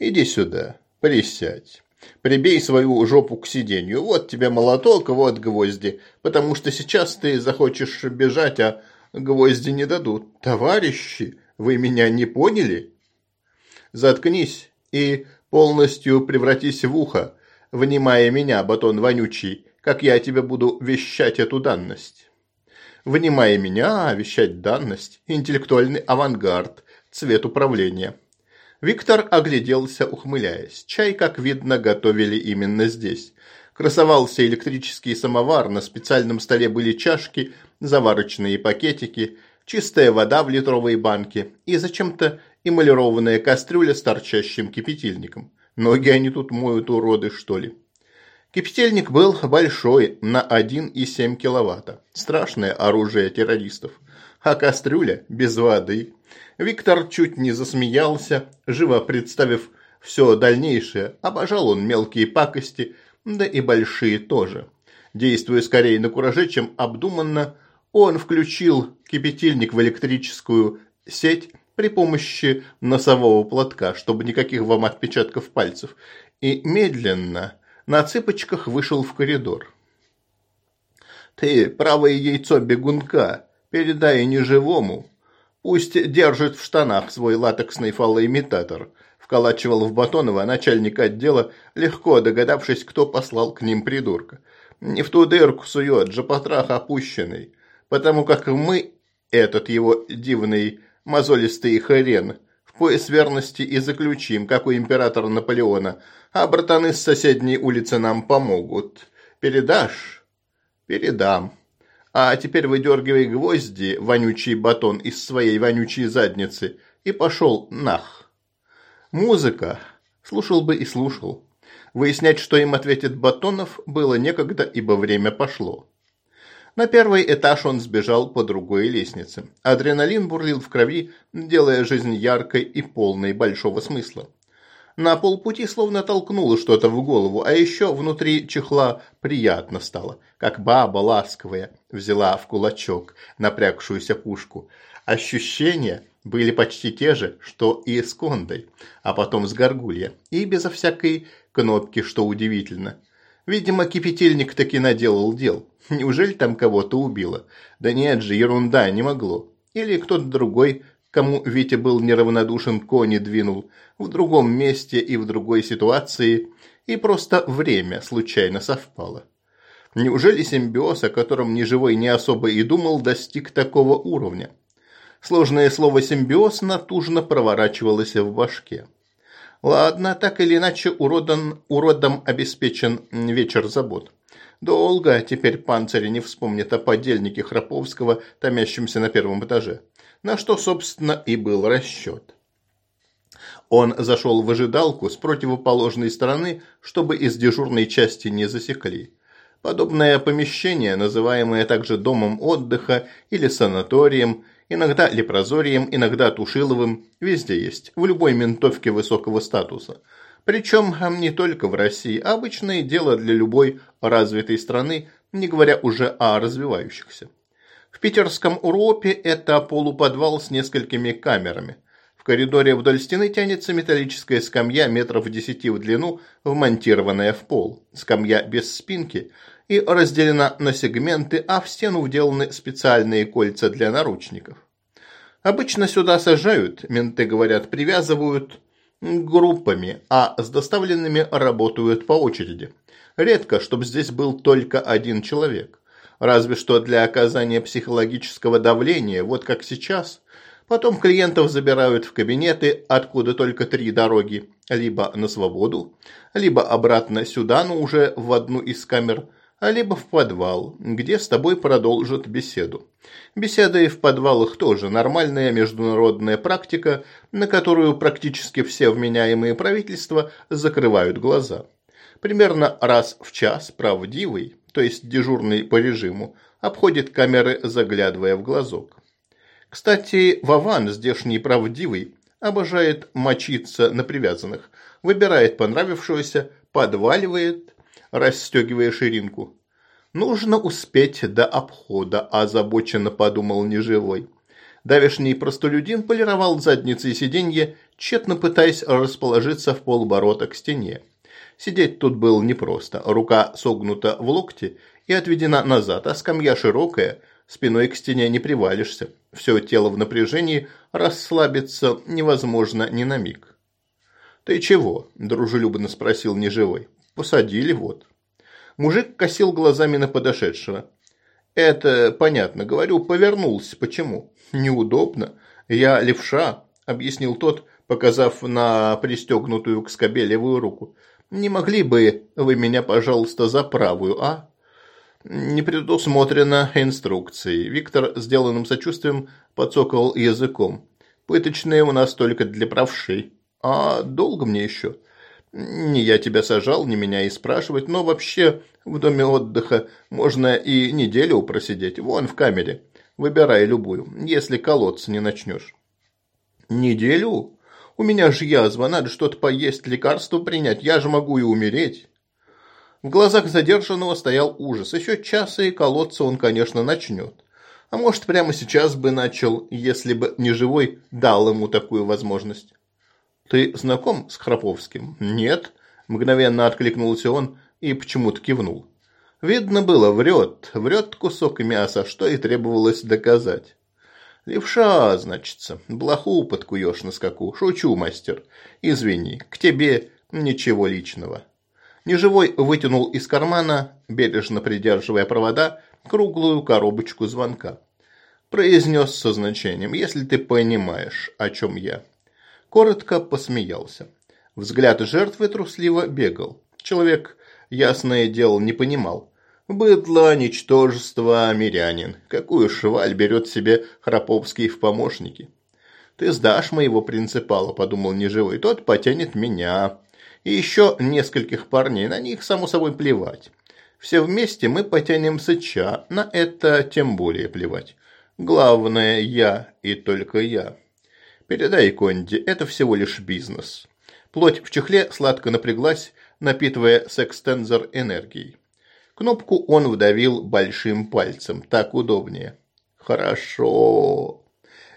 «Иди сюда, присядь. Прибей свою жопу к сиденью. Вот тебе молоток, вот гвозди. Потому что сейчас ты захочешь бежать, а гвозди не дадут. Товарищи, вы меня не поняли? Заткнись и полностью превратись в ухо, внимая меня, батон вонючий, как я тебе буду вещать эту данность» внимая меня, вещать данность, интеллектуальный авангард, цвет управления. Виктор огляделся, ухмыляясь. Чай, как видно, готовили именно здесь. Красовался электрический самовар, на специальном столе были чашки, заварочные пакетики, чистая вода в литровой банке и зачем-то эмалированная кастрюля с торчащим кипятильником. Ноги они тут моют, уроды, что ли? Кипятильник был большой, на 1,7 киловатта. Страшное оружие террористов. А кастрюля без воды. Виктор чуть не засмеялся, живо представив все дальнейшее. Обожал он мелкие пакости, да и большие тоже. Действуя скорее на кураже, чем обдуманно, он включил кипятильник в электрическую сеть при помощи носового платка, чтобы никаких вам отпечатков пальцев, и медленно на цыпочках вышел в коридор. «Ты правое яйцо бегунка, передай неживому. Пусть держит в штанах свой латексный фалоимитатор», вколачивал в Батонова начальник отдела, легко догадавшись, кто послал к ним придурка. «Не в ту дырку сует, же потрах опущенный, потому как мы, этот его дивный мозолистый хрен, в пояс верности и заключим, как у императора Наполеона, а братаны с соседней улицы нам помогут. Передашь? Передам. А теперь выдергивай гвозди, вонючий батон, из своей вонючей задницы и пошел нах. Музыка. Слушал бы и слушал. Выяснять, что им ответит Батонов, было некогда, ибо время пошло. На первый этаж он сбежал по другой лестнице. Адреналин бурлил в крови, делая жизнь яркой и полной большого смысла. На полпути словно толкнуло что-то в голову, а еще внутри чехла приятно стало, как баба ласковая взяла в кулачок напрягшуюся пушку. Ощущение были почти те же, что и с Кондой, а потом с Гаргулья, и безо всякой кнопки, что удивительно. Видимо, кипятильник таки наделал дел. Неужели там кого-то убило? Да нет же, ерунда, не могло. Или кто-то другой, кому Витя был неравнодушен, кони двинул, в другом месте и в другой ситуации, и просто время случайно совпало. Неужели симбиоз, о котором ни живой не особо и думал, достиг такого уровня? Сложное слово «симбиоз» натужно проворачивалось в башке. Ладно, так или иначе уродом, уродом обеспечен вечер забот. Долго теперь панцири не вспомнит о подельнике Храповского, томящемся на первом этаже. На что, собственно, и был расчет. Он зашел в ожидалку с противоположной стороны, чтобы из дежурной части не засекли. Подобное помещение, называемое также домом отдыха или санаторием, Иногда лепрозорием, иногда тушиловым, везде есть, в любой ментовке высокого статуса. Причем не только в России, обычное дело для любой развитой страны, не говоря уже о развивающихся. В питерском Уропе это полуподвал с несколькими камерами. В коридоре вдоль стены тянется металлическая скамья метров десяти в длину, вмонтированная в пол. Скамья без спинки – и разделена на сегменты, а в стену вделаны специальные кольца для наручников. Обычно сюда сажают, менты говорят, привязывают группами, а с доставленными работают по очереди. Редко, чтобы здесь был только один человек. Разве что для оказания психологического давления, вот как сейчас. Потом клиентов забирают в кабинеты, откуда только три дороги. Либо на свободу, либо обратно сюда, но уже в одну из камер – либо в подвал, где с тобой продолжат беседу. Беседы в подвалах тоже нормальная международная практика, на которую практически все вменяемые правительства закрывают глаза. Примерно раз в час правдивый, то есть дежурный по режиму, обходит камеры, заглядывая в глазок. Кстати, Вован, здешний правдивый, обожает мочиться на привязанных, выбирает понравившегося, подваливает расстегивая ширинку. «Нужно успеть до обхода», – озабоченно подумал неживой. Давешний простолюдин полировал задницы и сиденье, тщетно пытаясь расположиться в полоборота к стене. Сидеть тут было непросто. Рука согнута в локте и отведена назад, а скамья широкая, спиной к стене не привалишься. Все тело в напряжении, расслабиться невозможно ни на миг. «Ты чего?» – дружелюбно спросил неживой. Посадили вот. Мужик косил глазами на подошедшего. Это понятно, говорю, повернулся. Почему? Неудобно. Я левша, объяснил тот, показав на пристегнутую к скобе левую руку. Не могли бы вы меня, пожалуйста, за правую, а? Не предусмотрено инструкцией. Виктор, сделанным сочувствием, подсокал языком. Пыточные у нас только для правшей. А долго мне еще? Не я тебя сажал, не меня и спрашивать, но вообще в доме отдыха можно и неделю просидеть, вон в камере. Выбирай любую, если колоться не начнешь. Неделю? У меня же язва, надо что-то поесть, лекарство принять, я же могу и умереть. В глазах задержанного стоял ужас. Еще часа и колоться он, конечно, начнет. А может, прямо сейчас бы начал, если бы не живой дал ему такую возможность. «Ты знаком с Храповским?» «Нет», – мгновенно откликнулся он и почему-то кивнул. Видно было, врет, врет кусок мяса, что и требовалось доказать. «Левша, значится, блоху подкуешь на скаку. Шучу, мастер. Извини, к тебе ничего личного». Неживой вытянул из кармана, бережно придерживая провода, круглую коробочку звонка. Произнес со значением, если ты понимаешь, о чем я коротко посмеялся. Взгляд жертвы трусливо бегал. Человек, ясное дело, не понимал. Быдло, ничтожество, мирянин. Какую шваль берет себе Храповский в помощники? Ты сдашь моего принципала, подумал неживой, тот потянет меня. И еще нескольких парней, на них, само собой, плевать. Все вместе мы потянем сыча, на это тем более плевать. Главное, я и только я. Передай Конди, это всего лишь бизнес. Плоть в чехле сладко напряглась, напитывая секстензор энергией. Кнопку он вдавил большим пальцем, так удобнее. Хорошо.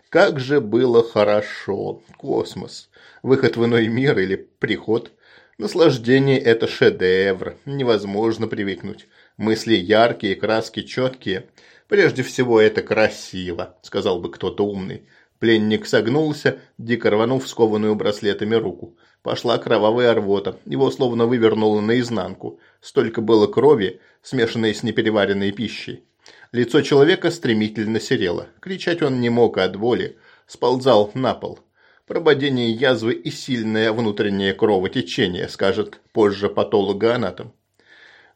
Как же было хорошо. Космос. Выход в иной мир или приход. Наслаждение – это шедевр. Невозможно привыкнуть. Мысли яркие, краски четкие. Прежде всего, это красиво, сказал бы кто-то умный. Пленник согнулся, дико рванув скованную браслетами руку. Пошла кровавая рвота, его словно вывернуло наизнанку. Столько было крови, смешанной с непереваренной пищей. Лицо человека стремительно серело. Кричать он не мог от боли. Сползал на пол. Прободение язвы и сильное внутреннее кровотечение, скажет позже патологоанатом.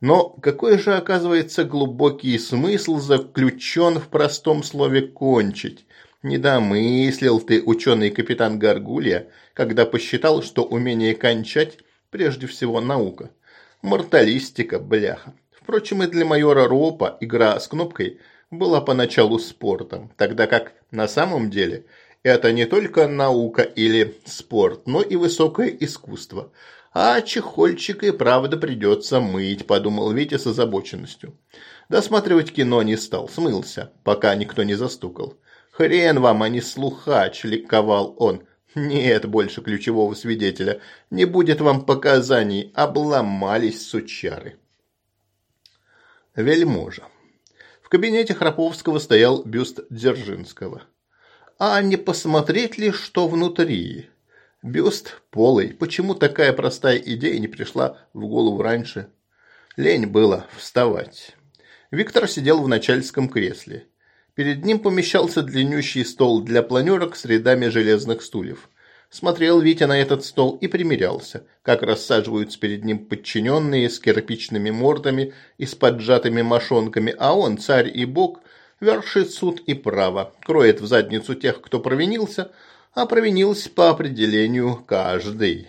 Но какой же, оказывается, глубокий смысл заключен в простом слове «кончить»? Недомыслил ты, ученый капитан Гаргулья, когда посчитал, что умение кончать прежде всего наука. Морталистика, бляха. Впрочем, и для майора Ропа игра с кнопкой была поначалу спортом, тогда как на самом деле это не только наука или спорт, но и высокое искусство. А чехольчик и правда придется мыть, подумал Витя с озабоченностью. Досматривать кино не стал, смылся, пока никто не застукал. «Хрен вам, а не слухач!» – ликовал он. «Нет больше ключевого свидетеля. Не будет вам показаний. Обломались сучары». Вельможа. В кабинете Храповского стоял бюст Дзержинского. А не посмотреть ли, что внутри? Бюст полый. Почему такая простая идея не пришла в голову раньше? Лень было вставать. Виктор сидел в начальском кресле. Перед ним помещался длиннющий стол для планерок с рядами железных стульев. Смотрел Витя на этот стол и примерялся, как рассаживаются перед ним подчиненные с кирпичными мордами и с поджатыми мошонками, а он, царь и бог, вершит суд и право, кроет в задницу тех, кто провинился, а провинился по определению каждый.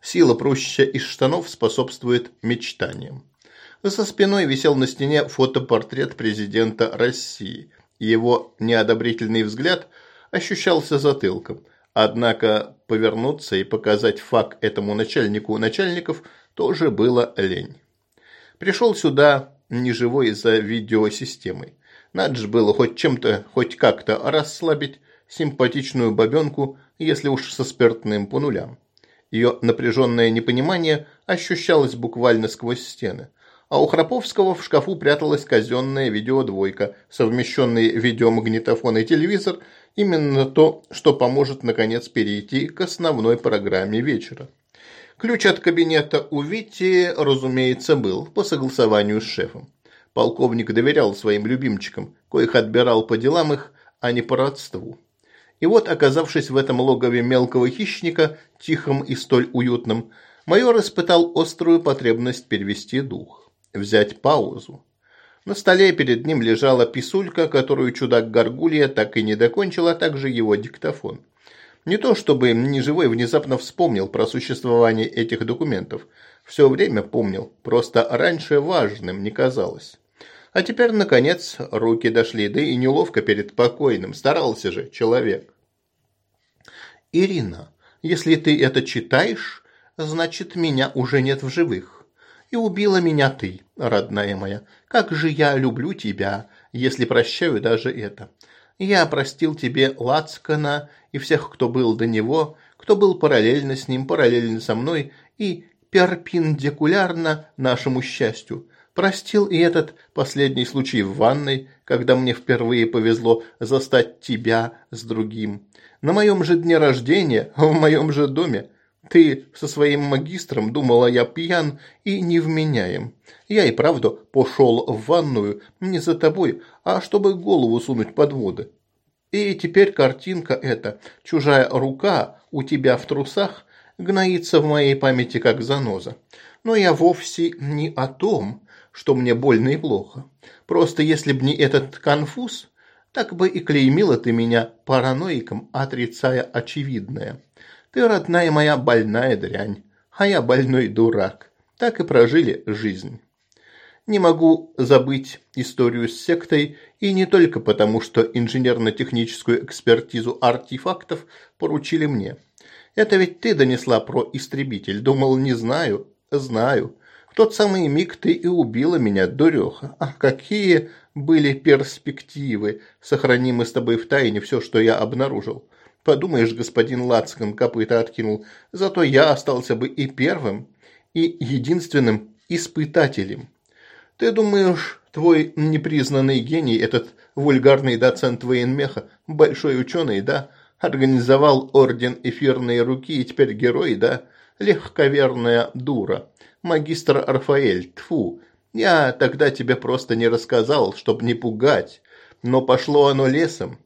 Сила, прущая из штанов, способствует мечтаниям. За спиной висел на стене фотопортрет президента России. Его неодобрительный взгляд ощущался затылком. Однако повернуться и показать факт этому начальнику начальников тоже было лень. Пришел сюда неживой за видеосистемой. Надо же было хоть чем-то, хоть как-то расслабить симпатичную бабенку, если уж со спиртным по нулям. Ее напряженное непонимание ощущалось буквально сквозь стены а у Храповского в шкафу пряталась казенная видеодвойка, совмещенный видеомагнитофон и телевизор, именно то, что поможет наконец перейти к основной программе вечера. Ключ от кабинета у Вити, разумеется, был по согласованию с шефом. Полковник доверял своим любимчикам, коих отбирал по делам их, а не по родству. И вот, оказавшись в этом логове мелкого хищника, тихом и столь уютном, майор испытал острую потребность перевести дух взять паузу. На столе перед ним лежала писулька, которую чудак Гаргулья так и не докончил, а также его диктофон. Не то чтобы неживой внезапно вспомнил про существование этих документов. Все время помнил, просто раньше важным не казалось. А теперь, наконец, руки дошли, да и неловко перед покойным. Старался же человек. «Ирина, если ты это читаешь, значит, меня уже нет в живых и убила меня ты, родная моя. Как же я люблю тебя, если прощаю даже это. Я простил тебе Лацкана и всех, кто был до него, кто был параллельно с ним, параллельно со мной и перпендикулярно нашему счастью. Простил и этот последний случай в ванной, когда мне впервые повезло застать тебя с другим. На моем же дне рождения, в моем же доме, ты со своим магистром думала, я пьян и невменяем. Я и правда пошел в ванную не за тобой, а чтобы голову сунуть под воды. И теперь картинка эта, чужая рука у тебя в трусах, гноится в моей памяти как заноза. Но я вовсе не о том, что мне больно и плохо. Просто если б не этот конфуз, так бы и клеймила ты меня параноиком, отрицая очевидное. Ты, родная моя, больная дрянь, а я больной дурак. Так и прожили жизнь. Не могу забыть историю с сектой, и не только потому, что инженерно-техническую экспертизу артефактов поручили мне. Это ведь ты донесла про истребитель. Думал, не знаю. Знаю. В тот самый миг ты и убила меня, дуреха. Ах, какие были перспективы. Сохраним мы с тобой в тайне все, что я обнаружил. Подумаешь, господин Лацкан копыта откинул. Зато я остался бы и первым, и единственным испытателем. Ты думаешь, твой непризнанный гений, этот вульгарный доцент военмеха, большой ученый, да, организовал орден эфирной руки и теперь герой, да, легковерная дура, магистр Рафаэль, тфу, я тогда тебе просто не рассказал, чтоб не пугать, но пошло оно лесом.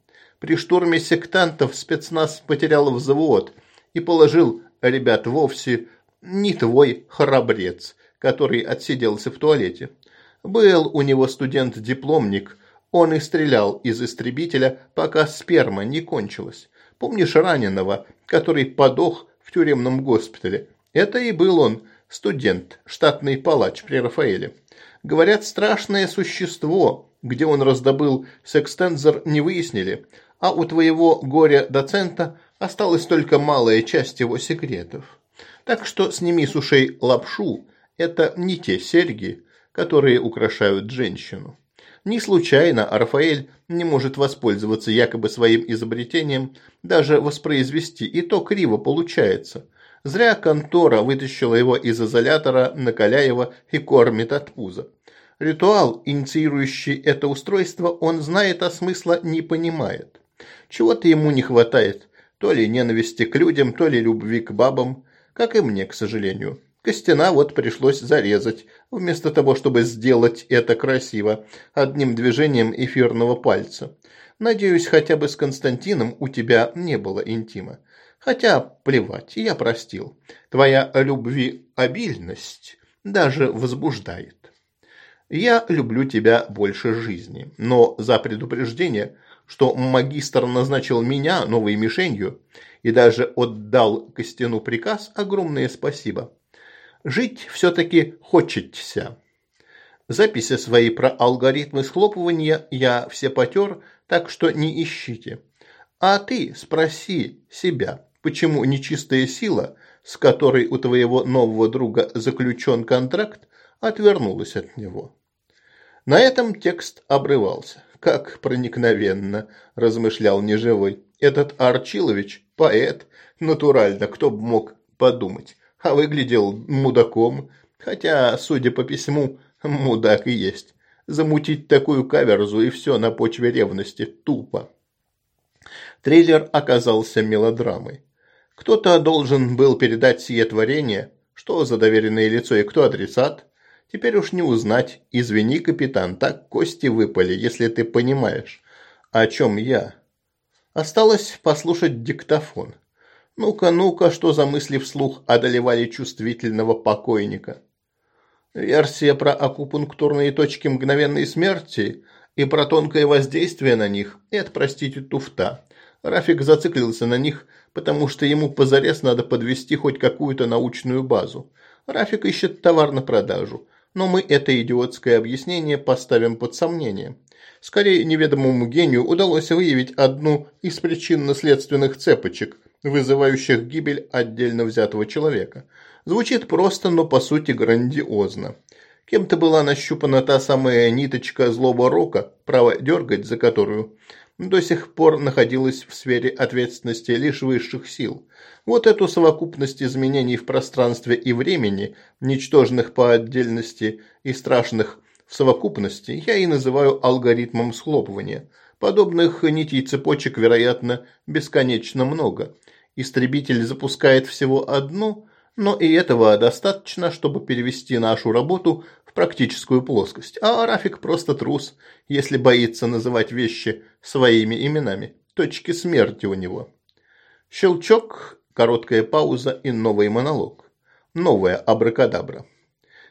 При штурме сектантов спецназ потерял взвод и положил ребят вовсе не твой храбрец, который отсиделся в туалете. Был у него студент-дипломник, он и стрелял из истребителя, пока сперма не кончилась. Помнишь раненого, который подох в тюремном госпитале? Это и был он, студент, штатный палач при Рафаэле. Говорят, страшное существо, где он раздобыл секстензор, не выяснили, а у твоего горя-доцента осталась только малая часть его секретов. Так что сними с ушей лапшу, это не те серьги, которые украшают женщину. Не случайно Рафаэль не может воспользоваться якобы своим изобретением, даже воспроизвести, и то криво получается. Зря контора вытащила его из изолятора, накаляя его и кормит от пуза. Ритуал, инициирующий это устройство, он знает, а смысла не понимает. Чего-то ему не хватает, то ли ненависти к людям, то ли любви к бабам, как и мне, к сожалению. Костяна вот пришлось зарезать, вместо того, чтобы сделать это красиво, одним движением эфирного пальца. Надеюсь, хотя бы с Константином у тебя не было интима. Хотя, плевать, я простил. Твоя любви-обильность даже возбуждает. Я люблю тебя больше жизни, но за предупреждение, что магистр назначил меня новой мишенью и даже отдал Костяну приказ, огромное спасибо. Жить все-таки хочется. Записи свои про алгоритмы схлопывания я все потер, так что не ищите. А ты спроси себя, почему нечистая сила, с которой у твоего нового друга заключен контракт, отвернулась от него. На этом текст обрывался. Как проникновенно, размышлял неживой. Этот Арчилович – поэт, натурально, кто бы мог подумать а выглядел мудаком, хотя, судя по письму, мудак и есть. Замутить такую каверзу и все на почве ревности тупо. Трейлер оказался мелодрамой. Кто-то должен был передать сие творение, что за доверенное лицо и кто адресат. Теперь уж не узнать. Извини, капитан, так кости выпали, если ты понимаешь, о чем я. Осталось послушать диктофон. Ну-ка, ну-ка, что за мысли вслух одолевали чувствительного покойника? Версия про акупунктурные точки мгновенной смерти и про тонкое воздействие на них – это, простите, туфта. Рафик зациклился на них, потому что ему позарез надо подвести хоть какую-то научную базу. Рафик ищет товар на продажу, но мы это идиотское объяснение поставим под сомнение. Скорее, неведомому гению удалось выявить одну из причинно-следственных цепочек, вызывающих гибель отдельно взятого человека. Звучит просто, но по сути грандиозно. Кем-то была нащупана та самая ниточка злого рока, право дергать за которую до сих пор находилась в сфере ответственности лишь высших сил. Вот эту совокупность изменений в пространстве и времени, ничтожных по отдельности и страшных в совокупности, я и называю алгоритмом схлопывания. Подобных нитей цепочек, вероятно, бесконечно много. Истребитель запускает всего одну, но и этого достаточно, чтобы перевести нашу работу практическую плоскость. А Рафик просто трус, если боится называть вещи своими именами. Точки смерти у него. Щелчок, короткая пауза и новый монолог. Новая абракадабра.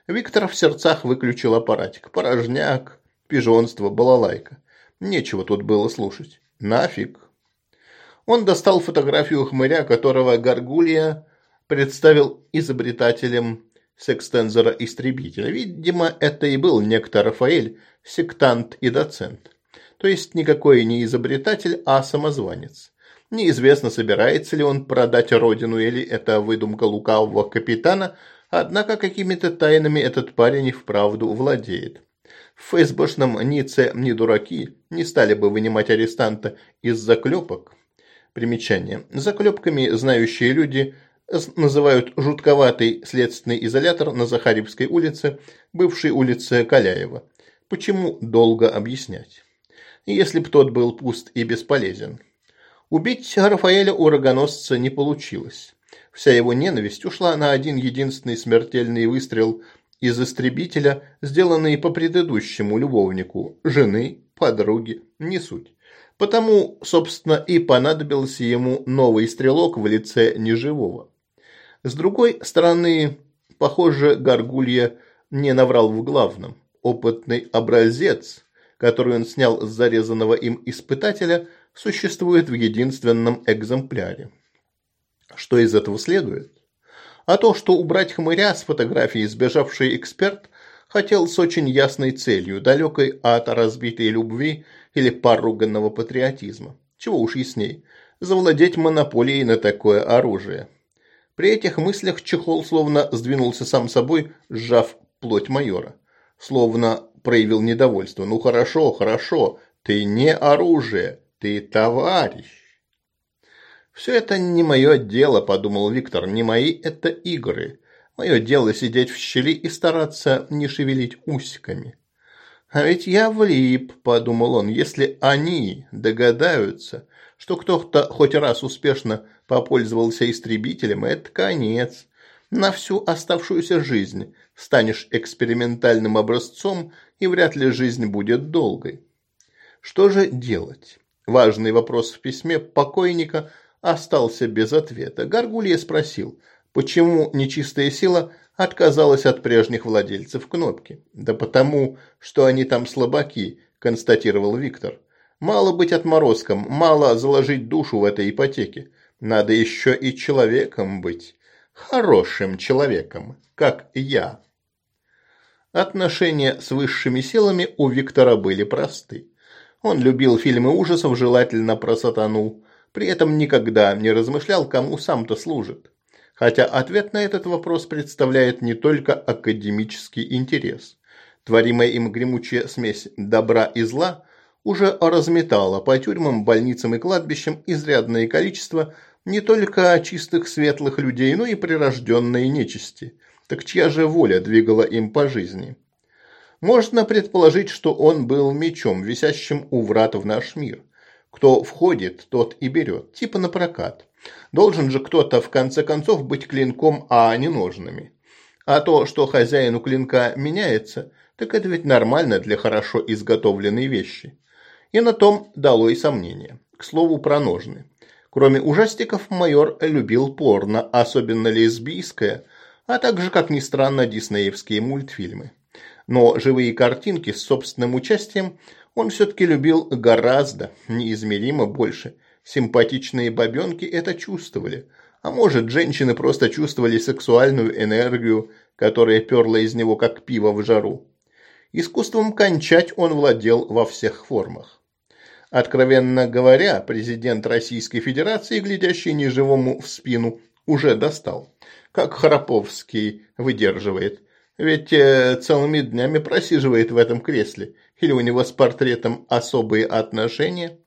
Виктор в сердцах выключил аппаратик. Порожняк, пижонство, балалайка. Нечего тут было слушать. Нафиг. Он достал фотографию хмыря, которого Гаргулья представил изобретателем секстензора-истребителя. Видимо, это и был некто Рафаэль, сектант и доцент. То есть никакой не изобретатель, а самозванец. Неизвестно, собирается ли он продать родину или это выдумка лукавого капитана, Однако какими-то тайнами этот парень и вправду владеет. В ФСБшном Ницце не дураки, не стали бы вынимать арестанта из заклепок. Примечание. Заклепками знающие люди называют жутковатый следственный изолятор на Захаревской улице, бывшей улице Каляева. Почему долго объяснять? Если б тот был пуст и бесполезен. Убить Рафаэля у рогоносца не получилось. Вся его ненависть ушла на один единственный смертельный выстрел из истребителя, сделанный по предыдущему любовнику, жены, подруги, не суть. Потому, собственно, и понадобился ему новый стрелок в лице неживого. С другой стороны, похоже, Гаргулья не наврал в главном. Опытный образец, который он снял с зарезанного им испытателя, существует в единственном экземпляре. Что из этого следует? А то, что убрать хмыря с фотографии сбежавший эксперт хотел с очень ясной целью, далекой от разбитой любви или поруганного патриотизма. Чего уж ясней, завладеть монополией на такое оружие. При этих мыслях чехол словно сдвинулся сам собой, сжав плоть майора. Словно проявил недовольство. «Ну хорошо, хорошо, ты не оружие, ты товарищ». «Все это не мое дело», – подумал Виктор, – «не мои это игры. Мое дело сидеть в щели и стараться не шевелить усиками». «А ведь я влип», – подумал он, – «если они догадаются, что кто-то хоть раз успешно попользовался истребителем, это конец. На всю оставшуюся жизнь станешь экспериментальным образцом, и вряд ли жизнь будет долгой». Что же делать? Важный вопрос в письме покойника – остался без ответа. Гаргулья спросил, почему нечистая сила отказалась от прежних владельцев кнопки. «Да потому, что они там слабаки», – констатировал Виктор. «Мало быть отморозком, мало заложить душу в этой ипотеке. Надо еще и человеком быть. Хорошим человеком, как я». Отношения с высшими силами у Виктора были просты. Он любил фильмы ужасов, желательно про сатану, при этом никогда не размышлял, кому сам-то служит. Хотя ответ на этот вопрос представляет не только академический интерес. Творимая им гремучая смесь добра и зла уже разметала по тюрьмам, больницам и кладбищам изрядное количество не только чистых светлых людей, но и прирожденной нечисти. Так чья же воля двигала им по жизни? Можно предположить, что он был мечом, висящим у врат в наш мир – кто входит, тот и берет, типа на прокат. Должен же кто-то в конце концов быть клинком, а не ножными. А то, что хозяину клинка меняется, так это ведь нормально для хорошо изготовленной вещи. И на том дало и сомнение. К слову про ножны. Кроме ужастиков, майор любил порно, особенно лесбийское, а также, как ни странно, диснеевские мультфильмы. Но живые картинки с собственным участием – он все-таки любил гораздо, неизмеримо больше. Симпатичные бабенки это чувствовали. А может, женщины просто чувствовали сексуальную энергию, которая перла из него как пиво в жару. Искусством кончать он владел во всех формах. Откровенно говоря, президент Российской Федерации, глядящий неживому в спину, уже достал. Как Храповский выдерживает. Ведь э, целыми днями просиживает в этом кресле или у него с портретом особые отношения?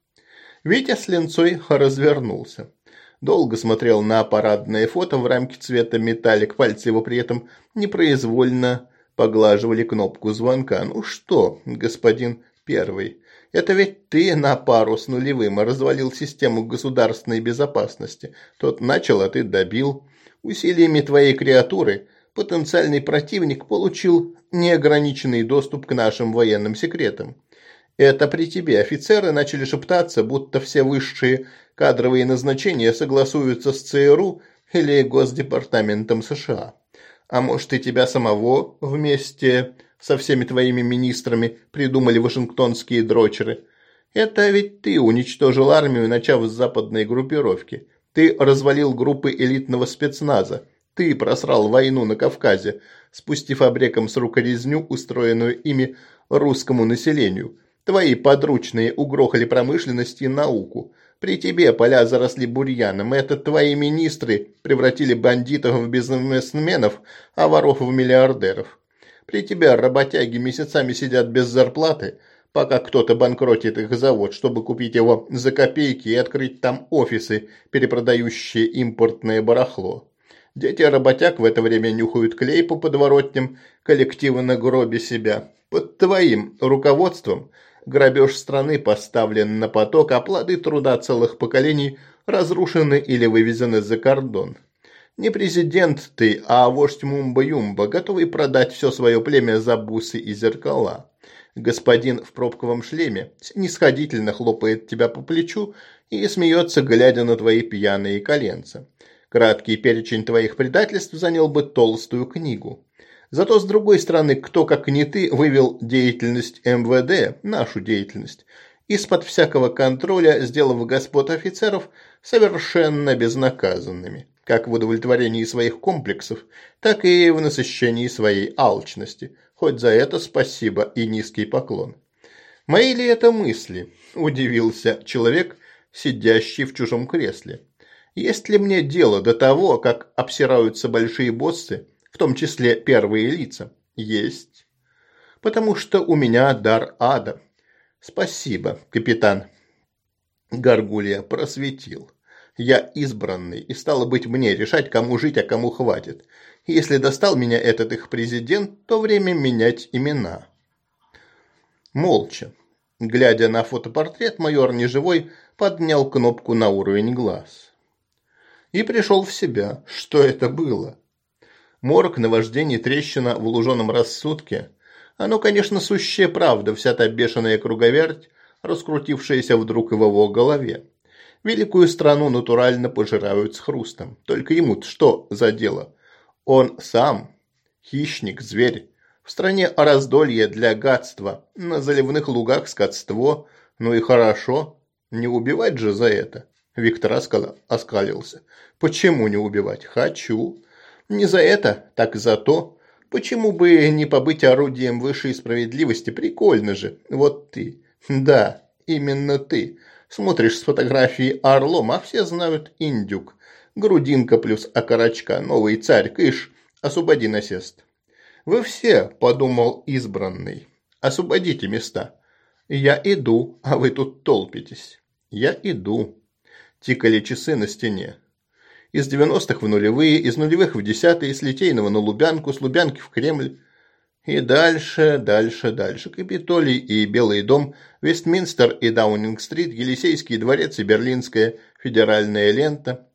Витя с линцой развернулся. Долго смотрел на парадное фото в рамке цвета металлик, пальцы его при этом непроизвольно поглаживали кнопку звонка. «Ну что, господин первый, это ведь ты на пару с нулевым развалил систему государственной безопасности. Тот начал, а ты добил. Усилиями твоей креатуры потенциальный противник получил неограниченный доступ к нашим военным секретам. Это при тебе офицеры начали шептаться, будто все высшие кадровые назначения согласуются с ЦРУ или Госдепартаментом США. А может и тебя самого вместе со всеми твоими министрами придумали вашингтонские дрочеры. Это ведь ты уничтожил армию, начав с западной группировки. Ты развалил группы элитного спецназа. Ты просрал войну на Кавказе, спустив обреком с рукорезню, устроенную ими русскому населению. Твои подручные угрохали промышленность и науку. При тебе поля заросли бурьяном. Это твои министры превратили бандитов в бизнесменов, а воров в миллиардеров. При тебе работяги месяцами сидят без зарплаты, пока кто-то банкротит их завод, чтобы купить его за копейки и открыть там офисы, перепродающие импортное барахло. Дети работяг в это время нюхают клей по подворотням, коллективы на гробе себя. Под твоим руководством грабеж страны поставлен на поток, а плоды труда целых поколений разрушены или вывезены за кордон. Не президент ты, а вождь Мумба-Юмба, готовый продать все свое племя за бусы и зеркала. Господин в пробковом шлеме снисходительно хлопает тебя по плечу и смеется, глядя на твои пьяные коленца. Краткий перечень твоих предательств занял бы толстую книгу. Зато, с другой стороны, кто, как не ты, вывел деятельность МВД, нашу деятельность, из-под всякого контроля, сделав господ офицеров совершенно безнаказанными, как в удовлетворении своих комплексов, так и в насыщении своей алчности. Хоть за это спасибо и низкий поклон. Мои ли это мысли? Удивился человек, сидящий в чужом кресле. Есть ли мне дело до того, как обсираются большие боссы, в том числе первые лица? Есть. Потому что у меня дар ада. Спасибо, капитан. Гаргулья просветил. Я избранный, и стало быть мне решать, кому жить, а кому хватит. Если достал меня этот их президент, то время менять имена. Молча. Глядя на фотопортрет, майор Неживой поднял кнопку на уровень глаз. И пришел в себя. Что это было? Морг, наваждение, трещина в луженом рассудке. Оно, конечно, сущая правда, вся та бешеная круговерть, раскрутившаяся вдруг в его голове. Великую страну натурально пожирают с хрустом. Только ему что за дело? Он сам хищник, зверь. В стране раздолье для гадства, на заливных лугах скотство. Ну и хорошо, не убивать же за это. Виктор оскалился. Почему не убивать? Хочу. Не за это, так за то. Почему бы не побыть орудием высшей справедливости? Прикольно же. Вот ты. Да, именно ты. Смотришь с фотографии орлом, а все знают индюк. Грудинка плюс окорочка, новый царь, кыш, освободи насест. Вы все, подумал избранный, освободите места. Я иду, а вы тут толпитесь. Я иду. Тикали часы на стене. Из 90-х в нулевые, из нулевых в десятые, с Литейного на Лубянку, с Лубянки в Кремль. И дальше, дальше, дальше. Капитолий и Белый дом, Вестминстер и Даунинг-стрит, Елисейский дворец и Берлинская федеральная лента.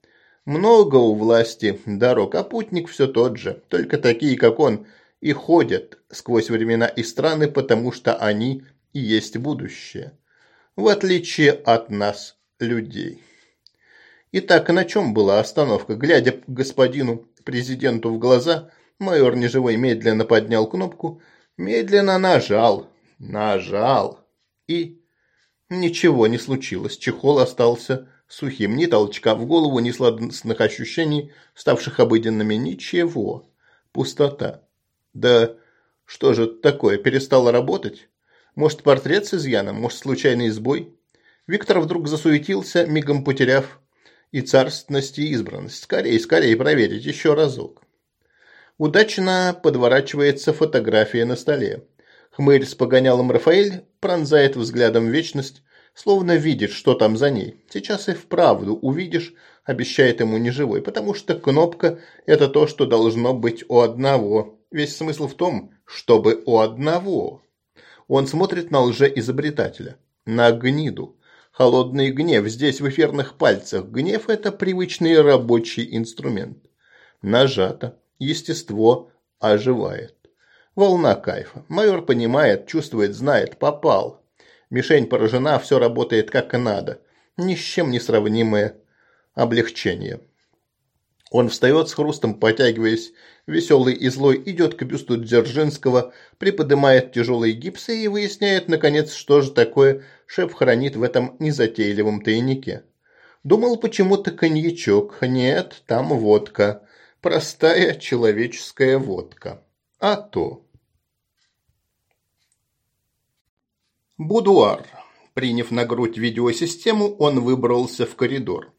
Много у власти дорог, а путник все тот же, только такие, как он, и ходят сквозь времена и страны, потому что они и есть будущее. В отличие от нас, людей. Итак, на чем была остановка? Глядя господину президенту в глаза, майор Неживой медленно поднял кнопку, медленно нажал, нажал, и... Ничего не случилось, чехол остался сухим, ни толчка в голову, ни сладостных ощущений, ставших обыденными, ничего. Пустота. Да что же такое, перестало работать? Может, портрет с изъяном, может, случайный сбой? Виктор вдруг засуетился, мигом потеряв и царственность и избранность. Скорее, скорее проверить еще разок. Удачно подворачивается фотография на столе. Хмырь с погонялом Рафаэль пронзает взглядом вечность, словно видит, что там за ней. Сейчас и вправду увидишь, обещает ему неживой, потому что кнопка – это то, что должно быть у одного. Весь смысл в том, чтобы у одного. Он смотрит на лжеизобретателя, на гниду, Холодный гнев здесь в эфирных пальцах. Гнев – это привычный рабочий инструмент. Нажато. Естество оживает. Волна кайфа. Майор понимает, чувствует, знает. Попал. Мишень поражена, все работает как надо. Ни с чем не сравнимое облегчение. Он встает с хрустом, потягиваясь, веселый и злой, идет к бюсту Дзержинского, приподнимает тяжелые гипсы и выясняет, наконец, что же такое шеф хранит в этом незатейливом тайнике. Думал почему-то коньячок. Нет, там водка. Простая человеческая водка. А то. Будуар. Приняв на грудь видеосистему, он выбрался в коридор.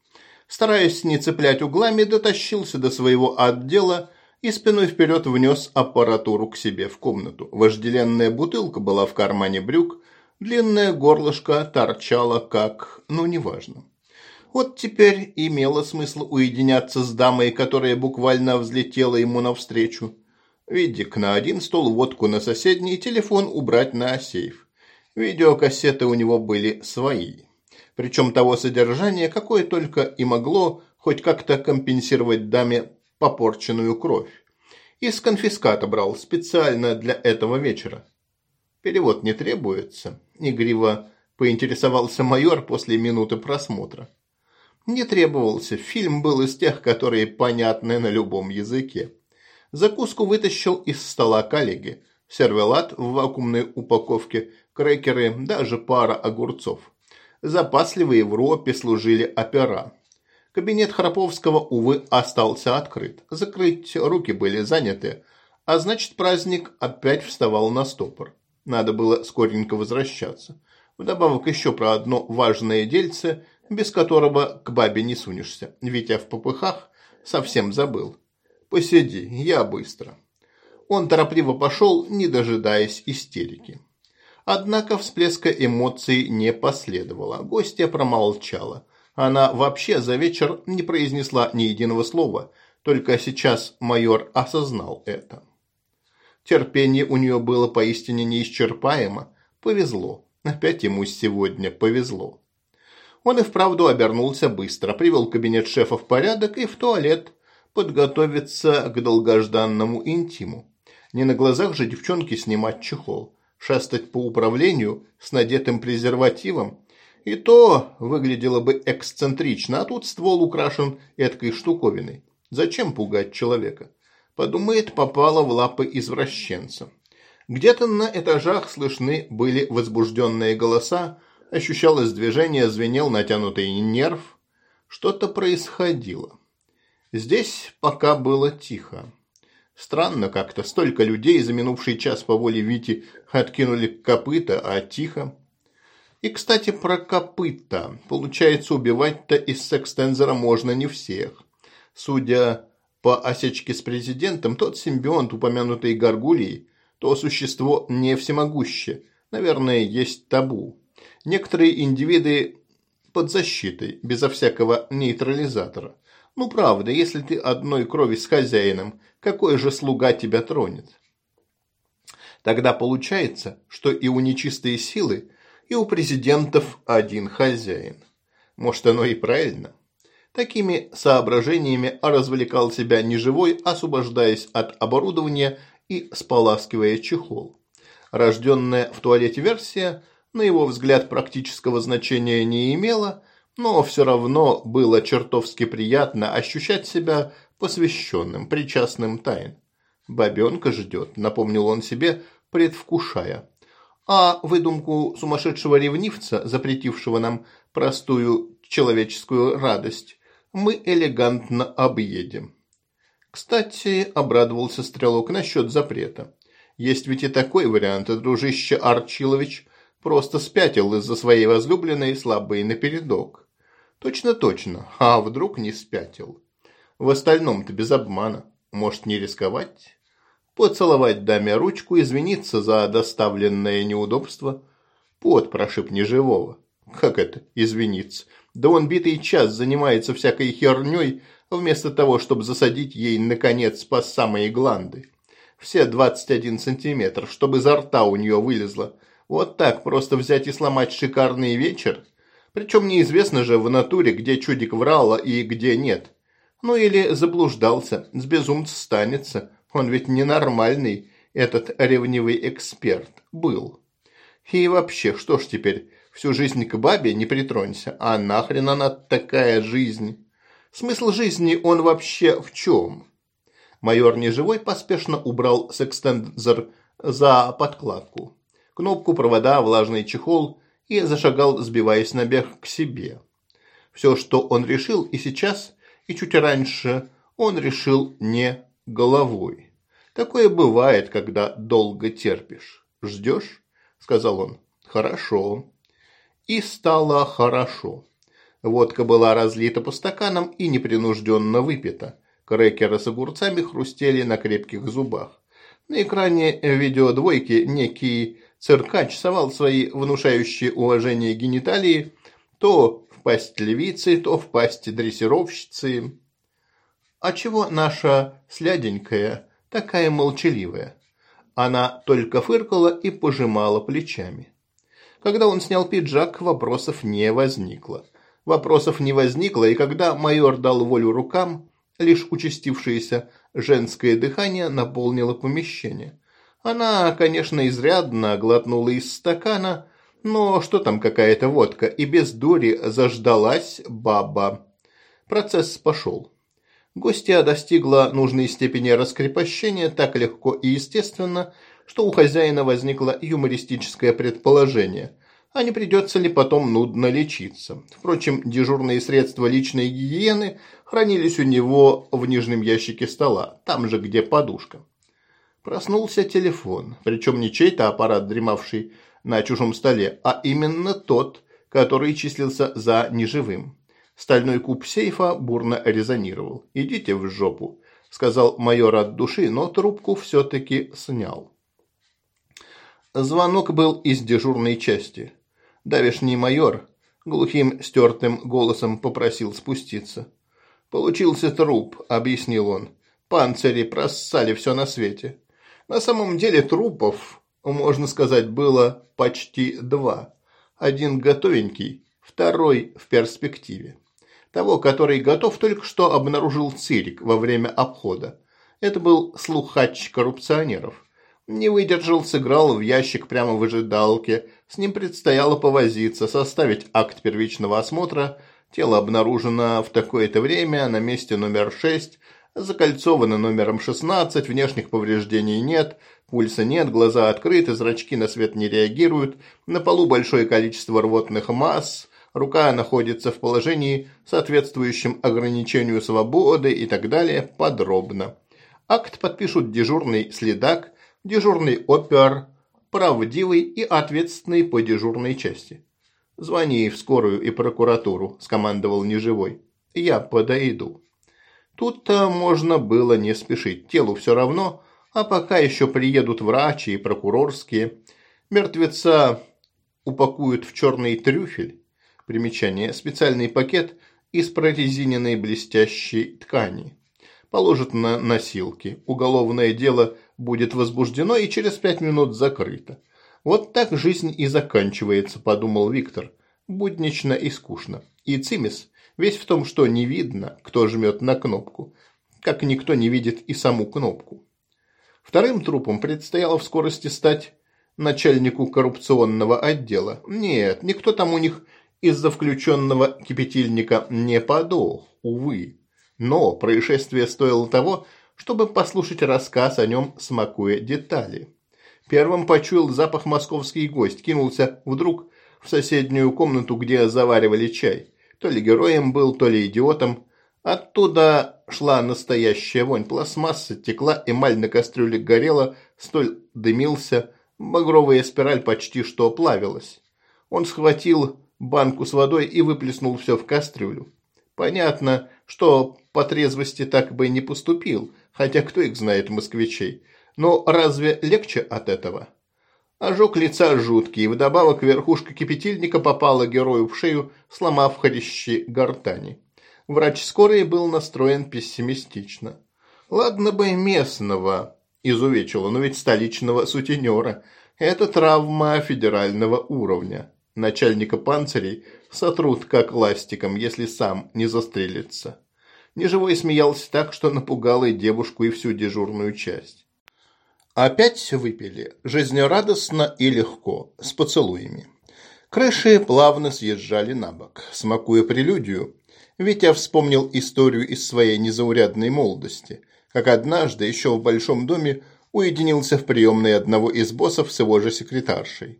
Стараясь не цеплять углами, дотащился до своего отдела и спиной вперед внес аппаратуру к себе в комнату. Вожделенная бутылка была в кармане брюк, длинное горлышко торчало как... ну, неважно. Вот теперь имело смысл уединяться с дамой, которая буквально взлетела ему навстречу. Видик на один стол, водку на соседний, телефон убрать на сейф. Видеокассеты у него были свои. Причем того содержания, какое только и могло хоть как-то компенсировать даме попорченную кровь. Из конфиската брал специально для этого вечера. Перевод не требуется. Игриво поинтересовался майор после минуты просмотра. Не требовался, фильм был из тех, которые понятны на любом языке. Закуску вытащил из стола коллеги. Сервелат в вакуумной упаковке – крекеры, даже пара огурцов. Запасливые в ропе служили опера. Кабинет Храповского, увы, остался открыт. Закрыть руки были заняты, а значит праздник опять вставал на стопор. Надо было скоренько возвращаться. Вдобавок еще про одно важное дельце, без которого к бабе не сунешься. Витя в попыхах совсем забыл. «Посиди, я быстро». Он торопливо пошел, не дожидаясь истерики. Однако всплеска эмоций не последовало. Гостья промолчала. Она вообще за вечер не произнесла ни единого слова. Только сейчас майор осознал это. Терпение у нее было поистине неисчерпаемо. Повезло. Опять ему сегодня повезло. Он и вправду обернулся быстро, привел кабинет шефа в порядок и в туалет подготовиться к долгожданному интиму. Не на глазах же девчонки снимать чехол шастать по управлению с надетым презервативом. И то выглядело бы эксцентрично, а тут ствол украшен эткой штуковиной. Зачем пугать человека? Подумает, попало в лапы извращенца. Где-то на этажах слышны были возбужденные голоса, ощущалось движение, звенел натянутый нерв. Что-то происходило. Здесь пока было тихо. Странно как-то, столько людей за минувший час по воле Вити откинули копыта, а тихо. И, кстати, про копыта. Получается, убивать-то из секстензера можно не всех. Судя по осечке с президентом, тот симбионт, упомянутый Гаргулией, то существо не всемогущее. Наверное, есть табу. Некоторые индивиды под защитой, безо всякого нейтрализатора. Ну правда, если ты одной крови с хозяином, какой же слуга тебя тронет? Тогда получается, что и у нечистой силы, и у президентов один хозяин. Может, оно и правильно. Такими соображениями развлекал себя неживой, освобождаясь от оборудования и споласкивая чехол. Рожденная в туалете версия, на его взгляд, практического значения не имела – но все равно было чертовски приятно ощущать себя посвященным, причастным тайн. «Бабенка ждет», – напомнил он себе, предвкушая. А выдумку сумасшедшего ревнивца, запретившего нам простую человеческую радость, мы элегантно объедем. Кстати, обрадовался Стрелок насчет запрета. Есть ведь и такой вариант, дружище Арчилович просто спятил из-за своей возлюбленной слабый напередок. Точно-точно, а вдруг не спятил? В остальном-то без обмана. Может не рисковать? Поцеловать даме ручку, извиниться за доставленное неудобство? Пот прошиб неживого. Как это извиниться? Да он битый час занимается всякой херней, вместо того, чтобы засадить ей, наконец, по самые гланды. Все 21 сантиметр, чтобы изо рта у нее вылезло. Вот так просто взять и сломать шикарный вечер? Причем неизвестно же в натуре, где чудик врал и где нет. Ну или заблуждался, с безумца станется. Он ведь ненормальный, этот ревнивый эксперт, был. И вообще, что ж теперь, всю жизнь к бабе не притронься, а нахрен она такая жизнь? Смысл жизни он вообще в чем? Майор Неживой поспешно убрал секстензор за подкладку. Кнопку, провода, влажный чехол и зашагал, сбиваясь на бег к себе. Все, что он решил и сейчас, и чуть раньше, он решил не головой. Такое бывает, когда долго терпишь. «Ждешь?» – сказал он. «Хорошо». И стало хорошо. Водка была разлита по стаканам и непринужденно выпита. Крекеры с огурцами хрустели на крепких зубах. На экране видеодвойки некий циркач совал свои внушающие уважение гениталии то в пасть львицы, то в пасть дрессировщицы. А чего наша сляденькая такая молчаливая? Она только фыркала и пожимала плечами. Когда он снял пиджак, вопросов не возникло. Вопросов не возникло, и когда майор дал волю рукам, лишь участившееся женское дыхание наполнило помещение. Она, конечно, изрядно глотнула из стакана, но что там какая-то водка, и без дури заждалась баба. Процесс пошел. Гостья достигла нужной степени раскрепощения так легко и естественно, что у хозяина возникло юмористическое предположение. А не придется ли потом нудно лечиться? Впрочем, дежурные средства личной гигиены хранились у него в нижнем ящике стола, там же, где подушка. Проснулся телефон, причем не чей-то аппарат, дремавший на чужом столе, а именно тот, который числился за неживым. Стальной куб сейфа бурно резонировал. «Идите в жопу», – сказал майор от души, но трубку все-таки снял. Звонок был из дежурной части. Давишний майор глухим стертым голосом попросил спуститься. «Получился труп», – объяснил он. «Панцири проссали все на свете». На самом деле трупов, можно сказать, было почти два. Один готовенький, второй в перспективе. Того, который готов, только что обнаружил Цирик во время обхода. Это был слухач коррупционеров. Не выдержал, сыграл в ящик прямо в ожидалке. С ним предстояло повозиться, составить акт первичного осмотра. Тело обнаружено в такое-то время на месте номер 6, Закольцовано номером 16, внешних повреждений нет, пульса нет, глаза открыты, зрачки на свет не реагируют, на полу большое количество рвотных масс, рука находится в положении, соответствующем ограничению свободы и так далее, подробно. Акт подпишут дежурный следак, дежурный опер, правдивый и ответственный по дежурной части. «Звони в скорую и прокуратуру», – скомандовал Неживой. «Я подойду». Тут-то можно было не спешить, телу все равно, а пока еще приедут врачи и прокурорские. Мертвеца упакуют в черный трюфель. Примечание. Специальный пакет из прорезиненной блестящей ткани. Положат на носилки. Уголовное дело будет возбуждено и через пять минут закрыто. Вот так жизнь и заканчивается, подумал Виктор. Буднично и скучно. И Цимис Весь в том, что не видно, кто жмет на кнопку, как никто не видит и саму кнопку. Вторым трупом предстояло в скорости стать начальнику коррупционного отдела. Нет, никто там у них из-за включенного кипятильника не подох, увы. Но происшествие стоило того, чтобы послушать рассказ о нем, смакуя детали. Первым почуял запах московский гость, кинулся вдруг в соседнюю комнату, где заваривали чай. То ли героем был, то ли идиотом. Оттуда шла настоящая вонь. Пластмасса текла, эмаль на кастрюле горела, столь дымился, багровая спираль почти что плавилась. Он схватил банку с водой и выплеснул все в кастрюлю. Понятно, что по трезвости так бы не поступил, хотя кто их знает москвичей. Но разве легче от этого? Ожог лица жуткий, вдобавок верхушка кипятильника попала герою в шею, сломав хрящи гортани. Врач скорой был настроен пессимистично. Ладно бы местного изувечило, но ведь столичного сутенера. Это травма федерального уровня. Начальника панцирей сотрут как ластиком, если сам не застрелится. Неживой смеялся так, что напугал и девушку, и всю дежурную часть. Опять выпили, жизнерадостно и легко, с поцелуями. Крыши плавно съезжали на бок, смакуя прелюдию. Витя вспомнил историю из своей незаурядной молодости, как однажды еще в большом доме уединился в приемной одного из боссов с его же секретаршей.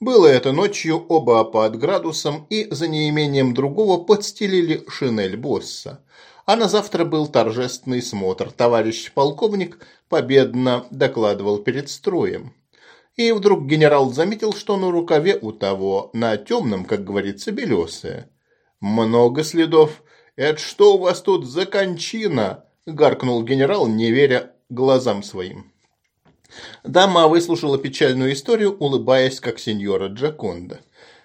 Было это ночью, оба под градусом и за неимением другого подстелили шинель босса а на завтра был торжественный смотр. Товарищ полковник победно докладывал перед строем. И вдруг генерал заметил, что на рукаве у того, на темном, как говорится, белесое. «Много следов. Это что у вас тут за кончина?» – гаркнул генерал, не веря глазам своим. Дама выслушала печальную историю, улыбаясь, как сеньора Джаконда.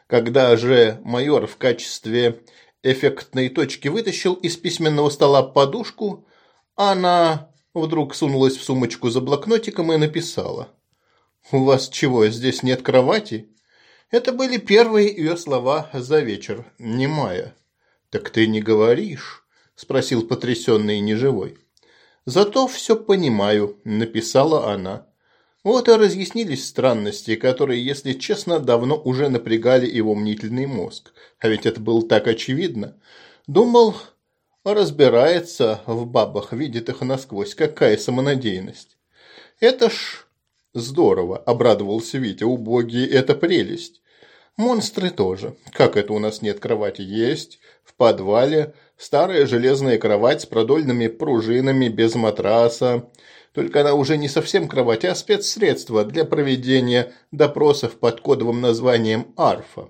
Когда же майор в качестве эффектной точки вытащил из письменного стола подушку, она вдруг сунулась в сумочку за блокнотиком и написала. «У вас чего, здесь нет кровати?» Это были первые ее слова за вечер, немая. «Так ты не говоришь?» – спросил потрясенный неживой. «Зато все понимаю», – написала она. Вот и разъяснились странности, которые, если честно, давно уже напрягали его мнительный мозг. А ведь это было так очевидно. Думал, разбирается в бабах, видит их насквозь. Какая самонадеянность. Это ж здорово, обрадовался Витя. Убогие – это прелесть. Монстры тоже. Как это у нас нет кровати? Есть. В подвале. Старая железная кровать с продольными пружинами, без матраса. Только она уже не совсем кровать, а спецсредство для проведения допросов под кодовым названием «Арфа».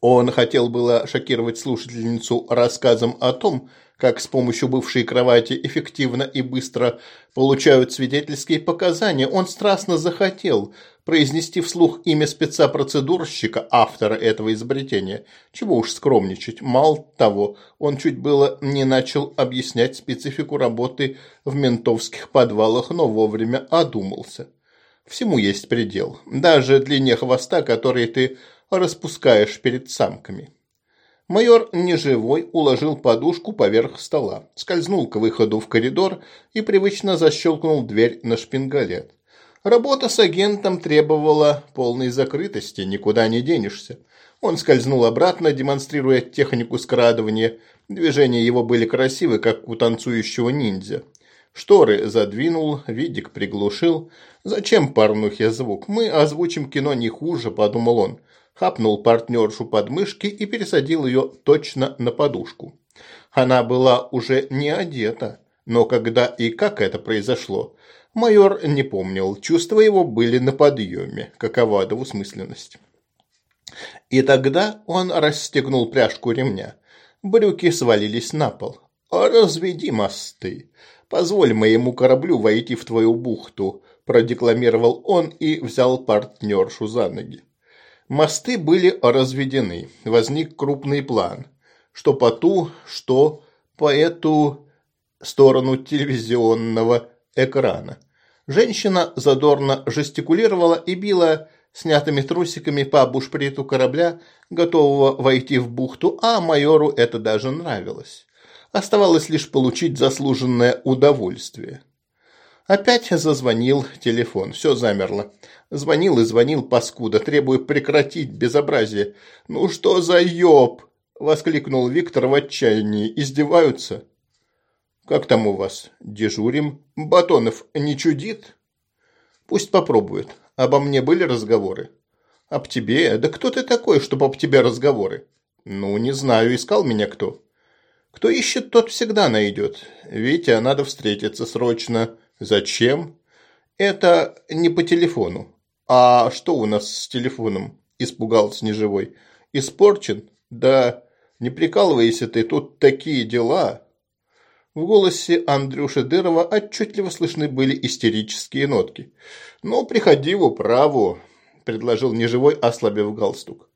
Он хотел было шокировать слушательницу рассказом о том, как с помощью бывшей кровати эффективно и быстро получают свидетельские показания. Он страстно захотел произнести вслух имя спеца-процедурщика, автора этого изобретения. Чего уж скромничать. Мало того, он чуть было не начал объяснять специфику работы в ментовских подвалах, но вовремя одумался. Всему есть предел. Даже длине хвоста, который ты распускаешь перед самками. Майор неживой уложил подушку поверх стола, скользнул к выходу в коридор и привычно защелкнул дверь на шпингалет. Работа с агентом требовала полной закрытости, никуда не денешься. Он скользнул обратно, демонстрируя технику скрадывания. Движения его были красивы, как у танцующего ниндзя. Шторы задвинул, видик приглушил. «Зачем порнухе звук? Мы озвучим кино не хуже», – подумал он. Хапнул партнершу под мышки и пересадил ее точно на подушку. Она была уже не одета, но когда и как это произошло, Майор не помнил, чувства его были на подъеме, какова двусмысленность. И тогда он расстегнул пряжку ремня. Брюки свалились на пол. «Разведи мосты. Позволь моему кораблю войти в твою бухту», продекламировал он и взял партнершу за ноги. Мосты были разведены. Возник крупный план. Что по ту, что по эту сторону телевизионного экрана. Женщина задорно жестикулировала и била снятыми трусиками по бушприту корабля, готового войти в бухту, а майору это даже нравилось. Оставалось лишь получить заслуженное удовольствие. Опять зазвонил телефон. Все замерло. Звонил и звонил паскуда, требуя прекратить безобразие. «Ну что за ёб?» – воскликнул Виктор в отчаянии. «Издеваются?» «Как там у вас? Дежурим? Батонов не чудит?» «Пусть попробует. Обо мне были разговоры?» «Об тебе? Да кто ты такой, чтобы об тебе разговоры?» «Ну, не знаю, искал меня кто». «Кто ищет, тот всегда найдет. Витя, надо встретиться срочно». «Зачем?» «Это не по телефону». «А что у нас с телефоном?» – испугался Неживой. «Испорчен?» «Да не прикалывайся ты, тут такие дела». В голосе Андрюши Дырова отчетливо слышны были истерические нотки. «Ну, приходи в управу», – предложил Неживой, ослабив галстук.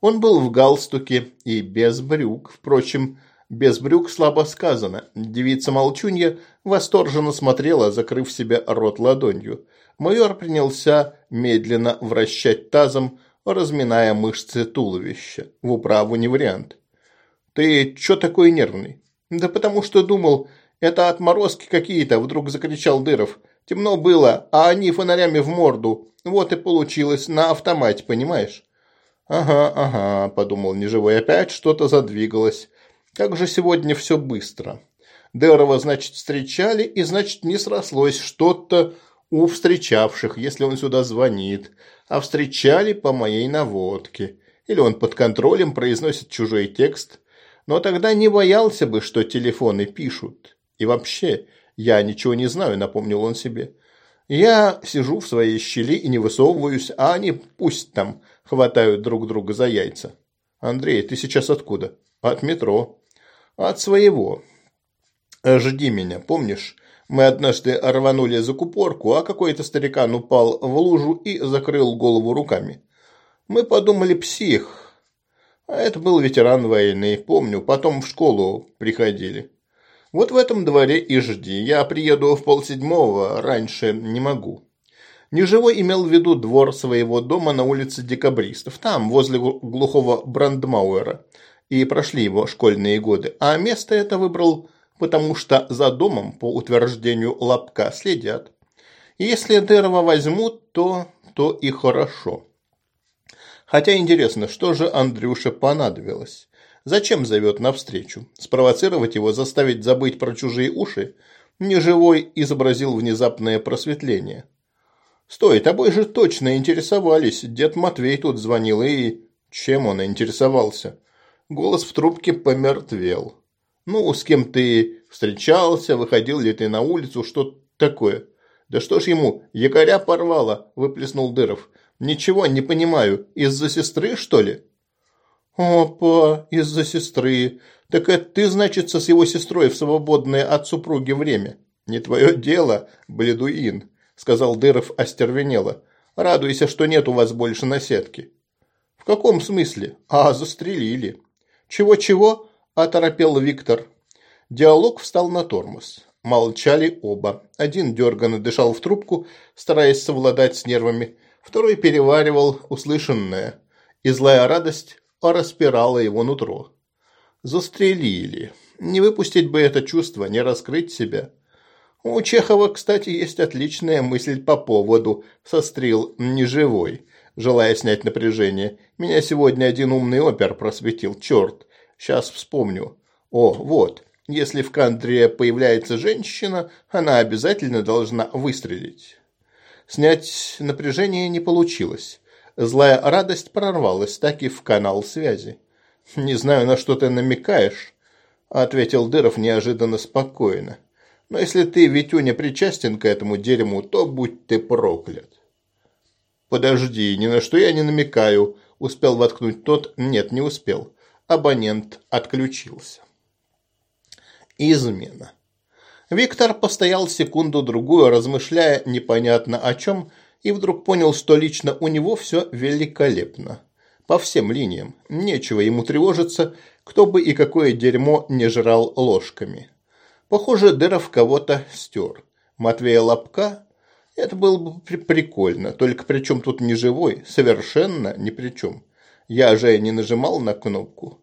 Он был в галстуке и без брюк. Впрочем, без брюк слабо сказано. Девица-молчунья восторженно смотрела, закрыв себе рот ладонью. Майор принялся медленно вращать тазом, разминая мышцы туловища. В управу не вариант. «Ты чё такой нервный?» «Да потому что думал, это отморозки какие-то», – вдруг закричал Дыров. «Темно было, а они фонарями в морду. Вот и получилось, на автомате, понимаешь?» «Ага, ага», – подумал Неживой, – «опять что-то задвигалось. Как же сегодня все быстро». Дырова, значит, встречали, и, значит, не срослось что-то у встречавших, если он сюда звонит. А встречали по моей наводке. Или он под контролем произносит чужой текст – но тогда не боялся бы, что телефоны пишут. И вообще, я ничего не знаю, напомнил он себе. Я сижу в своей щели и не высовываюсь, а они пусть там хватают друг друга за яйца. Андрей, ты сейчас откуда? От метро. От своего. Жди меня, помнишь? Мы однажды рванули за купорку, а какой-то старикан упал в лужу и закрыл голову руками. Мы подумали, псих. А это был ветеран войны, помню, потом в школу приходили. Вот в этом дворе и жди. Я приеду в полседьмого, раньше не могу. Неживой имел в виду двор своего дома на улице Декабристов, там, возле глухого Брандмауэра, и прошли его школьные годы. А место это выбрал, потому что за домом, по утверждению Лапка, следят. Если Дерова возьмут, то, то и хорошо. Хотя интересно, что же Андрюше понадобилось? Зачем зовет навстречу? Спровоцировать его, заставить забыть про чужие уши? Неживой изобразил внезапное просветление. «Стой, тобой же точно интересовались. Дед Матвей тут звонил и...» Чем он интересовался? Голос в трубке помертвел. «Ну, с кем ты встречался, выходил ли ты на улицу, что такое?» «Да что ж ему, якоря порвало», – выплеснул Дыров. «Ничего не понимаю. Из-за сестры, что ли?» «Опа, из-за сестры. Так это ты, значит, с его сестрой в свободное от супруги время?» «Не твое дело, бледуин», – сказал Дыров остервенело. «Радуйся, что нет у вас больше наседки». «В каком смысле? А, застрелили». «Чего-чего?» – оторопел Виктор. Диалог встал на тормоз. Молчали оба. Один дерганно дышал в трубку, стараясь совладать с нервами. Второй переваривал услышанное. И злая радость распирала его нутро. Застрелили. Не выпустить бы это чувство, не раскрыть себя. У Чехова, кстати, есть отличная мысль по поводу «сострил неживой», желая снять напряжение. Меня сегодня один умный опер просветил, черт. Сейчас вспомню. О, вот. Если в кантре появляется женщина, она обязательно должна выстрелить. Снять напряжение не получилось. Злая радость прорвалась таки в канал связи. «Не знаю, на что ты намекаешь», – ответил Дыров неожиданно спокойно. «Но если ты, Витюня, причастен к этому дерьму, то будь ты проклят». «Подожди, ни на что я не намекаю», – успел воткнуть тот. «Нет, не успел». Абонент отключился. Измена. Виктор постоял секунду-другую, размышляя непонятно о чем, и вдруг понял, что лично у него все великолепно. По всем линиям. Нечего ему тревожиться, кто бы и какое дерьмо не жрал ложками. Похоже, Дыров кого-то стер. Матвея Лапка? Это было бы при прикольно, только при чем тут не живой? Совершенно ни при чем. Я же не нажимал на кнопку.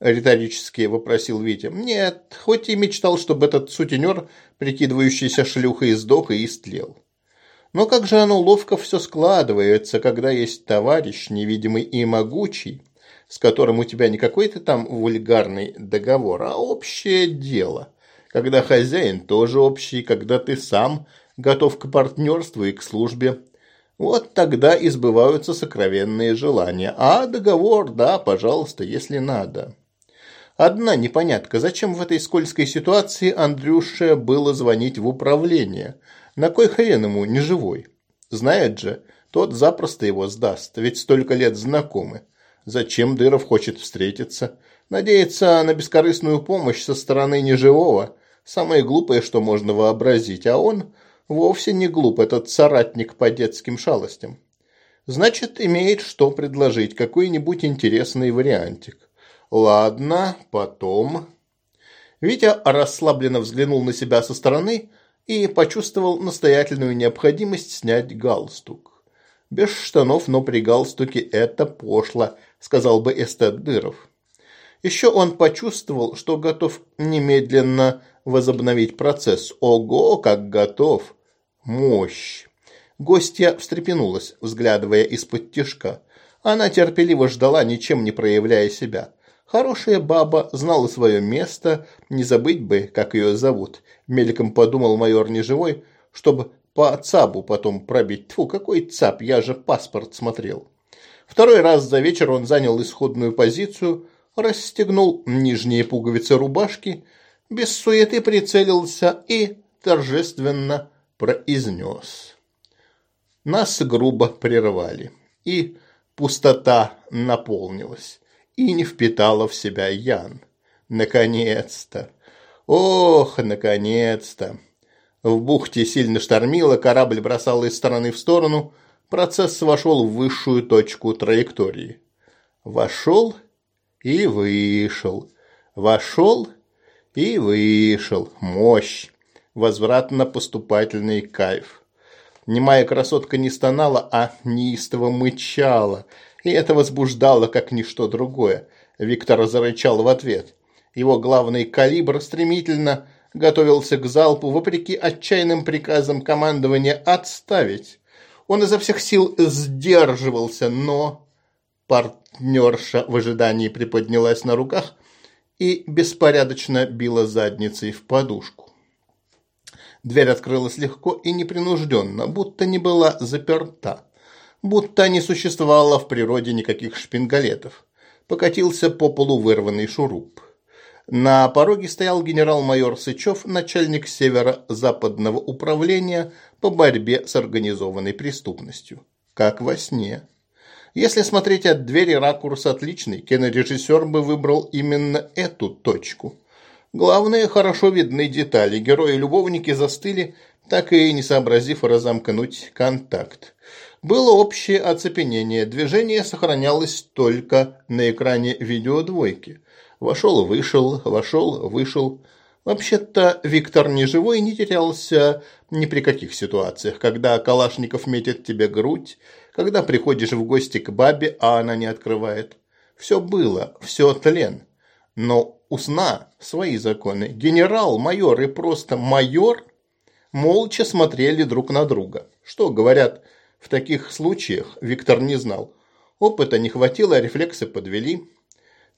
Риторически вопросил Витя. Нет, хоть и мечтал, чтобы этот сутенер, прикидывающийся шлюхой, сдох и истлел. Но как же оно ловко все складывается, когда есть товарищ, невидимый и могучий, с которым у тебя не какой-то там вульгарный договор, а общее дело. Когда хозяин тоже общий, когда ты сам готов к партнерству и к службе. Вот тогда и сбываются сокровенные желания. А договор, да, пожалуйста, если надо. Одна непонятка, зачем в этой скользкой ситуации Андрюше было звонить в управление – на кой хрен ему не живой? Знает же, тот запросто его сдаст, ведь столько лет знакомы. Зачем Дыров хочет встретиться? Надеется на бескорыстную помощь со стороны неживого. Самое глупое, что можно вообразить, а он вовсе не глуп, этот соратник по детским шалостям. Значит, имеет что предложить, какой-нибудь интересный вариантик. Ладно, потом... Витя расслабленно взглянул на себя со стороны, и почувствовал настоятельную необходимость снять галстук. «Без штанов, но при галстуке это пошло», – сказал бы эстет Дыров. Еще он почувствовал, что готов немедленно возобновить процесс. Ого, как готов! Мощь! Гостья встрепенулась, взглядывая из-под тишка. Она терпеливо ждала, ничем не проявляя себя. Хорошая баба знала свое место, не забыть бы, как ее зовут. Мельком подумал майор неживой, чтобы по ЦАБу потом пробить. Тьфу, какой ЦАП, я же паспорт смотрел. Второй раз за вечер он занял исходную позицию, расстегнул нижние пуговицы рубашки, без суеты прицелился и торжественно произнес. Нас грубо прервали, и пустота наполнилась, и не впитала в себя Ян. Наконец-то! Ох, наконец-то! В бухте сильно штормило, корабль бросал из стороны в сторону, процесс вошел в высшую точку траектории. Вошел и вышел, вошел и вышел. Мощь, возвратно-поступательный кайф. Немая красотка не стонала, а неистово мычала, и это возбуждало, как ничто другое. Виктор зарычал в ответ. Его главный калибр стремительно готовился к залпу, вопреки отчаянным приказам командования отставить. Он изо всех сил сдерживался, но партнерша в ожидании приподнялась на руках и беспорядочно била задницей в подушку. Дверь открылась легко и непринужденно, будто не была заперта, будто не существовало в природе никаких шпингалетов. Покатился по полу вырванный шуруп. На пороге стоял генерал-майор Сычев, начальник северо-западного управления по борьбе с организованной преступностью. Как во сне. Если смотреть от двери, ракурс отличный. Кинорежиссер бы выбрал именно эту точку. Главное, хорошо видны детали. Герои-любовники застыли, так и не сообразив разомкнуть контакт. Было общее оцепенение. Движение сохранялось только на экране видеодвойки. Вошел-вышел, вошел-вышел. Вообще-то Виктор не живой не терялся ни при каких ситуациях. Когда Калашников метит тебе грудь, когда приходишь в гости к бабе, а она не открывает. Все было, все тлен. Но у сна свои законы. Генерал, майор и просто майор молча смотрели друг на друга. Что говорят в таких случаях, Виктор не знал. Опыта не хватило, рефлексы подвели.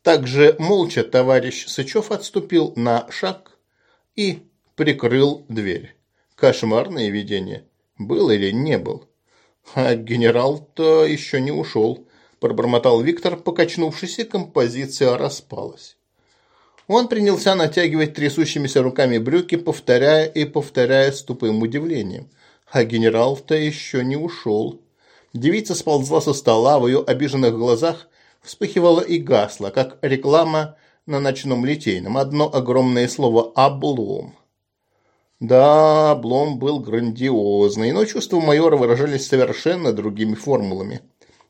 Также молча товарищ Сычев отступил на шаг и прикрыл дверь. Кошмарное видение. Был или не был? А генерал-то еще не ушел, пробормотал Виктор, покачнувшись, и композиция распалась. Он принялся натягивать трясущимися руками брюки, повторяя и повторяя с тупым удивлением. А генерал-то еще не ушел. Девица сползла со стола, в ее обиженных глазах вспыхивала и гасла, как реклама на ночном литейном. Одно огромное слово «облом». Да, облом был грандиозный, но чувства майора выражались совершенно другими формулами.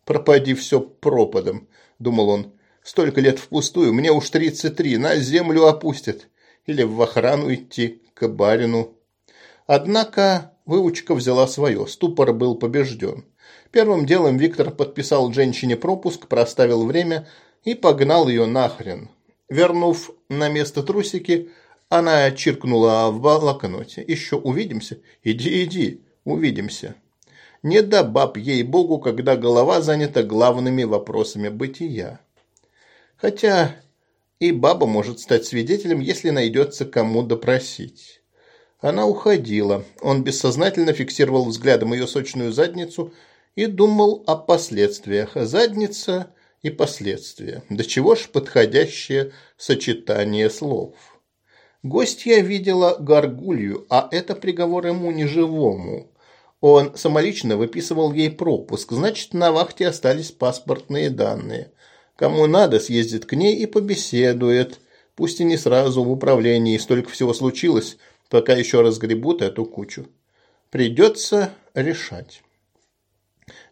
«Пропади все пропадом», – думал он. «Столько лет впустую, мне уж тридцать три, на землю опустят. Или в охрану идти, к барину». Однако выучка взяла свое, ступор был побежден. Первым делом Виктор подписал женщине пропуск, проставил время и погнал ее нахрен. Вернув на место трусики, она чиркнула в блокноте. «Еще увидимся? Иди, иди, увидимся». Не да баб ей-богу, когда голова занята главными вопросами бытия. Хотя и баба может стать свидетелем, если найдется кому допросить. Она уходила. Он бессознательно фиксировал взглядом ее сочную задницу – и думал о последствиях. Задница и последствия. До чего ж подходящее сочетание слов. Гостья видела горгулью, а это приговор ему неживому. Он самолично выписывал ей пропуск, значит, на вахте остались паспортные данные. Кому надо, съездит к ней и побеседует. Пусть и не сразу в управлении, столько всего случилось, пока еще разгребут эту кучу. Придется решать.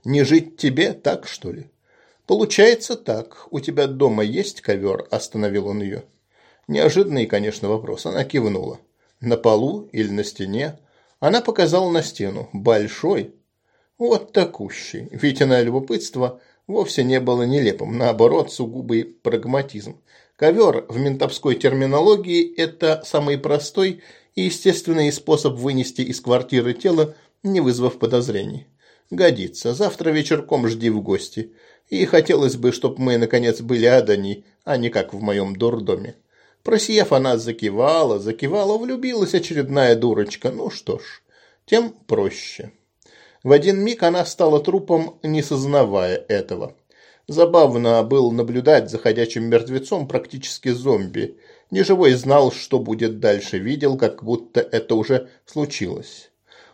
Не жить тебе, так что ли? Получается так. У тебя дома есть ковер? Остановил он ее. Неожиданный, конечно, вопрос. Она кивнула. На полу или на стене? Она показала на стену. Большой. Вот такущий. Витина любопытство вовсе не было нелепым. Наоборот, сугубый прагматизм. Ковер в ментовской терминологии – это самый простой и естественный способ вынести из квартиры тело, не вызвав подозрений. Годится. Завтра вечерком жди в гости. И хотелось бы, чтобы мы, наконец, были одни, а не как в моем дурдоме. Просияв, она закивала, закивала, влюбилась очередная дурочка. Ну что ж, тем проще. В один миг она стала трупом, не сознавая этого. Забавно было наблюдать за ходячим мертвецом, практически зомби. Неживой знал, что будет дальше, видел, как будто это уже случилось.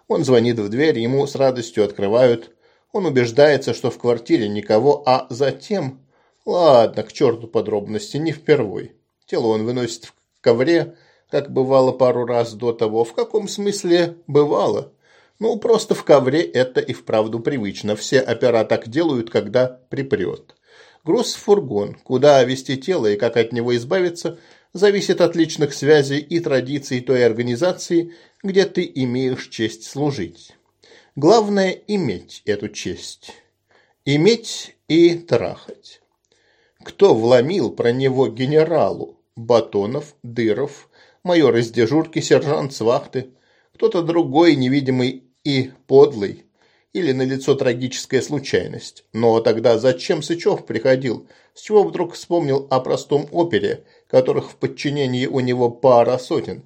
Он звонит в дверь, ему с радостью открывают. Он убеждается, что в квартире никого, а затем... Ладно, к черту подробности, не впервой. Тело он выносит в ковре, как бывало пару раз до того. В каком смысле бывало? Ну, просто в ковре это и вправду привычно. Все опера так делают, когда припрет. Груз в фургон. Куда вести тело и как от него избавиться, зависит от личных связей и традиций той организации, где ты имеешь честь служить. Главное – иметь эту честь. Иметь и трахать. Кто вломил про него генералу? Батонов, Дыров, майор из дежурки, сержант с вахты. Кто-то другой, невидимый и подлый. Или налицо трагическая случайность. Но тогда зачем Сычев приходил? С чего вдруг вспомнил о простом опере, которых в подчинении у него пара сотен?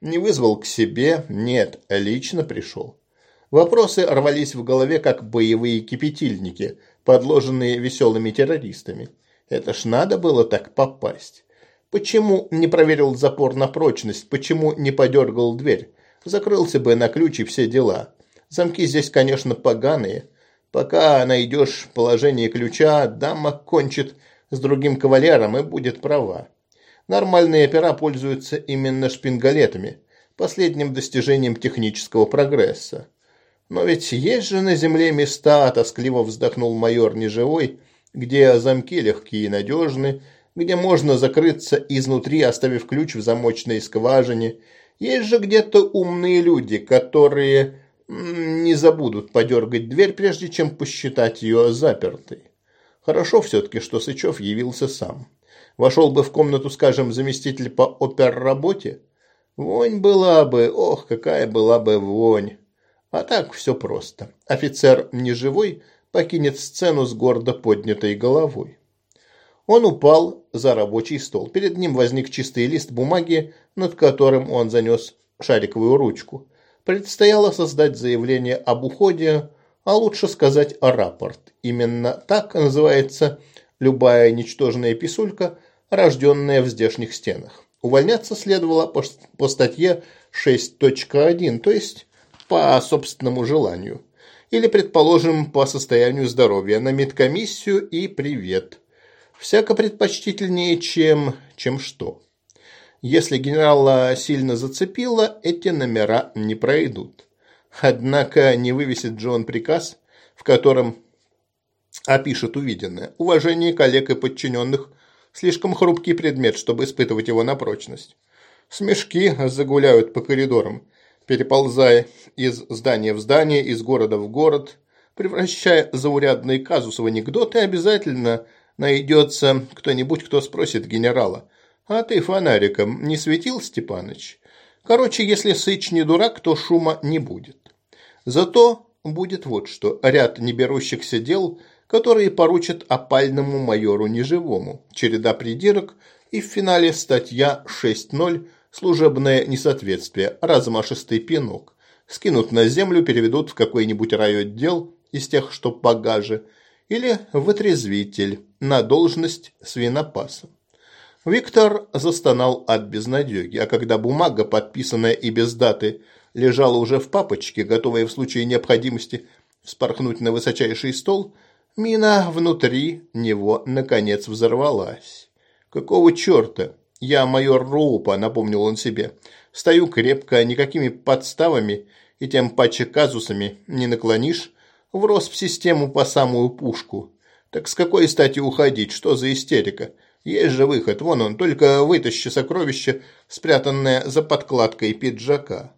Не вызвал к себе? Нет, лично пришел. Вопросы рвались в голове, как боевые кипятильники, подложенные веселыми террористами. Это ж надо было так попасть. Почему не проверил запор на прочность? Почему не подергал дверь? Закрылся бы на ключ и все дела. Замки здесь, конечно, поганые. Пока найдешь положение ключа, дама кончит с другим кавалером и будет права. Нормальные опера пользуются именно шпингалетами, последним достижением технического прогресса. Но ведь есть же на земле места, тоскливо вздохнул майор неживой, где замки легкие и надежны, где можно закрыться изнутри, оставив ключ в замочной скважине. Есть же где-то умные люди, которые не забудут подергать дверь, прежде чем посчитать ее запертой. Хорошо все-таки, что Сычев явился сам. Вошел бы в комнату, скажем, заместитель по оперработе. Вонь была бы, ох, какая была бы вонь. А так все просто. Офицер неживой покинет сцену с гордо поднятой головой. Он упал за рабочий стол. Перед ним возник чистый лист бумаги, над которым он занес шариковую ручку предстояло создать заявление об уходе, а лучше сказать рапорт. Именно так называется любая ничтожная писулька, рожденная в здешних стенах. Увольняться следовало по, по статье 6.1, то есть по собственному желанию. Или, предположим, по состоянию здоровья, на медкомиссию и привет. Всяко предпочтительнее, чем, чем что. Если генерала сильно зацепило, эти номера не пройдут. Однако не вывесит Джон приказ, в котором опишет увиденное. Уважение коллег и подчиненных – слишком хрупкий предмет, чтобы испытывать его на прочность. Смешки загуляют по коридорам, переползая из здания в здание, из города в город, превращая заурядный казус в анекдот, и обязательно найдется кто-нибудь, кто спросит генерала – а ты фонариком не светил, Степаныч? Короче, если Сыч не дурак, то шума не будет. Зато будет вот что. Ряд неберущихся дел, которые поручат опальному майору неживому. Череда придирок и в финале статья 6.0 «Служебное несоответствие. Размашистый пинок». Скинут на землю, переведут в какой-нибудь райотдел из тех, что погаже, или в отрезвитель на должность свинопаса. Виктор застонал от безнадеги, а когда бумага, подписанная и без даты, лежала уже в папочке, готовая в случае необходимости вспорхнуть на высочайший стол, мина внутри него наконец взорвалась. «Какого черта? Я майор Роупа», — напомнил он себе. «Стою крепко, никакими подставами и тем паче казусами не наклонишь. Врос в систему по самую пушку. Так с какой стати уходить? Что за истерика?» Есть же выход, вон он, только вытащи сокровище, спрятанное за подкладкой пиджака.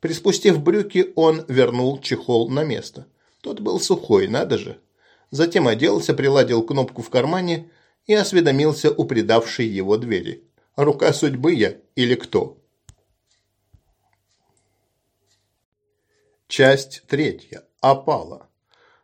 Приспустив брюки, он вернул чехол на место. Тот был сухой, надо же. Затем оделся, приладил кнопку в кармане и осведомился у предавшей его двери. «Рука судьбы я или кто?» Часть третья. Опала.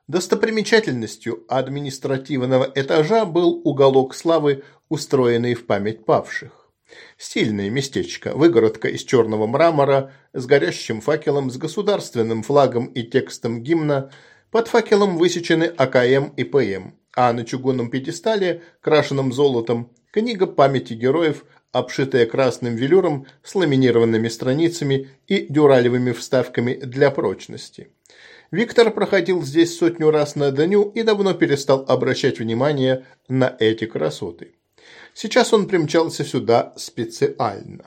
Достопримечательностью административного этажа был уголок славы, устроенный в память павших. Стильное местечко, выгородка из черного мрамора с горящим факелом, с государственным флагом и текстом гимна. Под факелом высечены АКМ и ПМ, а на чугунном пьедестале, крашенном золотом, книга памяти героев обшитая красным велюром с ламинированными страницами и дюралевыми вставками для прочности. Виктор проходил здесь сотню раз на дню и давно перестал обращать внимание на эти красоты. Сейчас он примчался сюда специально,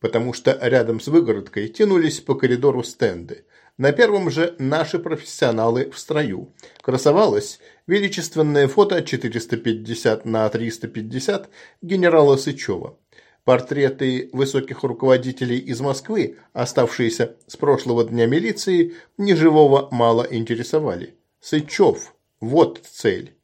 потому что рядом с выгородкой тянулись по коридору стенды. На первом же наши профессионалы в строю. Красовалось величественное фото 450 на 350 генерала Сычева. Портреты высоких руководителей из Москвы, оставшиеся с прошлого дня милиции, неживого мало интересовали. Сычев – вот цель.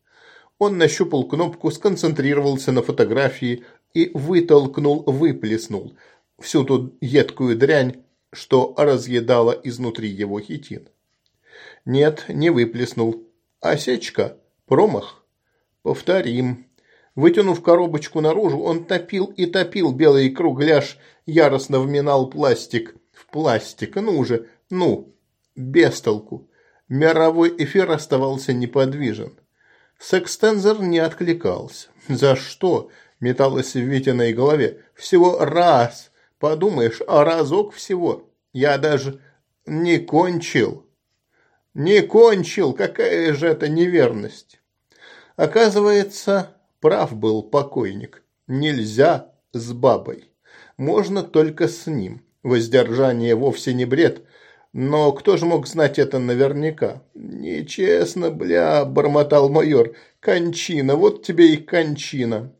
Он нащупал кнопку, сконцентрировался на фотографии и вытолкнул, выплеснул всю ту едкую дрянь, что разъедала изнутри его хитин. Нет, не выплеснул. Осечка? Промах? Повторим. Вытянув коробочку наружу, он топил и топил белый кругляш, яростно вминал пластик в пластик. Ну же, ну, без толку. Мировой эфир оставался неподвижен. Секстензор не откликался. «За что?» – металось в Витиной голове. «Всего раз. Подумаешь, а разок всего. Я даже не кончил». «Не кончил! Какая же это неверность!» Оказывается, Прав был покойник. Нельзя с бабой. Можно только с ним. Воздержание вовсе не бред. Но кто же мог знать это наверняка? Нечестно, бля, бормотал майор. Кончина, вот тебе и кончина.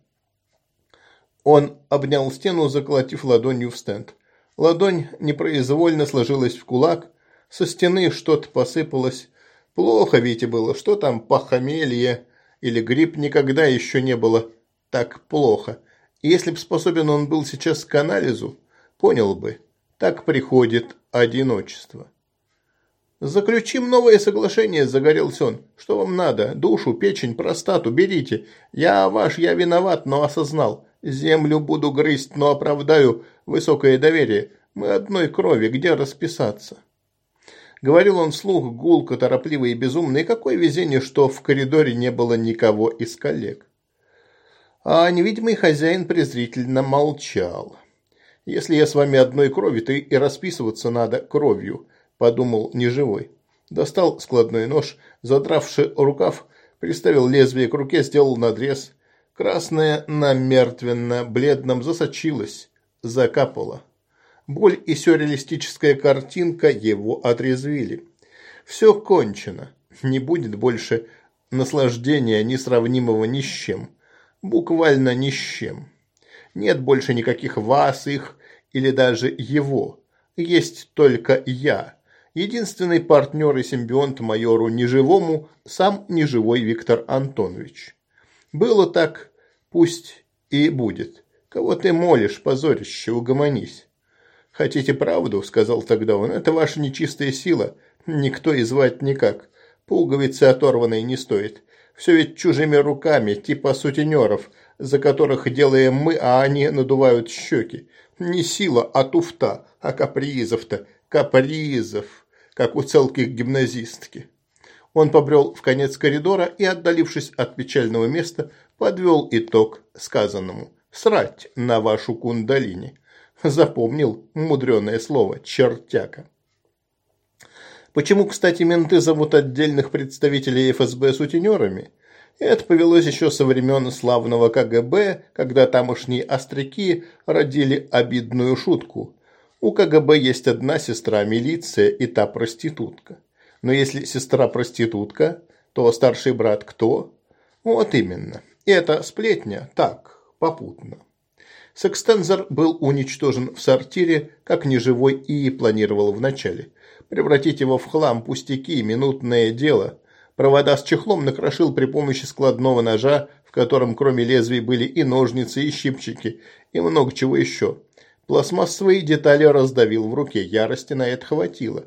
Он обнял стену, заколотив ладонью в стенд. Ладонь непроизвольно сложилась в кулак. Со стены что-то посыпалось. Плохо Вите было, что там похмелье или грипп никогда еще не было так плохо. И если бы способен он был сейчас к анализу, понял бы, так приходит одиночество. «Заключим новое соглашение», – загорелся он. «Что вам надо? Душу, печень, простату берите. Я ваш, я виноват, но осознал. Землю буду грызть, но оправдаю высокое доверие. Мы одной крови, где расписаться?» Говорил он вслух, гулко, торопливо и безумно, и какое везение, что в коридоре не было никого из коллег. А невидимый хозяин презрительно молчал. «Если я с вами одной крови, то и расписываться надо кровью», – подумал неживой. Достал складной нож, задравший рукав, приставил лезвие к руке, сделал надрез. Красное на мертвенно-бледном засочилось, закапало. Боль и сюрреалистическая картинка его отрезвили. Все кончено. Не будет больше наслаждения, несравнимого ни с чем. Буквально ни с чем. Нет больше никаких вас, их или даже его. Есть только я. Единственный партнер и симбионт майору неживому, сам неживой Виктор Антонович. Было так, пусть и будет. Кого ты молишь, позорище, угомонись. «Хотите правду?» – сказал тогда он. «Это ваша нечистая сила. Никто и звать никак. Пуговицы оторванные не стоит. Все ведь чужими руками, типа сутенеров, за которых делаем мы, а они надувают щеки. Не сила, а туфта. А капризов-то, капризов, как у целких гимназистки». Он побрел в конец коридора и, отдалившись от печального места, подвел итог сказанному. «Срать на вашу кундалини». Запомнил мудреное слово «чертяка». Почему, кстати, менты зовут отдельных представителей ФСБ сутенерами? Это повелось еще со времен славного КГБ, когда тамошние остряки родили обидную шутку. У КГБ есть одна сестра милиция и та проститутка. Но если сестра проститутка, то старший брат кто? Вот именно. Это сплетня, так, попутно. Секстензор был уничтожен в сортире, как неживой и планировал вначале. Превратить его в хлам, пустяки, минутное дело. Провода с чехлом накрошил при помощи складного ножа, в котором кроме лезвий были и ножницы, и щипчики, и много чего еще. Пластмассовые детали раздавил в руке, ярости на это хватило.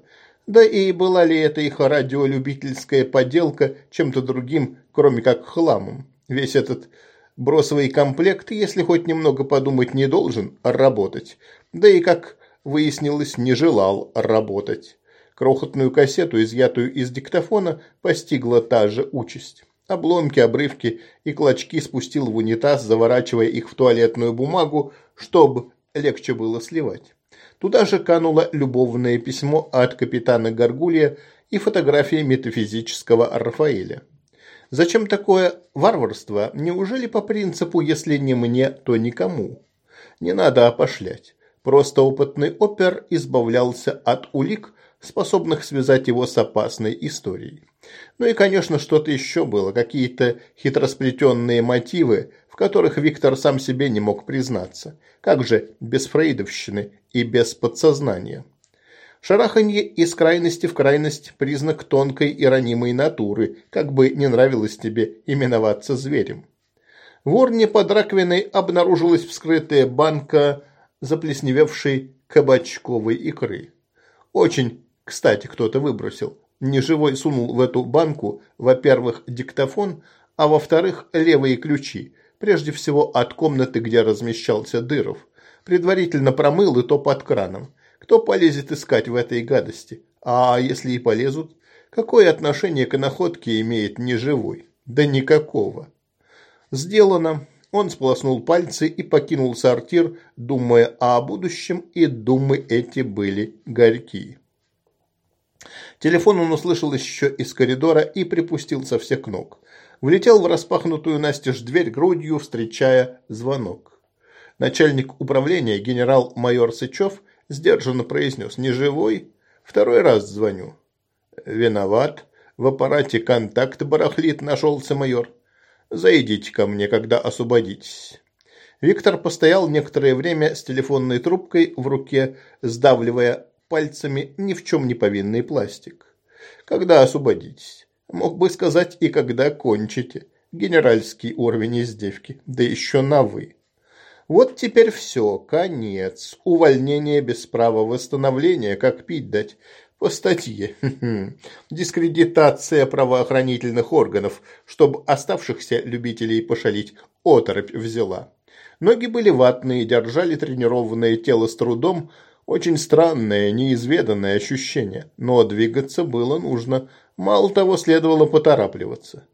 Да и была ли это их радиолюбительская поделка чем-то другим, кроме как хламом? Весь этот Бросовый комплект, если хоть немного подумать, не должен работать. Да и, как выяснилось, не желал работать. Крохотную кассету, изъятую из диктофона, постигла та же участь. Обломки, обрывки и клочки спустил в унитаз, заворачивая их в туалетную бумагу, чтобы легче было сливать. Туда же кануло любовное письмо от капитана Гаргулья и фотография метафизического Рафаэля. Зачем такое варварство? Неужели по принципу «если не мне, то никому»? Не надо опошлять. Просто опытный опер избавлялся от улик, способных связать его с опасной историей. Ну и, конечно, что-то еще было, какие-то хитросплетенные мотивы, в которых Виктор сам себе не мог признаться. Как же без фрейдовщины и без подсознания? Шараханье из крайности в крайность – признак тонкой и ранимой натуры, как бы не нравилось тебе именоваться зверем. В урне под раковиной обнаружилась вскрытая банка заплесневевшей кабачковой икры. Очень, кстати, кто-то выбросил. Неживой сунул в эту банку, во-первых, диктофон, а во-вторых, левые ключи, прежде всего от комнаты, где размещался Дыров. Предварительно промыл и то под краном. Кто полезет искать в этой гадости? А если и полезут? Какое отношение к находке имеет неживой? Да никакого. Сделано. Он сполоснул пальцы и покинул сортир, думая о будущем, и думы эти были горькие. Телефон он услышал еще из коридора и припустил со всех ног. Влетел в распахнутую настежь дверь грудью, встречая звонок. Начальник управления генерал-майор Сычев сдержанно произнес «Не живой?» «Второй раз звоню». «Виноват. В аппарате контакт барахлит», – нашелся майор. «Зайдите ко мне, когда освободитесь». Виктор постоял некоторое время с телефонной трубкой в руке, сдавливая пальцами ни в чем не повинный пластик. «Когда освободитесь?» Мог бы сказать и когда кончите. Генеральский уровень издевки, да еще на «вы». Вот теперь все, конец. Увольнение без права восстановления, как пить дать. По статье. Дискредитация правоохранительных органов, чтобы оставшихся любителей пошалить оторопь взяла. Ноги были ватные, держали тренированное тело с трудом. Очень странное, неизведанное ощущение. Но двигаться было нужно. Мало того, следовало поторапливаться.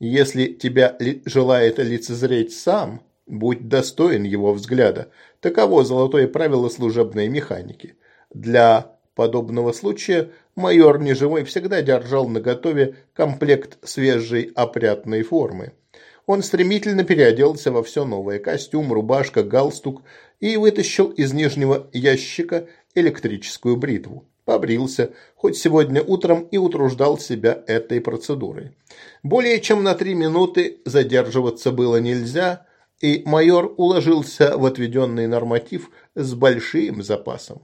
Если тебя желает лицезреть сам, Будь достоин его взгляда. Таково золотое правило служебной механики. Для подобного случая майор Неживой всегда держал наготове комплект свежей опрятной формы. Он стремительно переоделся во все новое – костюм, рубашка, галстук и вытащил из нижнего ящика электрическую бритву. Побрился, хоть сегодня утром и утруждал себя этой процедурой. Более чем на три минуты задерживаться было нельзя – и майор уложился в отведенный норматив с большим запасом.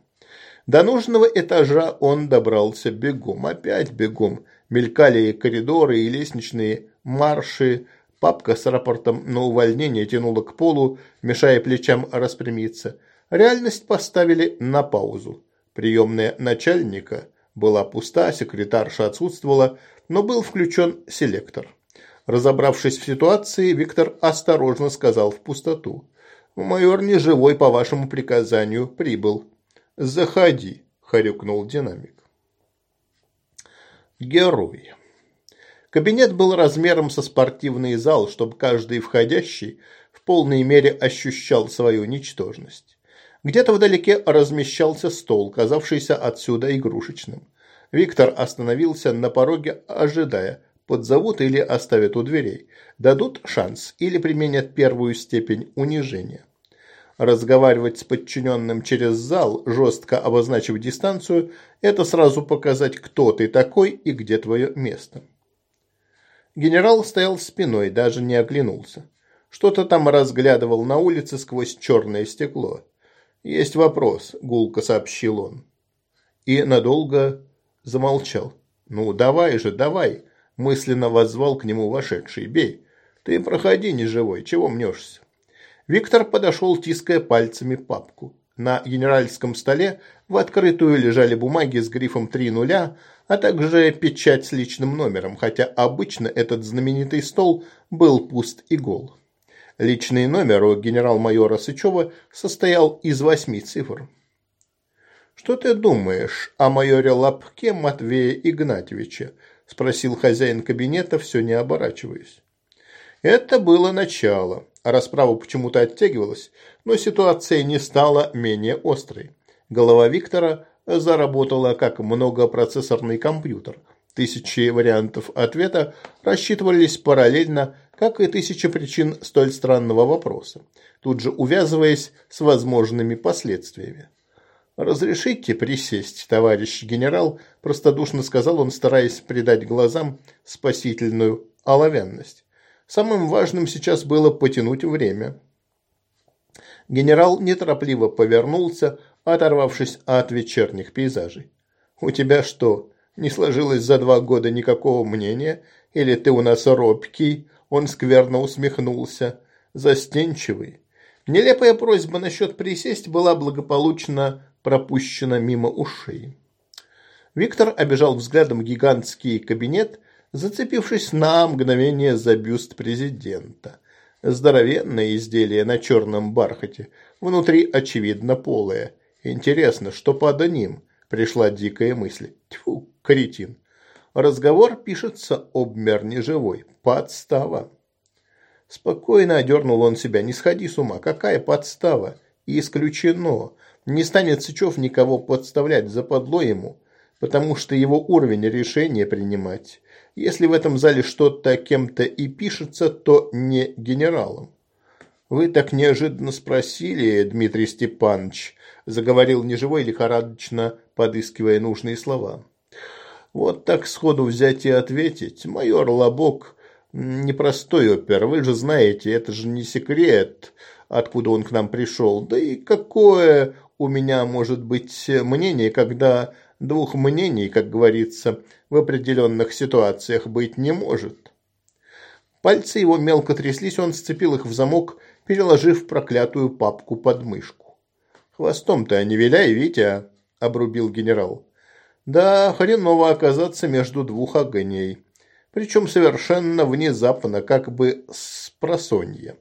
До нужного этажа он добрался бегом, опять бегом. Мелькали коридоры и лестничные марши. Папка с рапортом на увольнение тянула к полу, мешая плечам распрямиться. Реальность поставили на паузу. Приемная начальника была пуста, секретарша отсутствовала, но был включен селектор. Разобравшись в ситуации, Виктор осторожно сказал в пустоту. «Майор не живой по вашему приказанию прибыл». «Заходи», – хорюкнул динамик. Герой. Кабинет был размером со спортивный зал, чтобы каждый входящий в полной мере ощущал свою ничтожность. Где-то вдалеке размещался стол, казавшийся отсюда игрушечным. Виктор остановился на пороге, ожидая, подзовут или оставят у дверей, дадут шанс или применят первую степень унижения. Разговаривать с подчиненным через зал, жестко обозначив дистанцию, это сразу показать, кто ты такой и где твое место. Генерал стоял спиной, даже не оглянулся. Что-то там разглядывал на улице сквозь черное стекло. «Есть вопрос», – гулко сообщил он. И надолго замолчал. «Ну, давай же, давай», мысленно воззвал к нему вошедший. «Бей! Ты проходи, неживой, чего мнешься?» Виктор подошел, тиская пальцами папку. На генеральском столе в открытую лежали бумаги с грифом «три нуля», а также печать с личным номером, хотя обычно этот знаменитый стол был пуст и гол. Личный номер у генерал-майора Сычева состоял из восьми цифр. «Что ты думаешь о майоре Лапке Матвея Игнатьевича?» – спросил хозяин кабинета, все не оборачиваясь. Это было начало. Расправа почему-то оттягивалась, но ситуация не стала менее острой. Голова Виктора заработала как многопроцессорный компьютер. Тысячи вариантов ответа рассчитывались параллельно, как и тысячи причин столь странного вопроса, тут же увязываясь с возможными последствиями. «Разрешите присесть, товарищ генерал», – простодушно сказал он, стараясь придать глазам спасительную оловянность. Самым важным сейчас было потянуть время. Генерал неторопливо повернулся, оторвавшись от вечерних пейзажей. «У тебя что, не сложилось за два года никакого мнения? Или ты у нас робкий?» Он скверно усмехнулся. «Застенчивый». Нелепая просьба насчет присесть была благополучно пропущена мимо ушей. Виктор обежал взглядом гигантский кабинет зацепившись на мгновение за бюст президента. Здоровенное изделие на черном бархате, внутри очевидно полое. Интересно, что под ним? Пришла дикая мысль. Тьфу, кретин. Разговор пишется обмер неживой. Подстава. Спокойно одернул он себя. Не сходи с ума. Какая подстава? Исключено. Не станет Сычев никого подставлять, западло ему, потому что его уровень решения принимать если в этом зале что-то кем-то и пишется, то не генералом. «Вы так неожиданно спросили, Дмитрий Степанович», – заговорил неживой, лихорадочно подыскивая нужные слова. «Вот так сходу взять и ответить. Майор Лобок – непростой опер, вы же знаете, это же не секрет, откуда он к нам пришел. Да и какое у меня может быть мнение, когда Двух мнений, как говорится, в определенных ситуациях быть не может. Пальцы его мелко тряслись, он сцепил их в замок, переложив проклятую папку под мышку. «Хвостом-то не виляй, Витя!» – обрубил генерал. «Да, хреново оказаться между двух огней. Причем совершенно внезапно, как бы с просонья.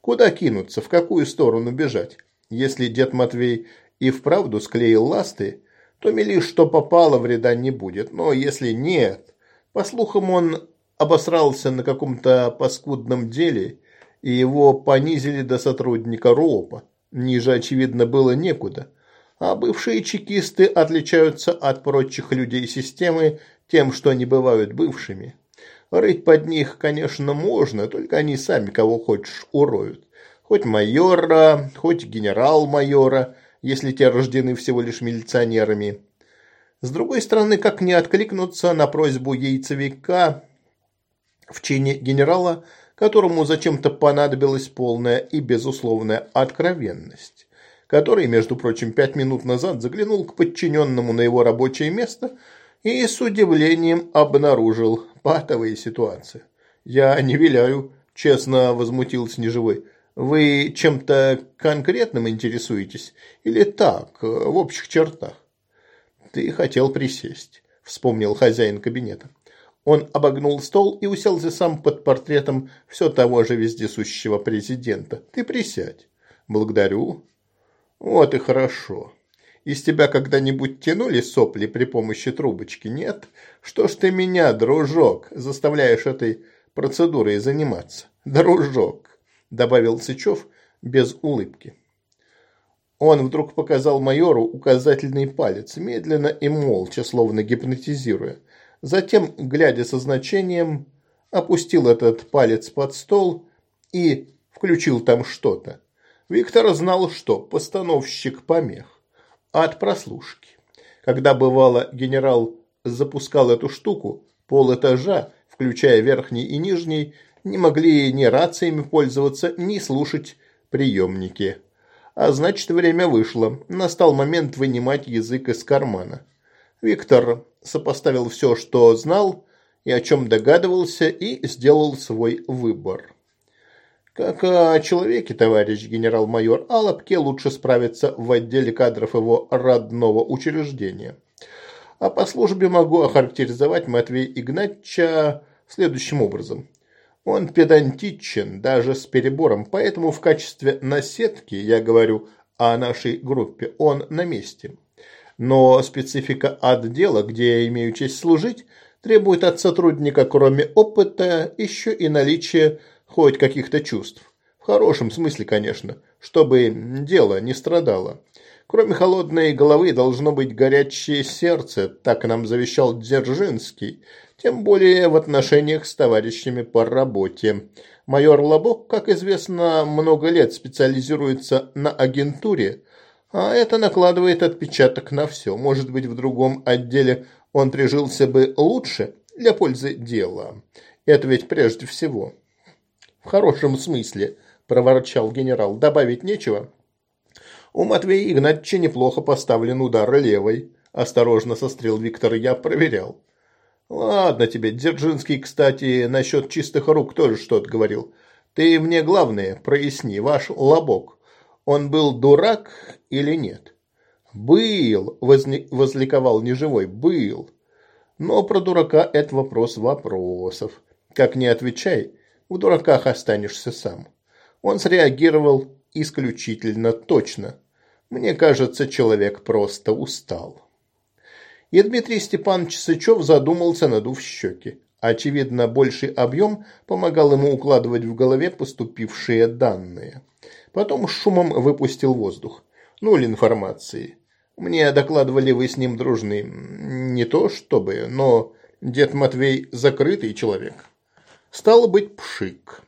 Куда кинуться, в какую сторону бежать? Если дед Матвей и вправду склеил ласты, то мели что попало, вреда не будет. Но если нет, по слухам, он обосрался на каком-то паскудном деле, и его понизили до сотрудника РОПа. Ниже, очевидно, было некуда. А бывшие чекисты отличаются от прочих людей системы тем, что они бывают бывшими. Рыть под них, конечно, можно, только они сами кого хочешь уроют. Хоть майора, хоть генерал-майора – если те рождены всего лишь милиционерами. С другой стороны, как не откликнуться на просьбу яйцевика в чине генерала, которому зачем-то понадобилась полная и безусловная откровенность, который, между прочим, пять минут назад заглянул к подчиненному на его рабочее место и с удивлением обнаружил патовые ситуации. «Я не виляю», – честно возмутился Неживой. Вы чем-то конкретным интересуетесь? Или так, в общих чертах? Ты хотел присесть, вспомнил хозяин кабинета. Он обогнул стол и уселся сам под портретом все того же вездесущего президента. Ты присядь. Благодарю. Вот и хорошо. Из тебя когда-нибудь тянули сопли при помощи трубочки, нет? Что ж ты меня, дружок, заставляешь этой процедурой заниматься? Дружок. – добавил Сычев без улыбки. Он вдруг показал майору указательный палец, медленно и молча, словно гипнотизируя. Затем, глядя со значением, опустил этот палец под стол и включил там что-то. Виктор знал, что постановщик помех от прослушки. Когда бывало генерал запускал эту штуку, пол этажа, включая верхний и нижний, не могли ни рациями пользоваться, ни слушать приемники. А значит, время вышло. Настал момент вынимать язык из кармана. Виктор сопоставил все, что знал и о чем догадывался, и сделал свой выбор. Как о человеке, товарищ генерал-майор, о Лобке лучше справиться в отделе кадров его родного учреждения. А по службе могу охарактеризовать Матвея Игнатьевича следующим образом. Он педантичен, даже с перебором, поэтому в качестве наседки, я говорю о нашей группе, он на месте. Но специфика отдела, где я имею честь служить, требует от сотрудника, кроме опыта, еще и наличия хоть каких-то чувств. В хорошем смысле, конечно, чтобы дело не страдало. Кроме холодной головы должно быть горячее сердце, так нам завещал Дзержинский, тем более в отношениях с товарищами по работе. Майор Лобок, как известно, много лет специализируется на агентуре, а это накладывает отпечаток на все. Может быть, в другом отделе он прижился бы лучше для пользы дела. Это ведь прежде всего. В хорошем смысле, проворчал генерал, добавить нечего. У Матвея Игнатьевича неплохо поставлен удар левой. Осторожно сострел Виктор, я проверял. Ладно тебе, Дзержинский, кстати, насчет чистых рук тоже что-то говорил. Ты мне главное проясни, ваш лобок. Он был дурак или нет? Был, возни... возликовал неживой, был. Но про дурака это вопрос вопросов. Как не отвечай, в дураках останешься сам. Он среагировал исключительно точно. Мне кажется, человек просто устал. И Дмитрий Степанович Сычев задумался, надув щеки. Очевидно, больший объем помогал ему укладывать в голове поступившие данные. Потом шумом выпустил воздух. Нуль информации. Мне докладывали, вы с ним дружны. Не то чтобы, но дед Матвей закрытый человек. Стало быть, пшик.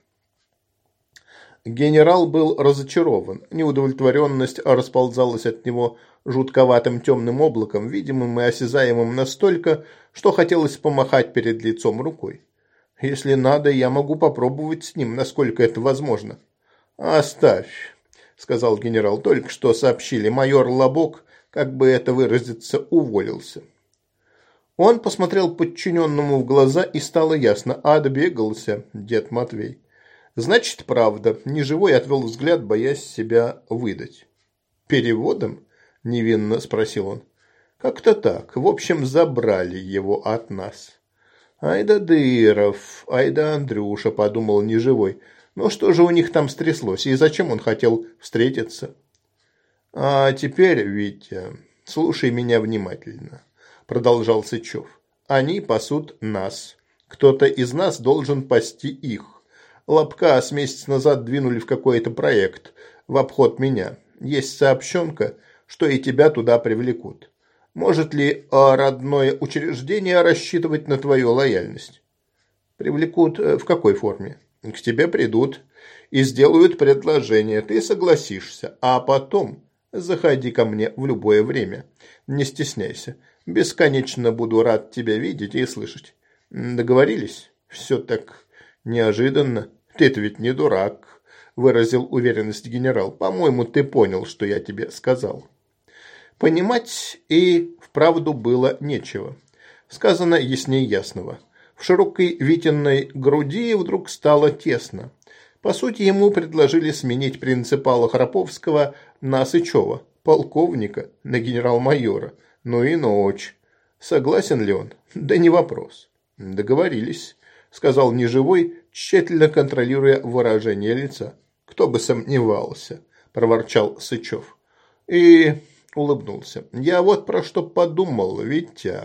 Генерал был разочарован. Неудовлетворенность расползалась от него жутковатым темным облаком, видимым и осязаемым настолько, что хотелось помахать перед лицом рукой. Если надо, я могу попробовать с ним, насколько это возможно. Оставь, сказал генерал. Только что сообщили, майор Лобок, как бы это выразиться, уволился. Он посмотрел подчиненному в глаза, и стало ясно, ад бегался, дед Матвей. Значит, правда. Неживой отвел взгляд, боясь себя выдать. Переводом? Невинно спросил он. Как-то так. В общем, забрали его от нас. Ай да Дыров, ай Андрюша, подумал Неживой. Ну что же у них там стряслось, и зачем он хотел встретиться? А теперь, Витя, слушай меня внимательно, продолжал Сычев. Они пасут нас. Кто-то из нас должен пасти их. Лобка с месяц назад двинули в какой-то проект в обход меня. Есть сообщенка, что и тебя туда привлекут. Может ли а, родное учреждение рассчитывать на твою лояльность? Привлекут э, в какой форме? К тебе придут и сделают предложение. Ты согласишься, а потом заходи ко мне в любое время. Не стесняйся. Бесконечно буду рад тебя видеть и слышать. Договорились? Все так неожиданно. «Ты-то ведь не дурак», – выразил уверенность генерал. «По-моему, ты понял, что я тебе сказал». Понимать и вправду было нечего. Сказано яснее ясного. В широкой Витиной груди вдруг стало тесно. По сути, ему предложили сменить принципала Храповского на Сычева, полковника на генерал-майора. Ну и ночь. Согласен ли он? Да не вопрос. Договорились, сказал неживой, тщательно контролируя выражение лица. «Кто бы сомневался», – проворчал Сычев. И улыбнулся. «Я вот про что подумал, Витя.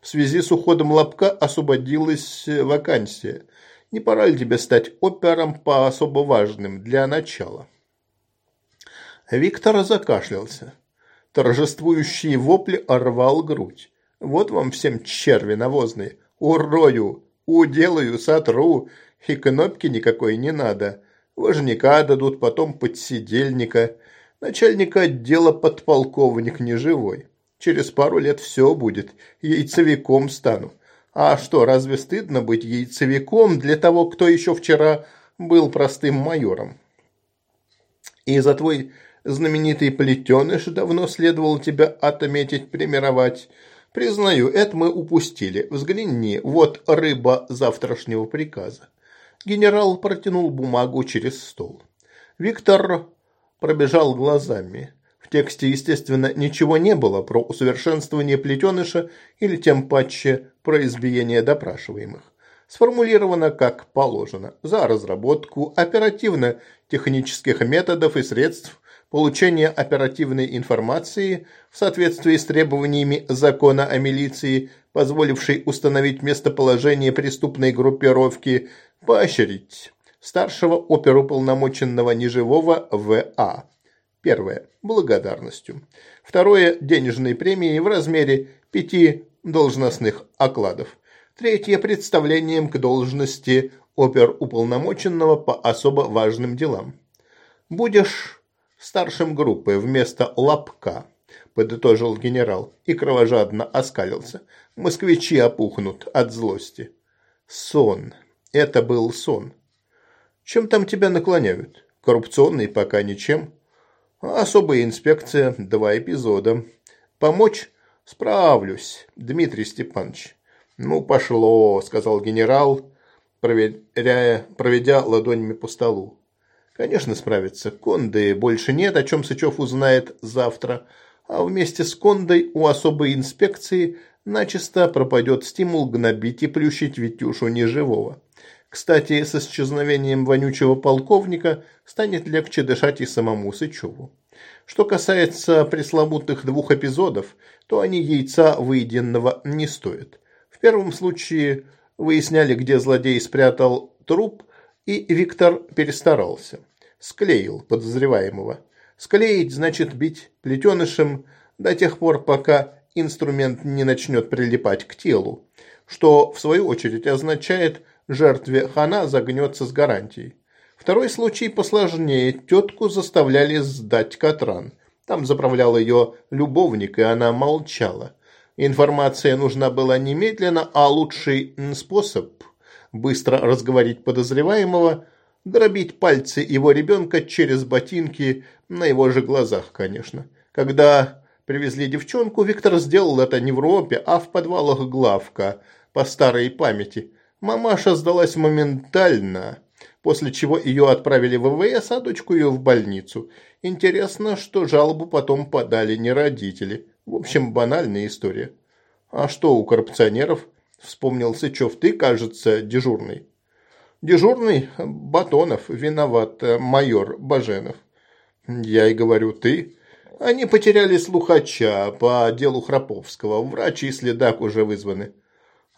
В связи с уходом Лобка освободилась вакансия. Не пора ли тебе стать опером по особо важным для начала?» Виктор закашлялся. Торжествующий вопли орвал грудь. «Вот вам всем черви навозные! Урою! Уделаю, сотру! И кнопки никакой не надо. Важника дадут, потом подсидельника. Начальника отдела подполковник неживой. Через пару лет все будет. Яйцевиком стану. А что, разве стыдно быть яйцевиком для того, кто еще вчера был простым майором? И за твой знаменитый плетеныш давно следовало тебя отметить, примировать. Признаю, это мы упустили. Взгляни, вот рыба завтрашнего приказа. Генерал протянул бумагу через стол. Виктор пробежал глазами. В тексте, естественно, ничего не было про усовершенствование плетеныша или тем паче про избиение допрашиваемых. Сформулировано как положено за разработку оперативно-технических методов и средств получения оперативной информации в соответствии с требованиями закона о милиции, позволившей установить местоположение преступной группировки поощрить старшего оперуполномоченного Неживого В.А. Первое – благодарностью. Второе – денежной премией в размере пяти должностных окладов. Третье – представлением к должности оперуполномоченного по особо важным делам. Будешь старшим группы вместо лапка, подытожил генерал и кровожадно оскалился. Москвичи опухнут от злости. Сон. Это был сон. Чем там тебя наклоняют? Коррупционный пока ничем. Особая инспекция, два эпизода. Помочь? Справлюсь, Дмитрий Степанович. Ну, пошло, сказал генерал, проверяя, проведя ладонями по столу. Конечно, справится. Конды больше нет, о чем Сычев узнает завтра. А вместе с Кондой у особой инспекции начисто пропадет стимул гнобить и плющить Витюшу неживого. Кстати, с исчезновением вонючего полковника станет легче дышать и самому Сычеву. Что касается пресловутых двух эпизодов, то они яйца выеденного не стоят. В первом случае выясняли, где злодей спрятал труп, и Виктор перестарался. Склеил подозреваемого. Склеить значит бить плетенышем до тех пор, пока инструмент не начнет прилипать к телу, что в свою очередь означает жертве хана загнется с гарантией. Второй случай посложнее. Тетку заставляли сдать Катран. Там заправлял ее любовник, и она молчала. Информация нужна была немедленно, а лучший способ быстро разговорить подозреваемого – дробить пальцы его ребенка через ботинки на его же глазах, конечно. Когда привезли девчонку, Виктор сделал это не в ропе, а в подвалах главка, по старой памяти – Мамаша сдалась моментально, после чего ее отправили в ВВС, а дочку ее в больницу. Интересно, что жалобу потом подали не родители. В общем, банальная история. А что у коррупционеров? Вспомнил Сычев. Ты, кажется, дежурный. Дежурный? Батонов. Виноват майор Баженов. Я и говорю, ты. Они потеряли слухача по делу Храповского. Врач и следак уже вызваны.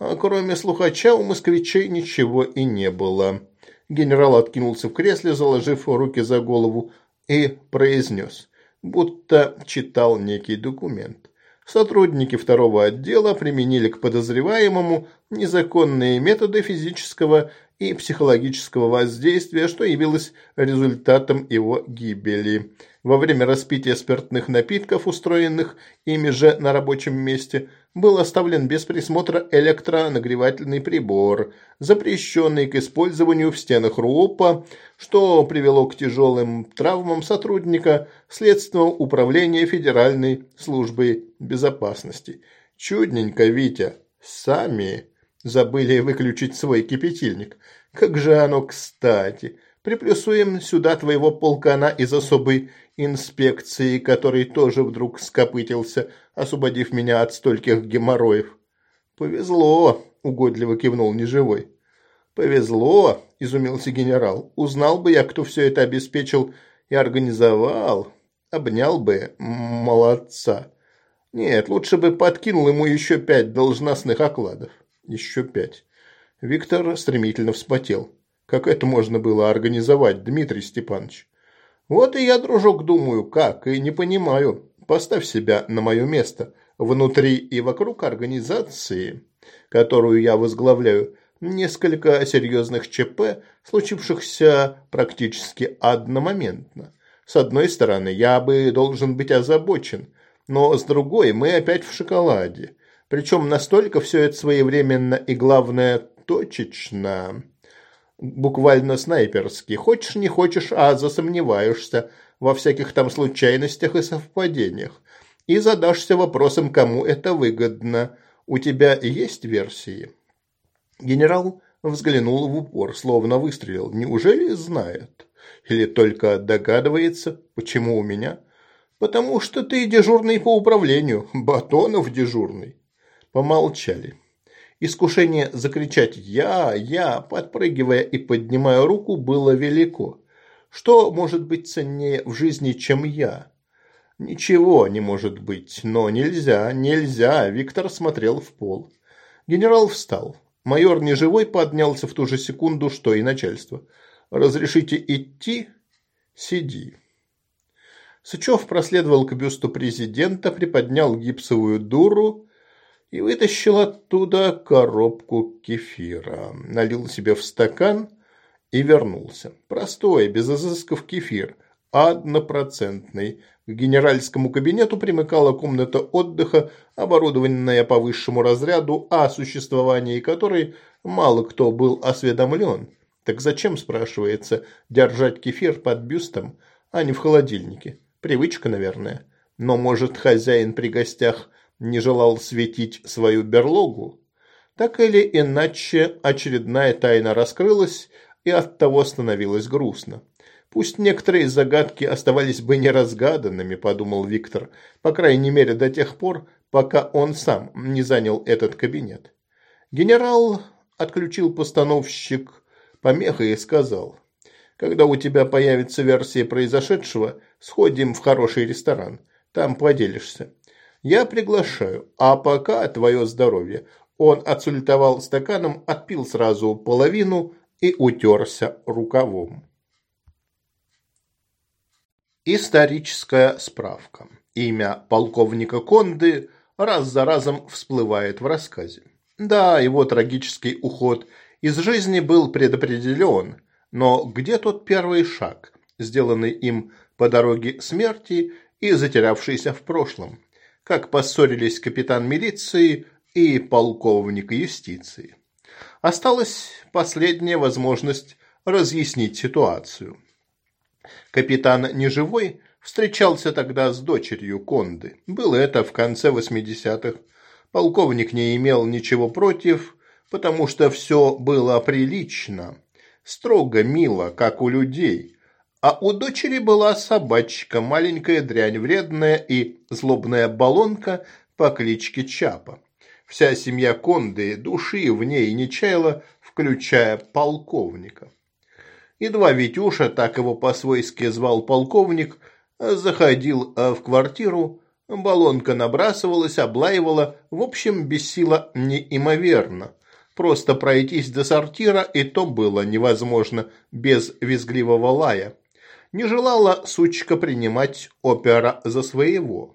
А кроме слухача у москвичей ничего и не было. Генерал откинулся в кресле, заложив руки за голову, и произнес, будто читал некий документ. Сотрудники второго отдела применили к подозреваемому незаконные методы физического и психологического воздействия, что явилось результатом его гибели. Во время распития спиртных напитков, устроенных ими же на рабочем месте – был оставлен без присмотра электронагревательный прибор, запрещенный к использованию в стенах РУОПа, что привело к тяжелым травмам сотрудника Следственного управления Федеральной службы безопасности. Чудненько, Витя, сами забыли выключить свой кипятильник. Как же оно кстати. Приплюсуем сюда твоего полкана из особой инспекции, который тоже вдруг скопытился, освободив меня от стольких геморроев. «Повезло», – угодливо кивнул неживой. «Повезло», – изумился генерал. «Узнал бы я, кто все это обеспечил и организовал. Обнял бы молодца. Нет, лучше бы подкинул ему еще пять должностных окладов. Еще пять». Виктор стремительно вспотел. Как это можно было организовать, Дмитрий Степанович? Вот и я, дружок, думаю, как, и не понимаю. Поставь себя на мое место. Внутри и вокруг организации, которую я возглавляю, несколько серьезных ЧП, случившихся практически одномоментно. С одной стороны, я бы должен быть озабочен, но с другой, мы опять в шоколаде. Причем настолько все это своевременно и, главное, точечно буквально снайперски. Хочешь, не хочешь, а засомневаешься во всяких там случайностях и совпадениях. И задашься вопросом, кому это выгодно. У тебя есть версии? Генерал взглянул в упор, словно выстрелил. Неужели знает? Или только догадывается, почему у меня? Потому что ты дежурный по управлению, Батонов дежурный. Помолчали. Искушение закричать «Я! Я!», подпрыгивая и поднимая руку, было велико. Что может быть ценнее в жизни, чем я? Ничего не может быть, но нельзя, нельзя. Виктор смотрел в пол. Генерал встал. Майор неживой поднялся в ту же секунду, что и начальство. Разрешите идти? Сиди. Сычев проследовал к бюсту президента, приподнял гипсовую дуру и вытащил оттуда коробку кефира. Налил себе в стакан и вернулся. Простой, без изысков кефир, однопроцентный. К генеральскому кабинету примыкала комната отдыха, оборудованная по высшему разряду, о существовании которой мало кто был осведомлен. Так зачем, спрашивается, держать кефир под бюстом, а не в холодильнике? Привычка, наверное. Но, может, хозяин при гостях не желал светить свою берлогу? Так или иначе, очередная тайна раскрылась, и оттого становилось грустно. Пусть некоторые загадки оставались бы неразгаданными, подумал Виктор, по крайней мере до тех пор, пока он сам не занял этот кабинет. Генерал отключил постановщик помеха и сказал, «Когда у тебя появится версия произошедшего, сходим в хороший ресторан, там поделишься. Я приглашаю, а пока твое здоровье». Он отсультовал стаканом, отпил сразу половину и утерся рукавом. Историческая справка. Имя полковника Конды раз за разом всплывает в рассказе. Да, его трагический уход из жизни был предопределен, но где тот первый шаг, сделанный им по дороге смерти и затерявшийся в прошлом? Как поссорились капитан милиции и полковник юстиции? Осталась последняя возможность разъяснить ситуацию. Капитан Неживой встречался тогда с дочерью Конды. Было это в конце 80-х. Полковник не имел ничего против, потому что все было прилично, строго мило, как у людей. А у дочери была собачка, маленькая дрянь, вредная и злобная баллонка по кличке Чапа. Вся семья Конды души в ней не чаяла, включая полковника. Едва Витюша, так его по-свойски звал полковник, заходил э, в квартиру, баллонка набрасывалась, облаивала, в общем, бесила неимоверно. Просто пройтись до сортира и то было невозможно без визгливого лая. Не желала сучка принимать опера за своего.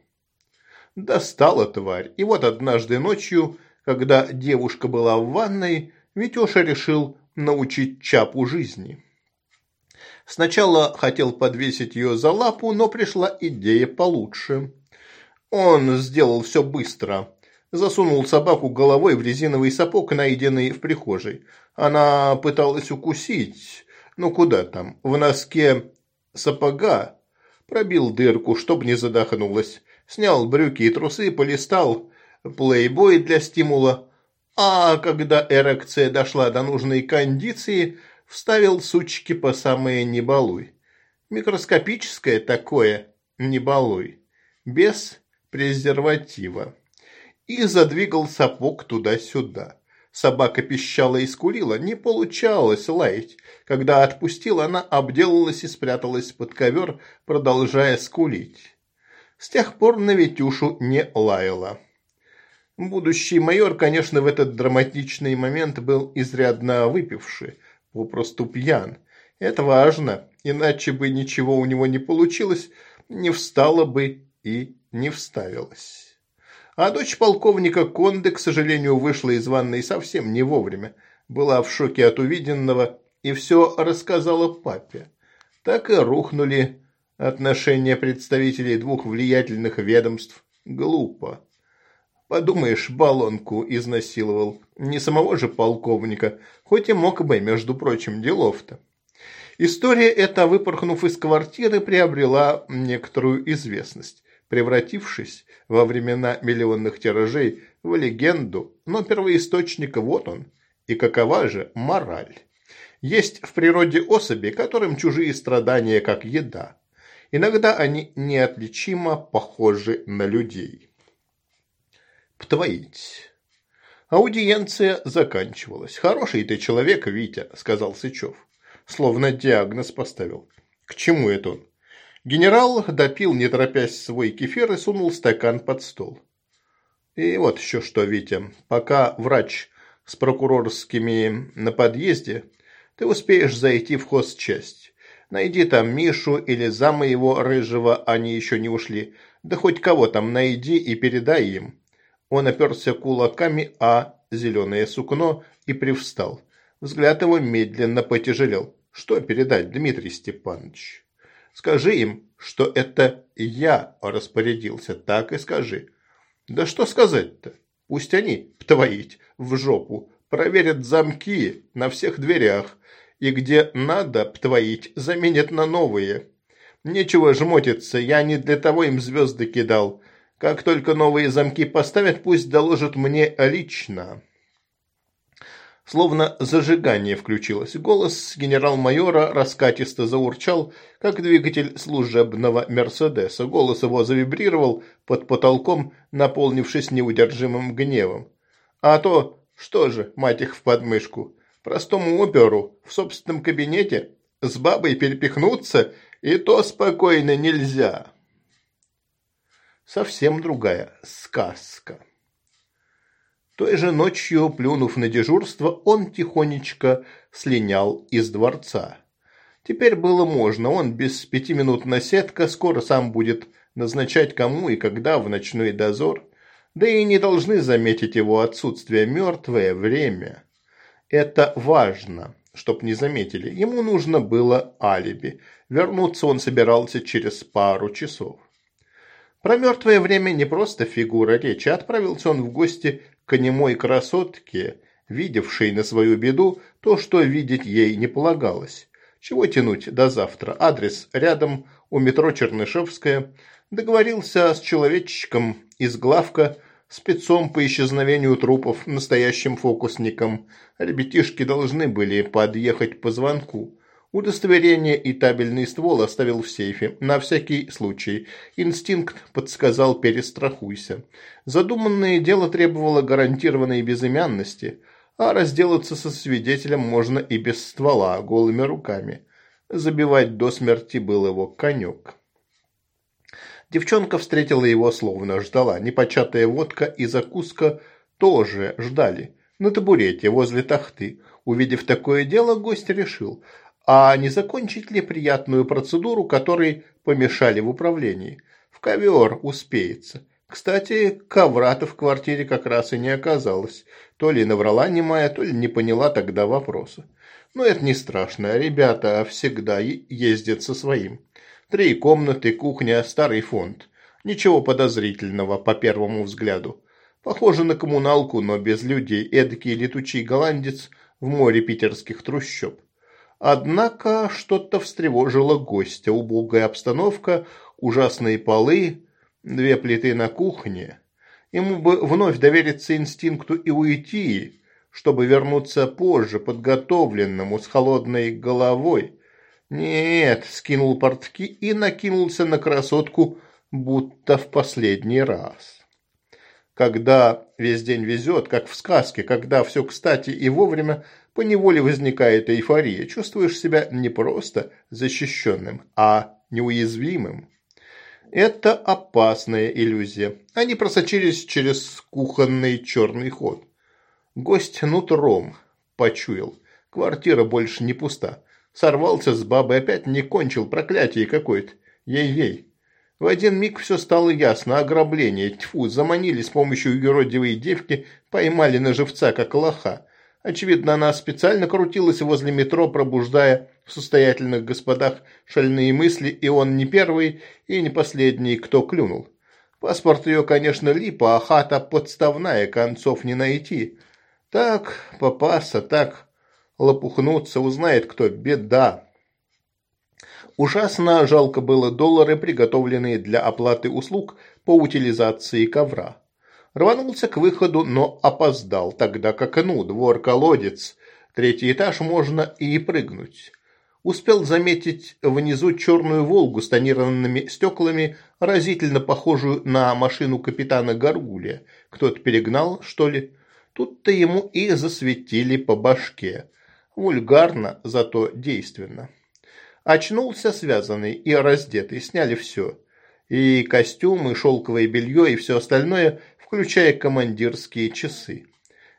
Достала тварь, и вот однажды ночью, когда девушка была в ванной, Витюша решил научить Чапу жизни. Сначала хотел подвесить ее за лапу, но пришла идея получше. Он сделал все быстро. Засунул собаку головой в резиновый сапог, найденный в прихожей. Она пыталась укусить. Ну куда там? В носке сапога. Пробил дырку, чтоб не задохнулась. Снял брюки и трусы, полистал плейбой для стимула. А когда эрекция дошла до нужной кондиции, вставил сучки по самые не балуй. Микроскопическое такое не балуй. Без презерватива. И задвигал сапог туда-сюда. Собака пищала и скулила, не получалось лаять. Когда отпустил, она обделалась и спряталась под ковер, продолжая скулить. С тех пор на Витюшу не лаяла. Будущий майор, конечно, в этот драматичный момент был изрядно выпивший, попросту пьян. Это важно, иначе бы ничего у него не получилось, не встало бы и не вставилось. А дочь полковника Конде, к сожалению, вышла из ванной совсем не вовремя. Была в шоке от увиденного и все рассказала папе. Так и рухнули отношения представителей двух влиятельных ведомств. Глупо. Подумаешь, баллонку изнасиловал. Не самого же полковника, хоть и мог бы, между прочим, делов-то. История эта, выпорхнув из квартиры, приобрела некоторую известность, превратившись во времена миллионных тиражей в легенду, но первоисточник вот он, и какова же мораль. Есть в природе особи, которым чужие страдания как еда. Иногда они неотличимо похожи на людей птворить. Аудиенция заканчивалась. «Хороший ты человек, Витя», – сказал Сычев. Словно диагноз поставил. К чему это он? Генерал допил, не торопясь, свой кефир и сунул стакан под стол. И вот еще что, Витя. Пока врач с прокурорскими на подъезде, Ты успеешь зайти в хозчасть. Найди там Мишу или зама его рыжего, они еще не ушли. Да хоть кого там найди и передай им. Он оперся кулаками а зеленое сукно и привстал. Взгляд его медленно потяжелел. Что передать, Дмитрий Степанович? Скажи им, что это я распорядился, так и скажи. Да что сказать-то? Пусть они, птвоить, в жопу, проверят замки на всех дверях, и где надо птвоить, заменят на новые. Нечего жмотиться, я не для того им звезды кидал. Как только новые замки поставят, пусть доложат мне лично. Словно зажигание включилось. Голос генерал-майора раскатисто заурчал, как двигатель служебного «Мерседеса». Голос его завибрировал под потолком, наполнившись неудержимым гневом. А то, что же, мать их в подмышку, простому оперу в собственном кабинете с бабой перепихнуться и то спокойно нельзя. Совсем другая сказка. Той же ночью, плюнув на дежурство, он тихонечко слинял из дворца. Теперь было можно, он без пяти минут наседка скоро сам будет назначать кому и когда в ночной дозор. Да и не должны заметить его отсутствие мертвое время. Это важно, чтоб не заметили. Ему нужно было алиби. Вернуться он собирался через пару часов. Про мертвое время не просто фигура речи. Отправился он в гости к немой красотке, видевшей на свою беду то, что видеть ей не полагалось. Чего тянуть до завтра? Адрес рядом, у метро Чернышевская. Договорился с человечком из главка, спецом по исчезновению трупов, настоящим фокусником. Ребятишки должны были подъехать по звонку. Удостоверение и табельный ствол оставил в сейфе, на всякий случай. Инстинкт подсказал «перестрахуйся». Задуманное дело требовало гарантированной безымянности, а разделаться со свидетелем можно и без ствола, голыми руками. Забивать до смерти был его конек. Девчонка встретила его словно ждала. Непочатая водка и закуска тоже ждали. На табурете возле тахты. Увидев такое дело, гость решил – а не закончить ли приятную процедуру, которой помешали в управлении? В ковер успеется. Кстати, ковра-то в квартире как раз и не оказалось. То ли наврала немая, то ли не поняла тогда вопроса. Но это не страшно, ребята всегда ездят со своим. Три комнаты, кухня, старый фонд. Ничего подозрительного по первому взгляду. Похоже на коммуналку, но без людей. Эдакий летучий голландец в море питерских трущоб. Однако что-то встревожило гостя. Убогая обстановка, ужасные полы, две плиты на кухне. Ему бы вновь довериться инстинкту и уйти, чтобы вернуться позже, подготовленному, с холодной головой. Нет, скинул портки и накинулся на красотку, будто в последний раз. Когда весь день везет, как в сказке, когда все кстати и вовремя, поневоле возникает эйфория. Чувствуешь себя не просто защищенным, а неуязвимым. Это опасная иллюзия. Они просочились через кухонный черный ход. Гость нутром почуял. Квартира больше не пуста. Сорвался с бабы, опять не кончил проклятие какое-то. Ей-ей. В один миг все стало ясно. Ограбление, тьфу, заманили с помощью юродивой девки, поймали на живца, как лоха. Очевидно, она специально крутилась возле метро, пробуждая в состоятельных господах шальные мысли, и он не первый и не последний, кто клюнул. Паспорт ее, конечно, липа, а хата подставная, концов не найти. Так попасться, так лопухнуться, узнает кто, беда. Ужасно жалко было доллары, приготовленные для оплаты услуг по утилизации ковра. Рванулся к выходу, но опоздал, тогда как, ну, двор-колодец, третий этаж можно и прыгнуть. Успел заметить внизу черную «Волгу» с тонированными стеклами, разительно похожую на машину капитана Гаргулия. Кто-то перегнал, что ли? Тут-то ему и засветили по башке. Вульгарно, зато действенно. Очнулся связанный и раздетый, сняли все. И костюм, и шелковое белье, и все остальное включая командирские часы.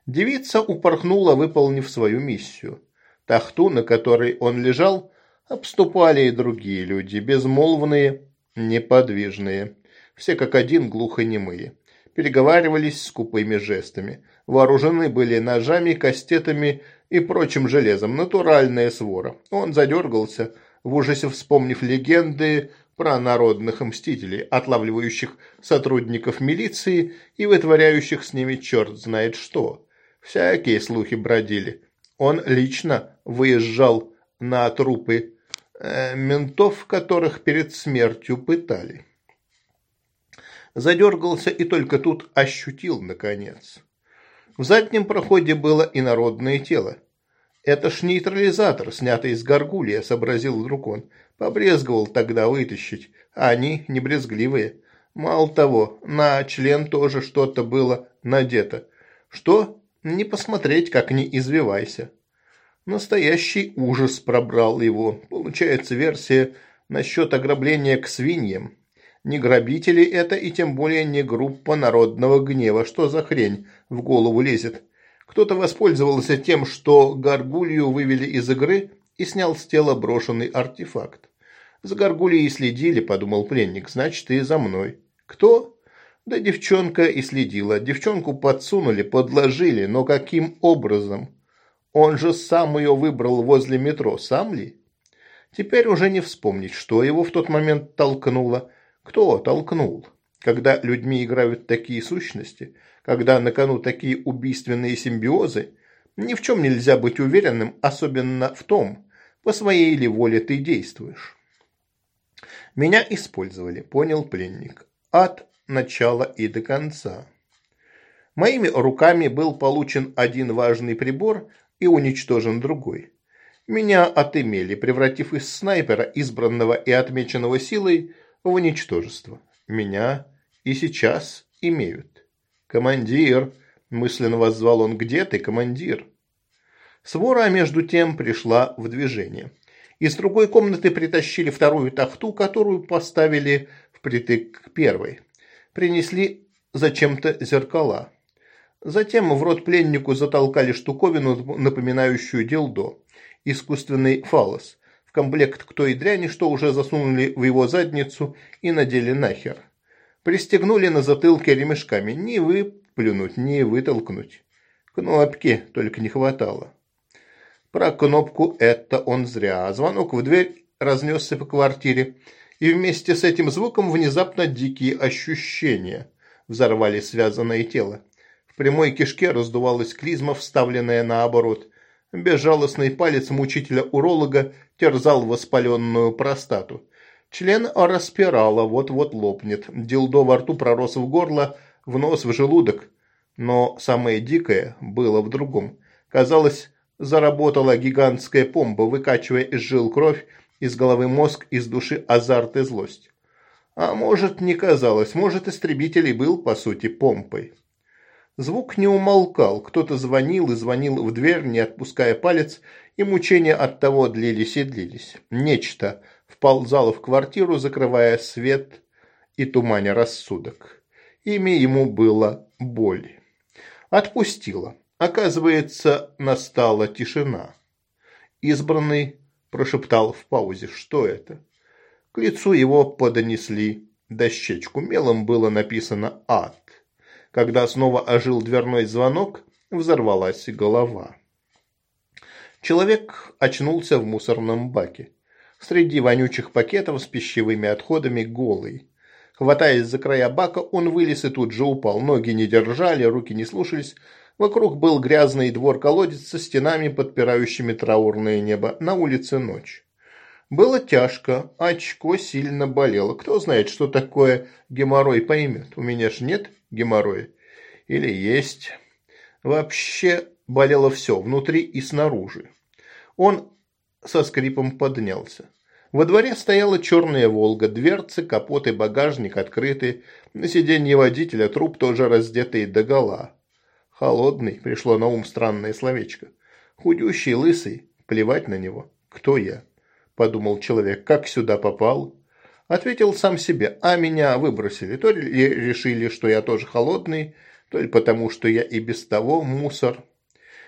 Девица упорхнула, выполнив свою миссию. Тахту, на которой он лежал, обступали и другие люди, безмолвные, неподвижные. Все как один глухонемые. Переговаривались скупыми жестами. Вооружены были ножами, кастетами и прочим железом. Натуральная свора. Он задергался, в ужасе вспомнив легенды про народных мстителей, отлавливающих сотрудников милиции и вытворяющих с ними черт знает что. Всякие слухи бродили. Он лично выезжал на трупы э, ментов, которых перед смертью пытали. Задергался и только тут ощутил, наконец. В заднем проходе было и народное тело. «Это ж нейтрализатор, снятый из горгулья», – сообразил вдруг он. Побрезговал тогда вытащить, а они не брезгливые. Мало того, на член тоже что-то было надето. Что? Не посмотреть, как не извивайся. Настоящий ужас пробрал его. Получается версия насчет ограбления к свиньям. Не грабители это и тем более не группа народного гнева. Что за хрень в голову лезет? Кто-то воспользовался тем, что горгулью вывели из игры и снял с тела брошенный артефакт. За горгульей следили, подумал пленник, значит и за мной. Кто? Да девчонка и следила. Девчонку подсунули, подложили, но каким образом? Он же сам ее выбрал возле метро, сам ли? Теперь уже не вспомнить, что его в тот момент толкнуло. Кто толкнул? Когда людьми играют такие сущности – когда на кону такие убийственные симбиозы, ни в чем нельзя быть уверенным, особенно в том, по своей ли воле ты действуешь. Меня использовали, понял пленник, от начала и до конца. Моими руками был получен один важный прибор и уничтожен другой. Меня отымели, превратив из снайпера, избранного и отмеченного силой, в ничтожество. Меня и сейчас имеют. «Командир!» – мысленно воззвал он. «Где ты, командир?» Свора, между тем, пришла в движение. Из другой комнаты притащили вторую тафту, которую поставили впритык к первой. Принесли зачем-то зеркала. Затем в рот пленнику затолкали штуковину, напоминающую делдо. Искусственный фалос. В комплект к той дряни, что уже засунули в его задницу и надели нахер. Пристегнули на затылке ремешками. Ни выплюнуть, ни вытолкнуть. Кнопки только не хватало. Про кнопку это он зря. Звонок в дверь разнесся по квартире. И вместе с этим звуком внезапно дикие ощущения взорвали связанное тело. В прямой кишке раздувалась клизма, вставленная наоборот. Безжалостный палец мучителя-уролога терзал воспаленную простату. Член распирала, вот-вот лопнет. Дилдо во рту пророс в горло, в нос, в желудок. Но самое дикое было в другом. Казалось, заработала гигантская помба, выкачивая из жил кровь, из головы мозг, из души азарт и злость. А может, не казалось, может, истребитель и был, по сути, помпой. Звук не умолкал, кто-то звонил и звонил в дверь, не отпуская палец, и мучения от того длились и длились. Нечто – вползала в квартиру, закрывая свет и туманя рассудок. Имя ему было Боль. Отпустила. Оказывается, настала тишина. Избранный прошептал в паузе, что это. К лицу его подонесли дощечку. Мелом было написано «Ад». Когда снова ожил дверной звонок, взорвалась голова. Человек очнулся в мусорном баке. Среди вонючих пакетов с пищевыми отходами голый. Хватаясь за края бака, он вылез и тут же упал. Ноги не держали, руки не слушались. Вокруг был грязный двор-колодец со стенами, подпирающими траурное небо. На улице ночь. Было тяжко, очко сильно болело. Кто знает, что такое геморрой поймет. У меня ж нет геморроя. Или есть. Вообще болело все, внутри и снаружи. Он со скрипом поднялся. Во дворе стояла черная «Волга», дверцы, капот и багажник открыты, на сиденье водителя труп тоже раздетый догола. Холодный, пришло на ум странное словечко. Худющий, лысый, плевать на него. Кто я? Подумал человек, как сюда попал? Ответил сам себе, а меня выбросили. То ли решили, что я тоже холодный, то ли потому, что я и без того мусор.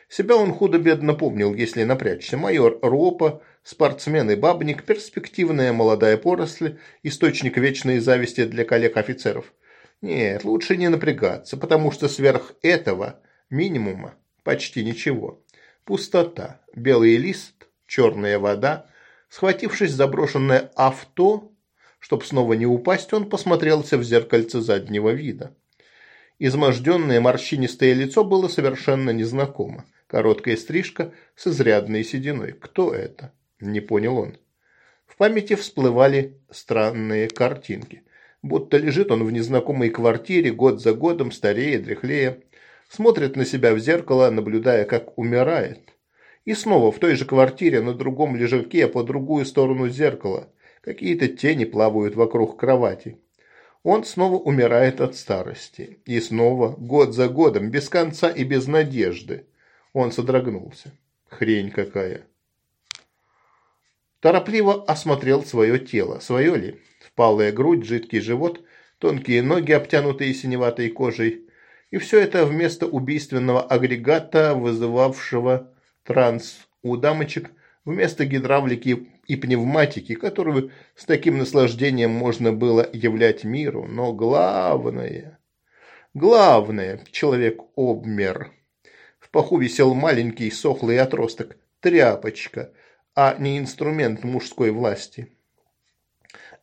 Себя он худо-бедно помнил, если напрячься. Майор Ропа, спортсмен и бабник, перспективная молодая поросль, источник вечной зависти для коллег-офицеров. Нет, лучше не напрягаться, потому что сверх этого минимума почти ничего. Пустота, белый лист, черная вода. Схватившись за брошенное авто, чтобы снова не упасть, он посмотрелся в зеркальце заднего вида. Изможденное морщинистое лицо было совершенно незнакомо. Короткая стрижка с изрядной сединой. Кто это? Не понял он. В памяти всплывали странные картинки. Будто лежит он в незнакомой квартире, год за годом, старее, дряхлее. Смотрит на себя в зеркало, наблюдая, как умирает. И снова в той же квартире, на другом лежаке, по другую сторону зеркала. Какие-то тени плавают вокруг кровати. Он снова умирает от старости. И снова, год за годом, без конца и без надежды. Он содрогнулся. Хрень какая. Торопливо осмотрел свое тело. Свое ли? Впалая грудь, жидкий живот, тонкие ноги, обтянутые синеватой кожей. И все это вместо убийственного агрегата, вызывавшего транс у дамочек, вместо гидравлики и пневматики, которую с таким наслаждением можно было являть миру. Но главное... Главное, человек обмер. В паху висел маленький сохлый отросток, тряпочка, а не инструмент мужской власти.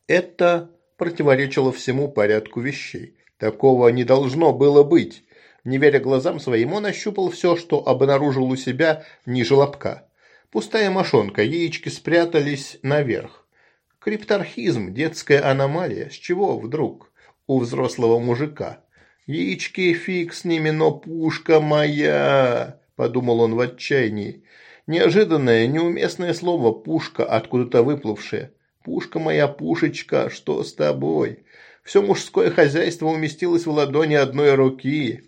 Это противоречило всему порядку вещей. Такого не должно было быть. Не веря глазам своим, он ощупал все, что обнаружил у себя ниже лобка. Пустая мошонка, яички спрятались наверх. Крипторхизм, детская аномалия. С чего вдруг у взрослого мужика? Яички фиг с ними, но пушка моя, подумал он в отчаянии. Неожиданное, неуместное слово «пушка», откуда-то выплывшее. «Пушка моя, пушечка, что с тобой?» Все мужское хозяйство уместилось в ладони одной руки.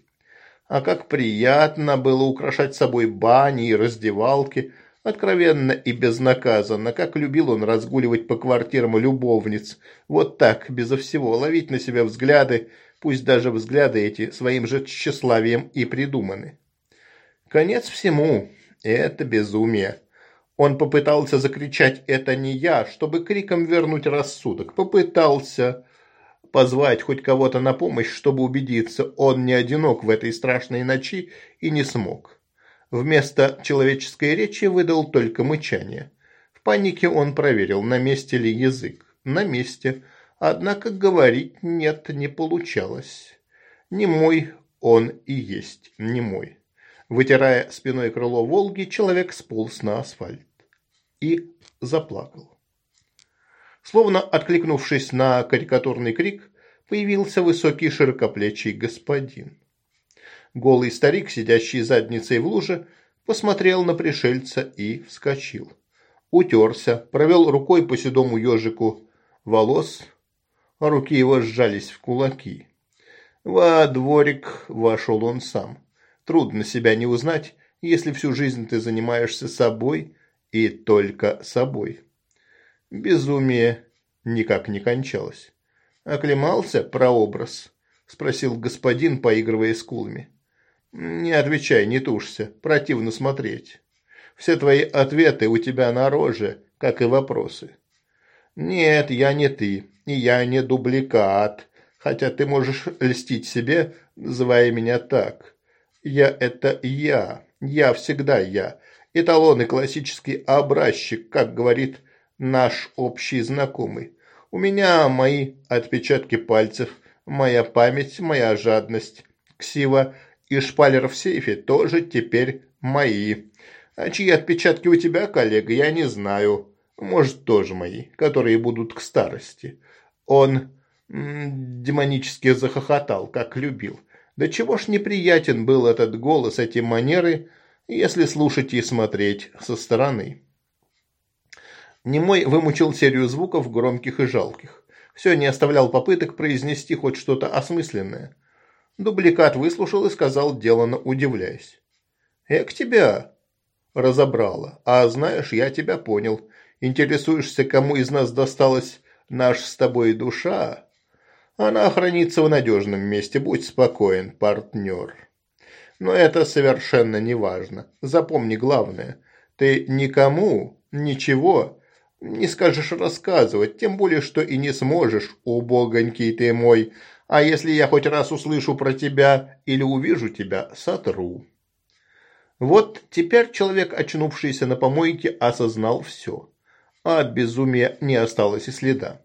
А как приятно было украшать собой бани и раздевалки – Откровенно и безнаказанно, как любил он разгуливать по квартирам любовниц. Вот так, безо всего, ловить на себя взгляды, пусть даже взгляды эти своим же тщеславием и придуманы. Конец всему. Это безумие. Он попытался закричать «это не я», чтобы криком вернуть рассудок. Попытался позвать хоть кого-то на помощь, чтобы убедиться, он не одинок в этой страшной ночи и не смог. Вместо человеческой речи выдал только мычание. В панике он проверил, на месте ли язык. На месте. Однако говорить нет, не получалось. Не мой он и есть, не мой. Вытирая спиной крыло Волги, человек сполз на асфальт. И заплакал. Словно откликнувшись на карикатурный крик, появился высокий широкоплечий господин. Голый старик, сидящий задницей в луже, посмотрел на пришельца и вскочил. Утерся, провел рукой по седому ежику волос, а руки его сжались в кулаки. Во дворик вошел он сам. Трудно себя не узнать, если всю жизнь ты занимаешься собой и только собой. Безумие никак не кончалось. «Оклемался прообраз?» – спросил господин, поигрывая скулами. «Не отвечай, не тушься. Противно смотреть. Все твои ответы у тебя на роже, как и вопросы». «Нет, я не ты, и я не дубликат, хотя ты можешь льстить себе, называя меня так. Я – это я, я всегда я, эталон и классический образчик, как говорит наш общий знакомый. У меня мои отпечатки пальцев, моя память, моя жадность, ксива – и шпалер в сейфе тоже теперь мои. А чьи отпечатки у тебя, коллега, я не знаю. Может, тоже мои, которые будут к старости. Он демонически захохотал, как любил. Да чего ж неприятен был этот голос, эти манеры, если слушать и смотреть со стороны. Немой вымучил серию звуков, громких и жалких. Все не оставлял попыток произнести хоть что-то осмысленное. Дубликат выслушал и сказал, делано удивляясь. «Эк тебя!» разобрала. «А знаешь, я тебя понял. Интересуешься, кому из нас досталась наш с тобой душа? Она хранится в надежном месте. Будь спокоен, партнер». Но это совершенно не важно. Запомни главное. Ты никому ничего не скажешь рассказывать, тем более, что и не сможешь, убогонький ты мой. А если я хоть раз услышу про тебя или увижу тебя, сотру. Вот теперь человек, очнувшийся на помойке, осознал все. А от безумия не осталось и следа.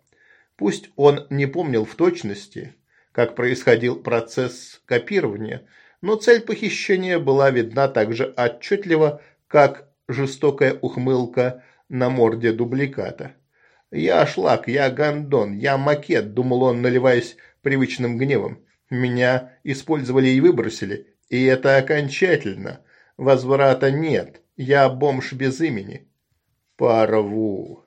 Пусть он не помнил в точности, как происходил процесс копирования, но цель похищения была видна так же отчетливо, как жестокая ухмылка на морде дубликата. «Я шлак, я гондон, я макет», – думал он, наливаясь привычным гневом. «Меня использовали и выбросили, и это окончательно. Возврата нет, я бомж без имени». «Порву».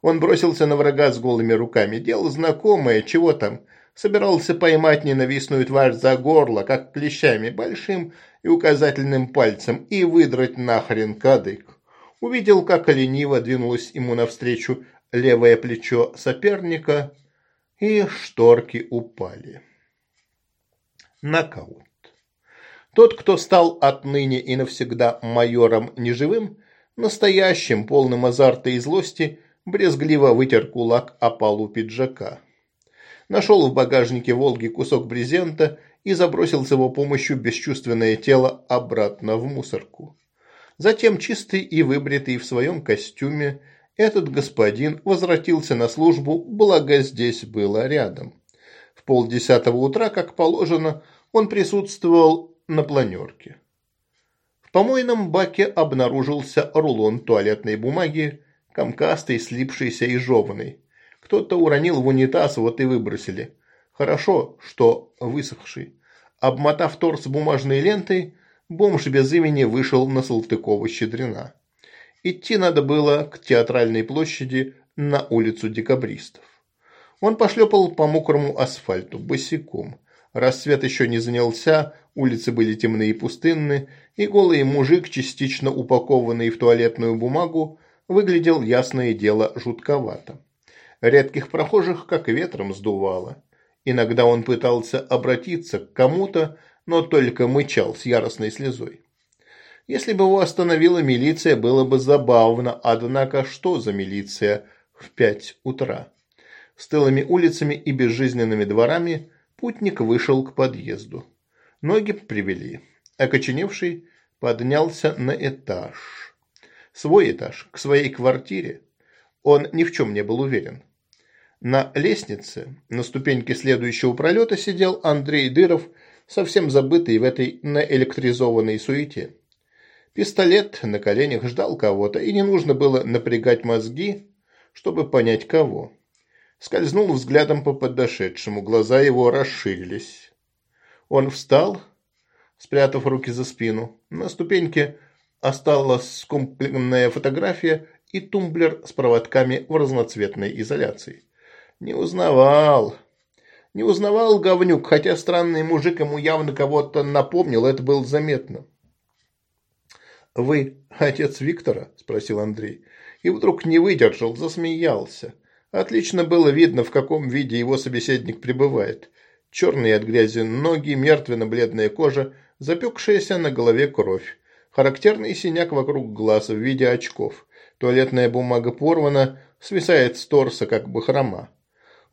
Он бросился на врага с голыми руками. Дело знакомое, чего там. Собирался поймать ненавистную тварь за горло, как клещами, большим и указательным пальцем, и выдрать нахрен кадык. Увидел, как лениво двинулось ему навстречу левое плечо соперника, и шторки упали. Нокаут. Тот, кто стал отныне и навсегда майором неживым, настоящим, полным азарта и злости, брезгливо вытер кулак о полу пиджака. Нашел в багажнике «Волги» кусок брезента и забросил с его помощью бесчувственное тело обратно в мусорку. Затем, чистый и выбритый в своем костюме, этот господин возвратился на службу, благо здесь было рядом. В полдесятого утра, как положено, он присутствовал на планерке. В помойном баке обнаружился рулон туалетной бумаги, комкастый, слипшийся и жеванный. Кто-то уронил в унитаз, вот и выбросили. Хорошо, что высохший. Обмотав торс бумажной лентой, бомж без имени вышел на Салтыкова-Щедрина. Идти надо было к театральной площади на улицу декабристов. Он пошлепал по мокрому асфальту, босиком. Рассвет еще не занялся, улицы были темные и пустынны, и голый мужик, частично упакованный в туалетную бумагу, выглядел, ясное дело, жутковато. Редких прохожих как ветром сдувало. Иногда он пытался обратиться к кому-то, но только мычал с яростной слезой. Если бы его остановила милиция, было бы забавно, однако что за милиция в пять утра? С тылыми улицами и безжизненными дворами путник вышел к подъезду. Ноги привели. Окоченевший поднялся на этаж. Свой этаж, к своей квартире. Он ни в чем не был уверен. На лестнице, на ступеньке следующего пролета, сидел Андрей Дыров, совсем забытый в этой наэлектризованной суете. Пистолет на коленях ждал кого-то, и не нужно было напрягать мозги, чтобы понять кого. Скользнул взглядом по подошедшему, глаза его расширились. Он встал, спрятав руки за спину. На ступеньке осталась скомпленная фотография и тумблер с проводками в разноцветной изоляции. Не узнавал. Не узнавал говнюк, хотя странный мужик ему явно кого-то напомнил, это было заметно. «Вы отец Виктора?» – спросил Андрей. И вдруг не выдержал, засмеялся. Отлично было видно, в каком виде его собеседник пребывает. Черные от грязи ноги, мертвенно-бледная кожа, запекшаяся на голове кровь. Характерный синяк вокруг глаз в виде очков. Туалетная бумага порвана, свисает с торса, как бы хрома.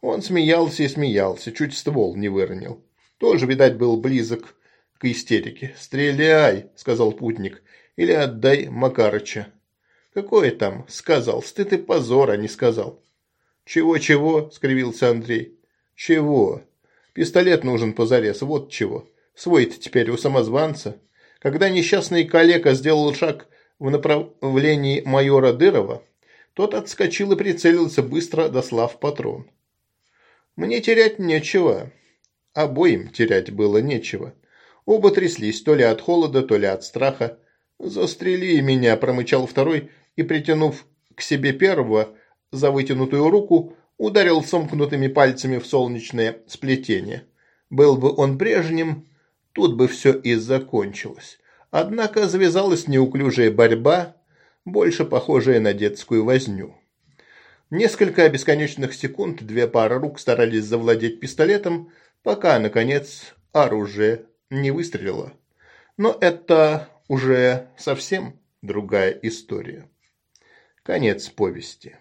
Он смеялся и смеялся, чуть ствол не выронил. Тоже, видать, был близок к истерике. «Стреляй!» – сказал путник. «Или отдай Макарыча». «Какое там?» – сказал. «Стыд и позор, а не сказал». «Чего-чего?» – скривился Андрей. «Чего? Пистолет нужен позарез, вот чего. Свой-то теперь у самозванца. Когда несчастный коллега сделал шаг в направлении майора Дырова, тот отскочил и прицелился быстро, дослав патрон. Мне терять нечего. Обоим терять было нечего. Оба тряслись, то ли от холода, то ли от страха. «Застрели меня», – промычал второй и, притянув к себе первого за вытянутую руку, ударил сомкнутыми пальцами в солнечное сплетение. Был бы он прежним, тут бы все и закончилось. Однако завязалась неуклюжая борьба, больше похожая на детскую возню. Несколько бесконечных секунд две пары рук старались завладеть пистолетом, пока, наконец, оружие не выстрелило. Но это уже совсем другая история. Конец повести.